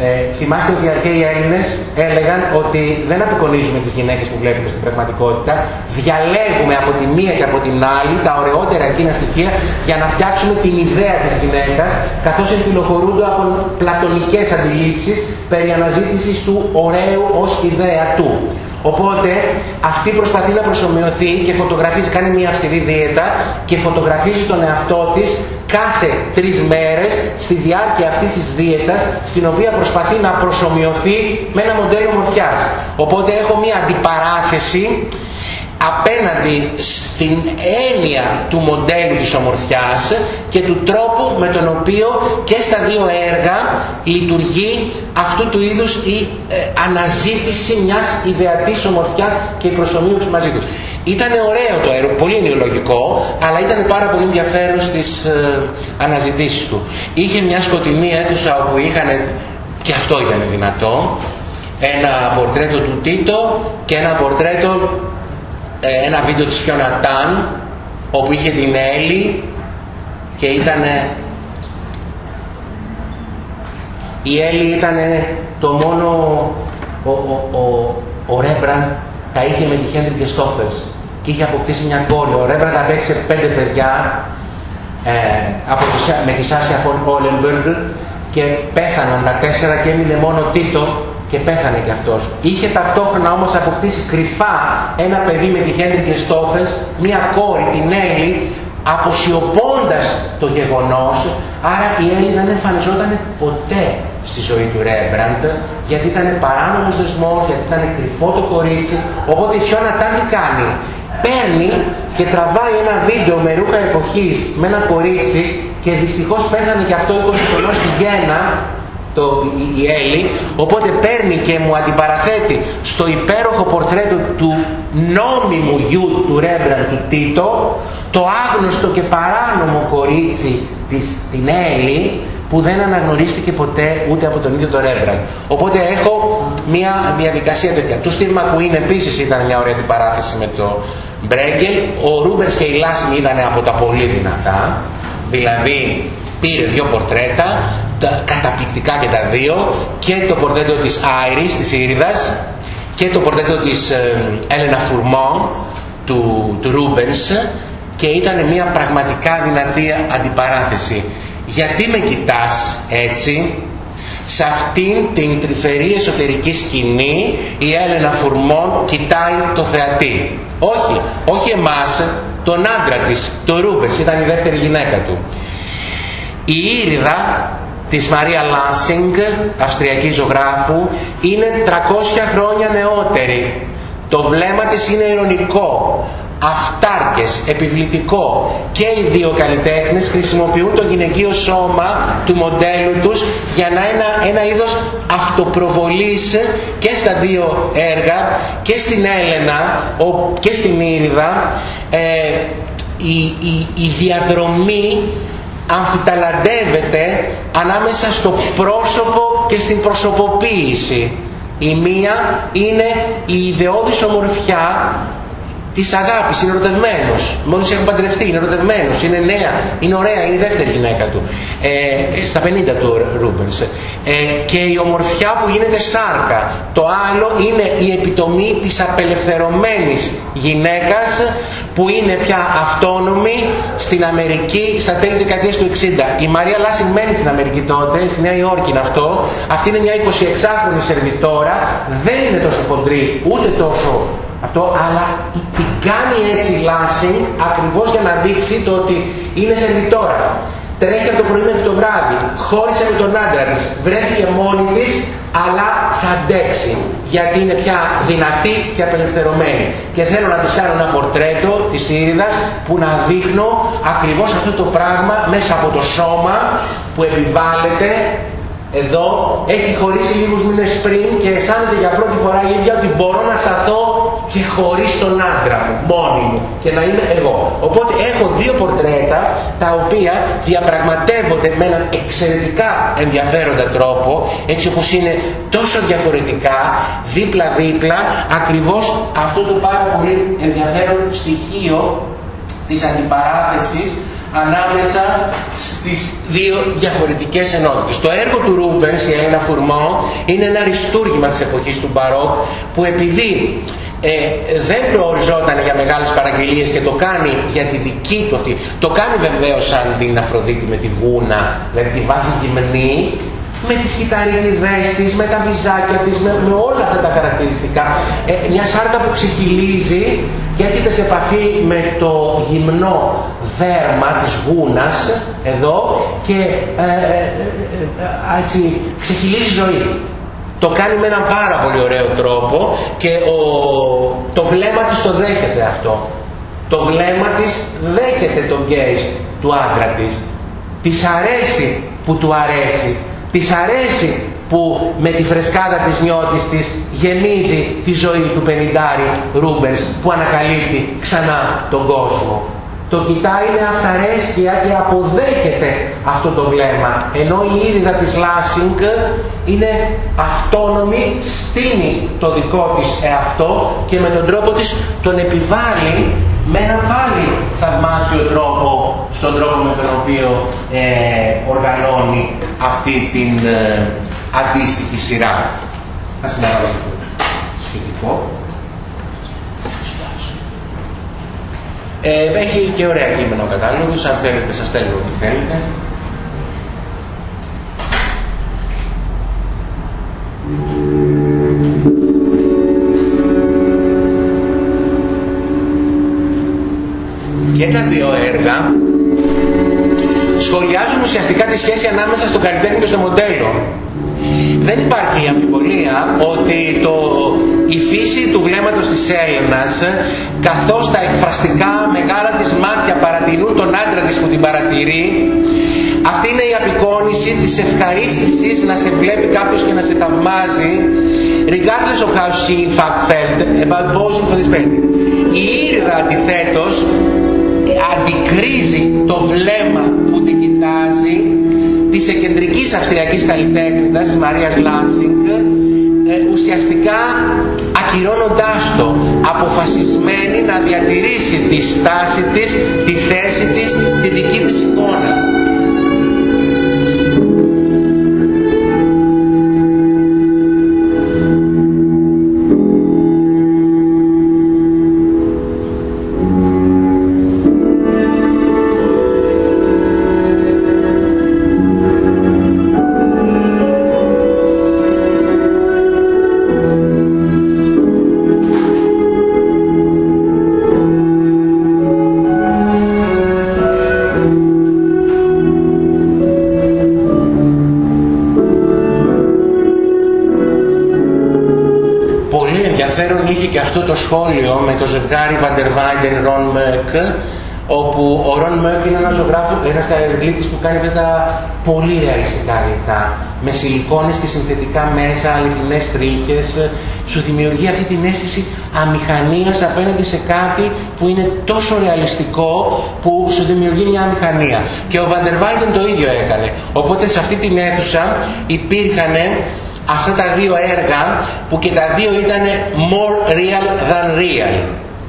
Ε, θυμάστε ότι οι αρχαίοι Έλληνες έλεγαν ότι δεν απεικονίζουμε τις γυναίκες που βλέπουμε στην πραγματικότητα, διαλέγουμε από τη μία και από την άλλη τα ωραιότερα εκείνα στοιχεία για να φτιάξουμε την ιδέα της γυναίκας, καθώς εμφυλοχωρούνται από πλατωνικές αντιλήψεις περί αναζήτησης του ωραίου ως ιδέα του. Οπότε αυτή προσπαθεί να προσωμιωθεί και φωτογραφίζει, κάνει μια αυστηρή δίαιτα και φωτογραφίζει τον εαυτό της κάθε τρεις μέρες στη διάρκεια αυτής της δίαιτας στην οποία προσπαθεί να προσωμιωθεί με ένα μοντέλο μορφιάς. Οπότε έχω μια αντιπαράθεση απέναντι στην έννοια του μοντέλου της ομορφιάς και του τρόπου με τον οποίο και στα δύο έργα λειτουργεί αυτού του είδους η ε, αναζήτηση μιας ιδεατής ομορφιάς και η προσωμείωση μαζί τους. Ήταν ωραίο το έργο, πολύ νεολογικό, αλλά ήταν πάρα πολύ ενδιαφέρον στις ε, αναζητήσεις του. Είχε μια σκοτεινή αίθουσα όπου είχαν, και αυτό ήταν δυνατό, ένα πορτρέτο του Τίτο και ένα πορτρέτο ε, ένα βίντεο της Φιώνα Ταν όπου είχε την Έλλη και ήταν η Έλλη ήταν το μόνο ο, ο, ο, ο Ρέμπραν τα είχε με τη Χέντρι και Στόφερς και είχε αποκτήσει μια κόρη. Ο Ρέμπραν τα παίξει σε πέντε παιδιά ε, από τη, με τη Σάσια Φον Όλεμπεργκ και πέθαναν τα τέσσερα και έμεινε μόνο Τίτο και πέθανε κι αυτός. Είχε ταυτόχρονα όμως αποκτήσει κρυφά ένα παιδί με τη Χέντρικ Στόφενς, μια κόρη, την Έλλη, αποσιωπώντας το γεγονός, άρα η Έλλη δεν εμφανιζόταν ποτέ στη ζωή του Ρέμπραντ, γιατί ήταν παράνομος δεσμός, γιατί ήταν κρυφό το κορίτσι, οπότε η Φιώνα τι κάνει. Παίρνει και τραβάει ένα βίντεο με ρούχα εποχής με ένα κορίτσι και δυστυχώς πέθανε και αυτό 20 χρονών στη Γέννα το, η, η Έλλη, οπότε παίρνει και μου αντιπαραθέτει στο υπέροχο πορτρέτο του νόμιμου γιου του Ρέμπραντ του Τίτο το άγνωστο και παράνομο κορίτσι της, την Έλλη που δεν αναγνωρίστηκε ποτέ ούτε από τον ίδιο τον Ρέμπραντ. Οπότε έχω μια διαδικασία τέτοια. Του Στίβ Μακουίν επίσης ήταν μια ωραία αντιπαράθεση με το Μπρέγκελ. Ο Ρούμπερς και η Λάσιν ήταν από τα πολύ δυνατά. Δηλαδή πήρε δύο πορτρέτα, τα, καταπληκτικά και τα δύο, και το πορτρέτο της Άιρης, της Ήριδας, και το πορτρέτο της Έλενα Φουρμόν, του, του Ρούμπενς, και ήταν μια πραγματικά δυνατή αντιπαράθεση. Γιατί με κοιτάς έτσι, σε αυτήν την τρυφερή εσωτερική σκηνή η Έλενα Φουρμόν κοιτάει το θεατή. Όχι, όχι εμάς, τον άντρα της, το Ρούμπενς, ήταν η δεύτερη γυναίκα του. Η Ήριδα της Μαρία Λάσνιγκ, αυστριακή ζωγράφου, είναι 300 χρόνια νεότερη. Το βλέμμα της είναι ειρωνικό, αυτάρκες, επιβλητικό και οι δύο καλλιτέχνες χρησιμοποιούν το γυναικείο σώμα του μοντέλου τους για να ένα, ένα είδος αυτοπροβολής και στα δύο έργα και στην Έλενα και στην Ήριδα ε, η, η, η διαδρομή αμφιταλαντεύεται ανάμεσα στο πρόσωπο και στην προσωποποίηση. Η μία είναι η ιδεώδης ομορφιά της αγάπης, είναι ερωτευμένος. Μόλις έχουν παντρευτεί, είναι ερωτευμένος, είναι νέα, είναι ωραία, είναι η δεύτερη γυναίκα του. Ε, στα 50 του Ρούμπενς. Ε, και η ομορφιά που γίνεται σάρκα. Το άλλο είναι η επιτομή της απελευθερωμένης γυναίκας που είναι πια αυτόνομη στην Αμερική στα τέλη της δεκαετίας του 60. Η Μαρία Λάσιν μένει στην Αμερική τότε, στη Νέα Υόρκη είναι αυτό. Αυτή είναι μια 26χρονη σερβιτόρα, δεν είναι τόσο χοντρή, ούτε τόσο αυτό, αλλά την κάνει έτσι Λάσιν ακριβώς για να δείξει το ότι είναι σερβιτόρα. Τρέχει από το πρωί μέχρι το βράδυ, χώρισε με τον άντρα της, βρέθηκε μόνη της, αλλά θα αντέξει γιατί είναι πια δυνατή και απελευθερωμένη. Και θέλω να της κάνω ένα πορτρέτο της Ήριδας που να δείχνω ακριβώς αυτό το πράγμα μέσα από το σώμα που επιβάλλεται εδώ. Έχει χωρίσει λίγους μήνες πριν και αισθάνεται για πρώτη φορά η ίδια ότι μπορώ να σταθώ και χωρίς τον άντρα μου, μόνη μου και να είμαι εγώ. Οπότε έχω δύο πορτρέτα τα οποία διαπραγματεύονται με έναν εξαιρετικά ενδιαφέροντα τρόπο έτσι όπως είναι τόσο διαφορετικά δίπλα-δίπλα ακριβώς αυτό το πάρα πολύ ενδιαφέρον στοιχείο της αντιπαράθεσης ανάμεσα στις δύο διαφορετικές ενότητες. Το έργο του Ρούμπενς, η Έλενα Φουρμό, είναι ένα αριστούργημα της εποχής του Μπαρόκ που επειδή ε, δεν προοριζόταν για μεγάλες παραγγελίες και το κάνει για τη δική του αυτή. Το κάνει βεβαίως σαν την Αφροδίτη με τη γούνα, δηλαδή τη βάζει γυμνή, με τις κυταρίδες της, με τα βυζάκια της, με, με όλα αυτά τα χαρακτηριστικά. Ε, μια σάρκα που ξεχυλίζει και έρχεται σε επαφή με το γυμνό δέρμα της γούνας εδώ και ε, ε, ε έτσι, ξεχυλίζει ζωή. Το κάνει με έναν πάρα πολύ ωραίο τρόπο και ο, το βλέμμα της το δέχεται αυτό. Το βλέμμα της δέχεται τον gaze του άντρα της. Της αρέσει που του αρέσει Της αρέσει που με τη φρεσκάδα της νιότης της γεμίζει τη ζωή του πενηντάρη Ρούμπενς που ανακαλύπτει ξανά τον κόσμο. Το κοιτάει με αυθαρέσκεια και αποδέχεται αυτό το βλέμμα. Ενώ η Ήριδα της Λάσνιγκ είναι αυτόνομη, στείνει το δικό της εαυτό και με τον τρόπο της τον επιβάλλει με έναν πάλι θαυμάσιο τρόπο στον τρόπο με τον οποίο ε, οργανώνει αυτή την ε, αντίστοιχη σειρά. Ας σχετικό. Ε, έχει και ωραία κείμενο ο κατάλογος, αν θέλετε σας στέλνω ό,τι θέλετε. Και τα δύο έργα σχολιάζουν ουσιαστικά τη σχέση ανάμεσα στο καλλιτέχνη και στο μοντέλο. Δεν υπάρχει αμφιβολία ότι το, η φύση του βλέμματος της Έλληνας καθώς τα εκφραστικά μεγάλα της μάτια παρατηρούν τον άντρα της που την παρατηρεί αυτή είναι η απεικόνηση της ευχαρίστησης να σε βλέπει κάποιος και να σε θαυμάζει regardless of how she in fact felt about posing for this painting. Η Ήρδα αντιθέτως αντικρίζει το βλέμμα που την κοιτάζει της εκεντρικής αυστριακής καλλιτέχνητας της Μαρίας Λάσινγκ ε, ουσιαστικά ακυρώνοντάς το αποφασισμένη να διατηρήσει τη στάση της, τη θέση της, τη δική της εικόνα. Με το ζευγάρι Βαντερβάιντεν Ρον Μέρκ όπου ο Ρον Μέρκ είναι ένας ζωγράφος, ένας καλλιεργητής που κάνει αυτά τα πολύ ρεαλιστικά υλικά με σιλικόνες και συνθετικά μέσα, αληθινές τρίχες. Σου δημιουργεί αυτή την αίσθηση αμηχανίας απέναντι σε κάτι που είναι τόσο ρεαλιστικό που σου δημιουργεί μια αμηχανία. Και ο Βαντερβάιντεν το ίδιο έκανε. Οπότε σε αυτή την αίθουσα υπήρχαν αυτά τα δύο έργα που και τα δύο ήταν more real than real.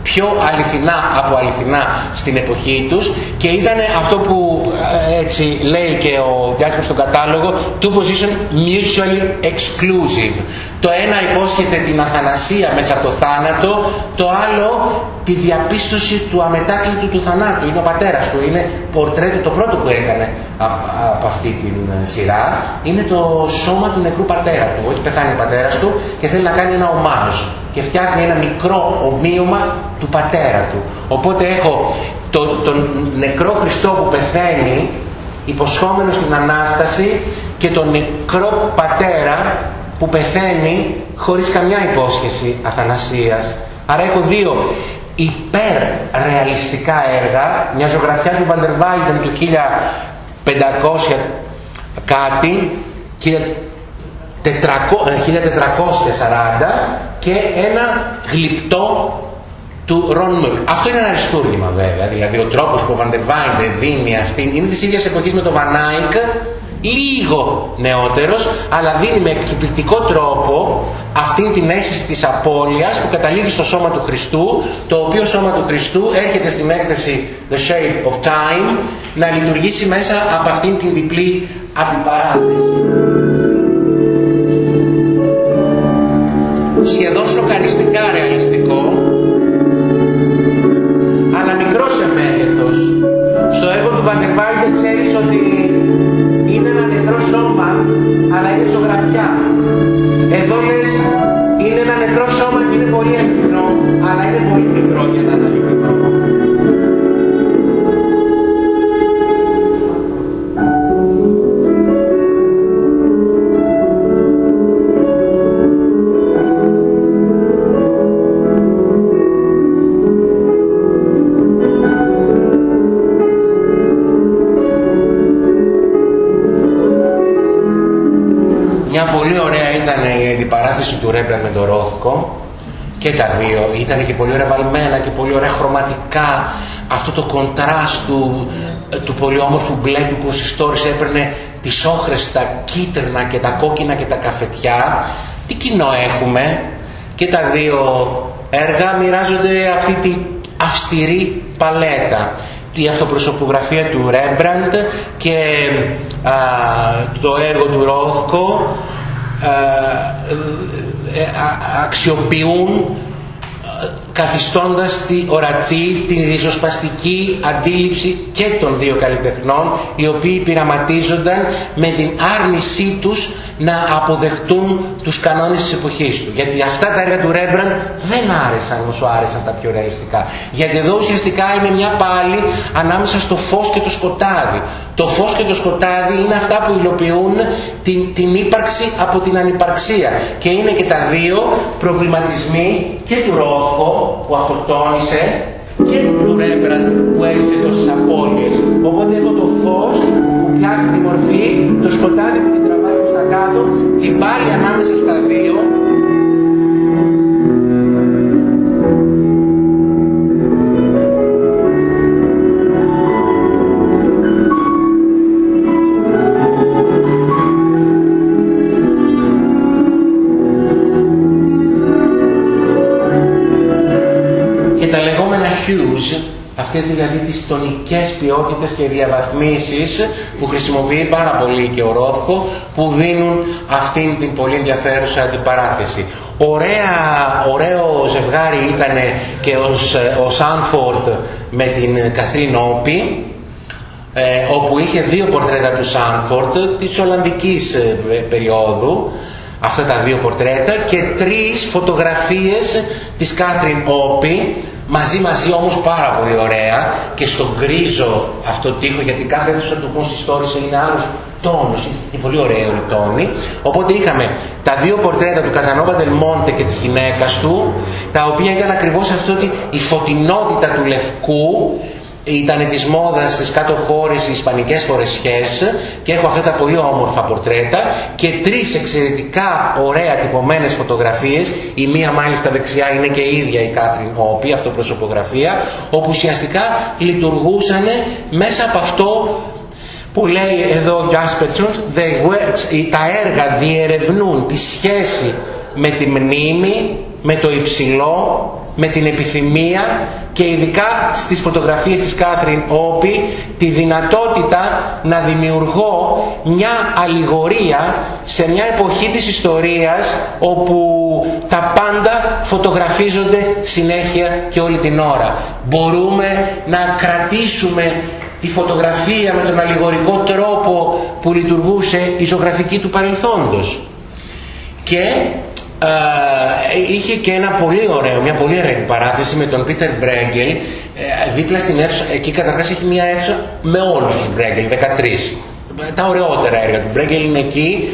Πιο αληθινά από αληθινά στην εποχή τους και ήταν αυτό που ε, έτσι λέει και ο διάσημος στον κατάλογο two position mutually exclusive. Το ένα υπόσχεται την αθανασία μέσα από το θάνατο το άλλο τη διαπίστωση του αμετάκλητου του θανάτου. Είναι ο πατέρας του είναι πορτρέτο το πρώτο που έκανε από αυτή την σειρά είναι το σώμα του νεκρού πατέρα του έχει πεθάνει ο πατέρας του και θέλει να κάνει ένα ομάζ και φτιάχνει ένα μικρό ομοίωμα του πατέρα του. Οπότε έχω το, τον νεκρό Χριστό που πεθαίνει υποσχόμενος στην Ανάσταση και τον νεκρό πατέρα που πεθαίνει χωρίς καμιά υπόσχεση αθανασίας. Άρα έχω δύο υπερρεαλιστικά έργα, μια ζωγραφιά του Βαντερβάιντεν του 1500 κάτι, 1440 και ένα γλυπτό του Ρον Μουρκ. Αυτό είναι ένα αριστούργημα βέβαια, δηλαδή ο τρόπος που ο Βαντερβάιντε δίνει αυτή, είναι της ίδιας εποχής με το Βανάικ, λίγο νεότερος, αλλά δίνει με εκπληκτικό τρόπο αυτήν την αίσθηση της απώλειας που καταλήγει στο σώμα του Χριστού, το οποίο σώμα του Χριστού έρχεται στην έκθεση The Shape of Time να λειτουργήσει μέσα από αυτήν την διπλή αντιπαράθεση. σχεδόν σοκαριστικά ρεαλιστικό αλλά μικρός σε μέγεθος. Στο έργο του Βαντερβάιτε ξέρεις ότι είναι ένα νεκρό σώμα αλλά είναι ζωγραφιά. Εδώ λες είναι ένα νεκρό σώμα και είναι πολύ αληθινό αλλά είναι πολύ μικρό για να είναι και τα δύο. Ήταν και πολύ ωραία βαλμένα και πολύ ωραία χρωματικά. Αυτό το κοντράστ του, του πολύ όμορφου μπλε του κονσιστόρης έπαιρνε τις όχρες τα κίτρινα και τα κόκκινα και τα καφετιά. Τι κοινό έχουμε; Και τα δύο έργα μοιράζονται αυτή τη αυστηρή παλέτα. Η αυτοπροσωπογραφία του Ρέμπραντ και το έργο του Ρόθκο ε, ε, αξιοποιούν καθιστώντας τη ορατή, την ριζοσπαστική αντίληψη και των δύο καλλιτεχνών οι οποίοι πειραματίζονταν με την άρνησή τους να αποδεχτούν τους κανόνες της εποχής του. Γιατί αυτά τα έργα του Ρέμπραν δεν άρεσαν όσο άρεσαν τα πιο ρεαλιστικά. Γιατί εδώ ουσιαστικά είναι μια πάλι ανάμεσα στο φως και το σκοτάδι. Το φως και το σκοτάδι είναι αυτά που υλοποιούν την, την ύπαρξη από την ανυπαρξία. Και είναι και τα δύο προβληματισμοί και του Ρόφκο που αυτοκτόνησε και του Ρέμπραντ που έζησε τόσες απώλειες. Οπότε εδώ το φως που πιάνει τη μορφή, το σκοτάδι που την τραβάει προς τα κάτω, την πάλι ανάμεσα στα δύο. Αυτές δηλαδή τις τονικές ποιότητες και διαβαθμίσεις που χρησιμοποιεί πάρα πολύ και ο Ρόφκο που δίνουν αυτήν την πολύ ενδιαφέρουσα αντιπαράθεση. Ωραία, ωραίο ζευγάρι ήταν και ο, ο Σάνφορντ με την Καθρίν Όπη ε, όπου είχε δύο πορτρέτα του Σάνφορντ της Ολλανδικής ε, περίοδου αυτά τα δύο πορτρέτα και τρεις φωτογραφίες της Κάθριν Όπη μαζί μαζί όμως πάρα πολύ ωραία και στον γκρίζο αυτό τείχο γιατί κάθε αίθουσα του Consistorius είναι άλλος τόνος, είναι πολύ ωραίο η τόνη. Οπότε είχαμε τα δύο πορτρέτα του Καζανόβα Μόντε και της γυναίκας του τα οποία ήταν ακριβώς αυτό ότι η φωτεινότητα του λευκού ήταν της μόδας στις κάτω χώρες οι ισπανικές φορεσιές και έχω αυτά τα πολύ όμορφα πορτρέτα και τρεις εξαιρετικά ωραία τυπωμένες φωτογραφίες. Η μία μάλιστα δεξιά είναι και η ίδια η Κάθριν Όπη αυτοπροσωπογραφία όπου ουσιαστικά λειτουργούσαν μέσα από αυτό που λέει εδώ ο Γκάσπερτσον τα έργα διερευνούν τη σχέση με τη μνήμη με το υψηλό με την επιθυμία και ειδικά στις φωτογραφίες της Κάθριν Όπη τη δυνατότητα να δημιουργώ μια αλληγορία σε μια εποχή της ιστορίας όπου τα πάντα φωτογραφίζονται συνέχεια και όλη την ώρα. Μπορούμε να κρατήσουμε τη φωτογραφία με τον αλληγορικό τρόπο που λειτουργούσε η ζωγραφική του παρελθόντος. Και είχε και ένα πολύ ωραίο, μια πολύ ωραία παράθεση με τον Πίτερ Μπρέγκελ ε, δίπλα στην αίθουσα, εκεί καταρχάς έχει μια αίθουσα με όλους τους Μπρέγκελ, 13 τα ωραιότερα έργα του Μπρέγκελ είναι εκεί.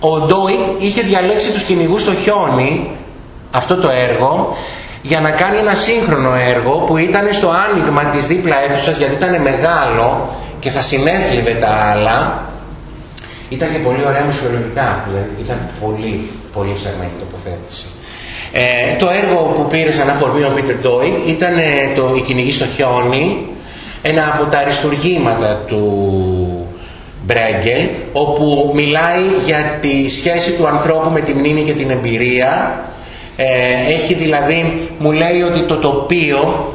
Ο Ντόι είχε διαλέξει τους κυνηγούς στο χιόνι αυτό το έργο για να κάνει ένα σύγχρονο έργο που ήταν στο άνοιγμα της δίπλα αίθουσας γιατί ήταν μεγάλο και θα συνέθλιβε τα άλλα. Ήταν και πολύ ωραία μουσιολογικά δηλαδή ήταν πολύ πολύ ψαγμένη τοποθέτηση. Ε, το έργο που πήρε σαν αφορμή ο Πίτερ Ντόι ήταν ε, το «Η κυνηγή στο χιόνι», ένα από τα αριστουργήματα του Μπρέγκελ, όπου μιλάει για τη σχέση του ανθρώπου με τη μνήμη και την εμπειρία. Ε, έχει δηλαδή, μου λέει ότι το τοπίο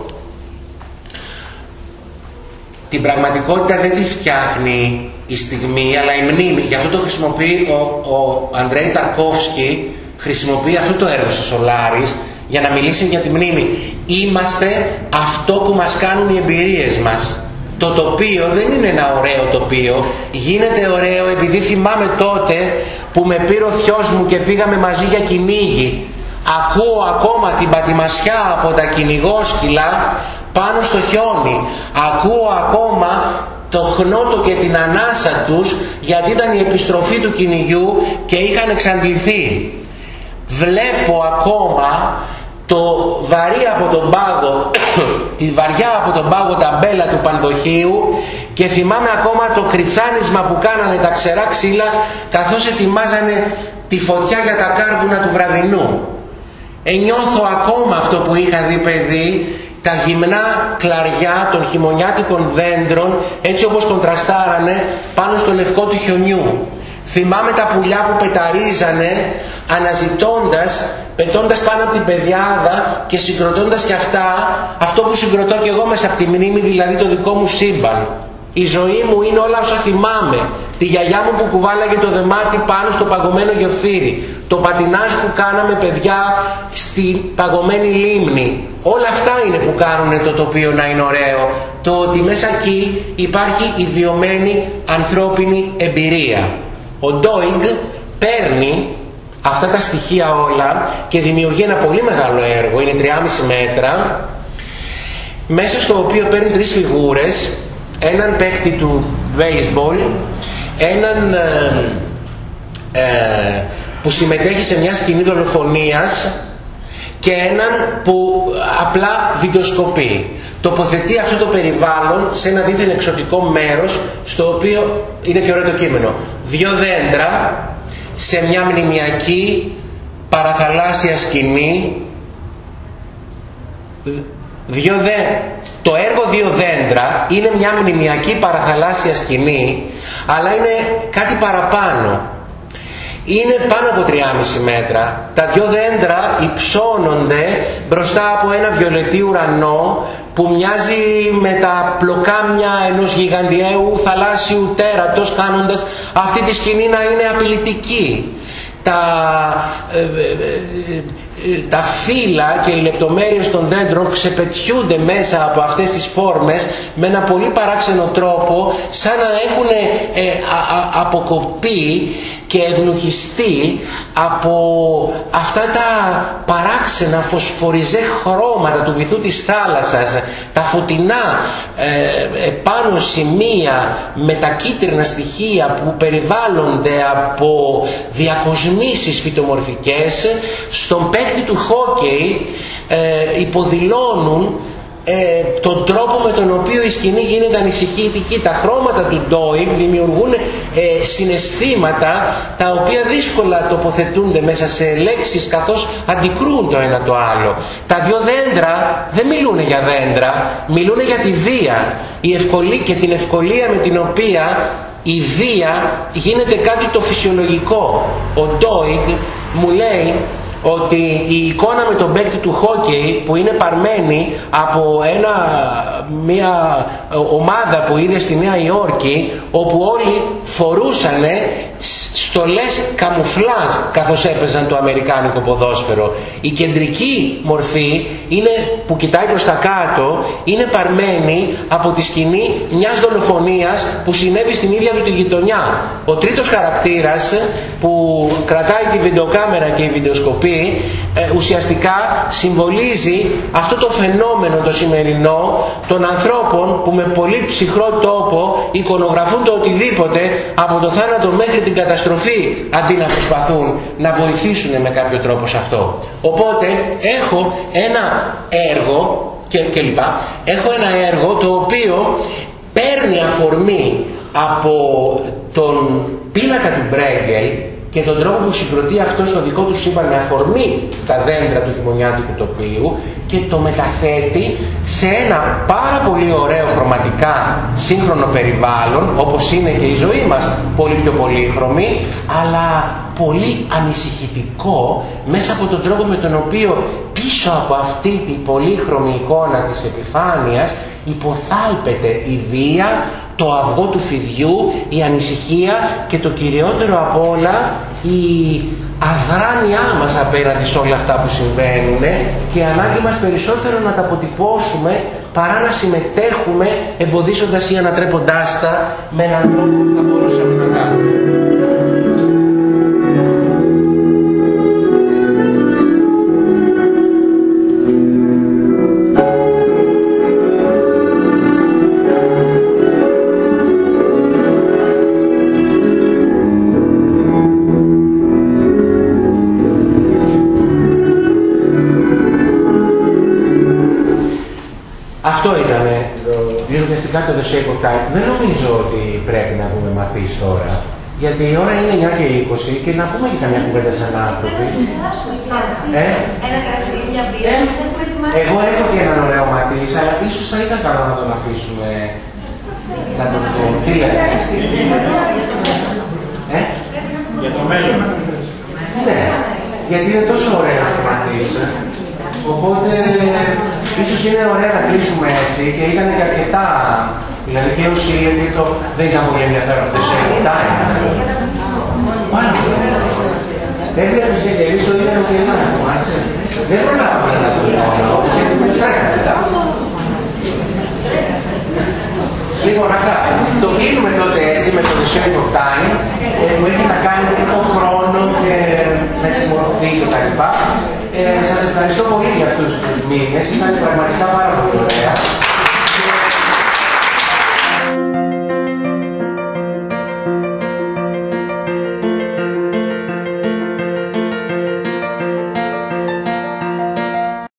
την πραγματικότητα δεν τη φτιάχνει η στιγμή αλλά η μνήμη. Γι' αυτό το χρησιμοποιεί ο, ο Αντρέι Ταρκόφσκι, χρησιμοποιεί αυτό το έργο στο Σολάρης για να μιλήσει για τη μνήμη. Είμαστε αυτό που μας κάνουν οι εμπειρίες μας. Το τοπίο δεν είναι ένα ωραίο τοπίο, γίνεται ωραίο επειδή θυμάμαι τότε που με πήρε ο θειός μου και πήγαμε μαζί για κυνήγι. Ακούω ακόμα την πατημασιά από τα κυνηγόσκυλα πάνω στο χιόνι. Ακούω ακόμα το χνότο και την ανάσα τους γιατί ήταν η επιστροφή του κυνηγιού και είχαν εξαντληθεί. Βλέπω ακόμα το βαρύ από τον πάγο, τη βαριά από τον πάγο ταμπέλα του πανδοχείου και θυμάμαι ακόμα το κριτσάνισμα που κάνανε τα ξερά ξύλα καθώς ετοιμάζανε τη φωτιά για τα κάρβουνα του βραδινού. Ενιώθω ακόμα αυτό που είχα δει παιδί τα γυμνά κλαριά των χειμωνιάτικων δέντρων έτσι όπως κοντραστάρανε πάνω στο λευκό του χιονιού. Θυμάμαι τα πουλιά που πεταρίζανε αναζητώντας, πετώντας πάνω από την πεδιάδα και συγκροτώντας και αυτά αυτό που συγκροτώ και εγώ μέσα από τη μνήμη, δηλαδή το δικό μου σύμπαν. Η ζωή μου είναι όλα όσα θυμάμαι. Τη γιαγιά μου που κουβάλαγε το δεμάτι πάνω στο παγωμένο γεφύρι. Το πατινάζ που κάναμε παιδιά στην παγωμένη λίμνη. Όλα αυτά είναι που κάνουν το τοπίο να είναι ωραίο. Το ότι μέσα εκεί υπάρχει ιδιωμένη ανθρώπινη εμπειρία. Ο Ντόιγκ παίρνει αυτά τα στοιχεία όλα και δημιουργεί ένα πολύ μεγάλο έργο, είναι 3,5 μέτρα, μέσα στο οποίο παίρνει τρεις φιγούρες, έναν παίκτη του baseball, έναν ε, ε, που συμμετέχει σε μια σκηνή δολοφονίας και έναν που απλά βιντεοσκοπεί. Τοποθετεί αυτό το περιβάλλον σε ένα δίθεν εξωτικό μέρος στο οποίο είναι και ωραίο το κείμενο. Δύο δέντρα σε μια μνημιακή παραθαλάσσια σκηνή δύο δε, το έργο δύο δέντρα είναι μια μνημιακή παραθαλάσσια σκηνή αλλά είναι κάτι παραπάνω είναι πάνω από 3,5 μέτρα τα δυο δέντρα υψώνονται μπροστά από ένα βιολετή ουρανό που μοιάζει με τα πλοκάμια ενός γιγαντιαίου θαλάσσιου τέρατος κάνοντας αυτή τη σκηνή να είναι απειλητική. Τα, ε, ε, ε, τα φύλλα και οι λεπτομέρειες των δέντρων ξεπετιούνται μέσα από αυτές τις φόρμες με ένα πολύ παράξενο τρόπο σαν να έχουν αποκοπεί και ευνουχιστεί από αυτά τα παράξενα φωσφοριζέ χρώματα του βυθού της θάλασσας, τα φωτεινά ε, επάνω σημεία με τα κίτρινα στοιχεία που περιβάλλονται από διακοσμήσεις φυτομορφικές, στον παίκτη του χόκεϊ ε, υποδηλώνουν ε, τον τρόπο με τον οποίο η σκηνή γίνεται ανησυχητική. Τα χρώματα του Ντόικ δημιουργούν ε, συναισθήματα τα οποία δύσκολα τοποθετούνται μέσα σε λέξεις καθώς αντικρούν το ένα το άλλο. Τα δυο δέντρα δεν μιλούν για δέντρα, μιλούν για τη βία η ευκολή και την ευκολία με την οποία η βία γίνεται κάτι το φυσιολογικό. Ο Ντόικ μου λέει ότι η εικόνα με τον παίκτη του χόκεϊ που είναι παρμένη από ένα, μια ομάδα που είδε στη Νέα Υόρκη όπου όλοι φορούσανε στολές καμουφλάζ καθώς έπαιζαν το αμερικάνικο ποδόσφαιρο. Η κεντρική μορφή είναι, που κοιτάει προς τα κάτω είναι παρμένη από τη σκηνή μιας δολοφονίας που συνέβη στην ίδια του τη γειτονιά. Ο τρίτος χαρακτήρας που κρατάει τη βιντεοκάμερα και η βιντεοσκοπή ε, ουσιαστικά συμβολίζει αυτό το φαινόμενο το σημερινό των ανθρώπων που με πολύ ψυχρό τόπο εικονογραφούν το οτιδήποτε από το θάνατο μέχρι την καταστροφή αντί να προσπαθούν να βοηθήσουν με κάποιο τρόπο σε αυτό. Οπότε έχω ένα έργο και, και λοιπά, έχω ένα έργο το οποίο παίρνει αφορμή από τον πίνακα του Μπρέγκελ και τον τρόπο που συγκροτεί αυτό στο δικό του σύμπαν με αφορμή τα δέντρα του χειμωνιάτικου τοπίου και το μεταθέτει σε ένα πάρα πολύ ωραίο χρωματικά σύγχρονο περιβάλλον όπως είναι και η ζωή μας πολύ πιο πολύχρωμη αλλά πολύ ανησυχητικό μέσα από τον τρόπο με τον οποίο πίσω από αυτή την πολύχρωμη εικόνα της επιφάνειας υποθάλπεται η βία το αυγό του φιδιού, η ανησυχία και το κυριότερο από όλα η αδράνειά μας απέναντι σε όλα αυτά που συμβαίνουν και η ανάγκη μας περισσότερο να τα αποτυπώσουμε παρά να συμμετέχουμε εμποδίζοντας ή ανατρέποντάς τα με έναν τρόπο που θα μπορούσαμε να κάνουμε. Shape of Time δεν νομίζω ότι πρέπει να δούμε μαθείς τώρα. Γιατί η ώρα είναι 9 και 20 και να πούμε και καμιά κουβέντα σαν άνθρωποι. Ε; Ένα κρασί, μια μπύρα, ε; Εγώ έχω και έναν ωραίο μαθής, αλλά ίσως θα ήταν καλό να τον αφήσουμε να τον δούμε. Τι λέτε. Ε; Για το μέλλον. Ναι, γιατί είναι τόσο ωραίο ο μαθής. Οπότε ίσως είναι ωραία να κλείσουμε έτσι και ήταν και αρκετά Δηλαδή και ουσία γιατί το δεν ήταν πολύ ενδιαφέρον το same time. Έβλεπες και εμείς το είδαμε και εμάς, Δεν προλάβαμε να το δούμε, γιατί δεν τρέχαμε. Λοιπόν, αυτά. Το κλείνουμε τότε έτσι με το The Shape of Time, ε, που έχει να κάνει με τον χρόνο και με τη μορφή κτλ. Ε, σας ευχαριστώ πολύ για αυτούς τους μήνες. Ήταν πραγματικά πάρα πολύ ωραία.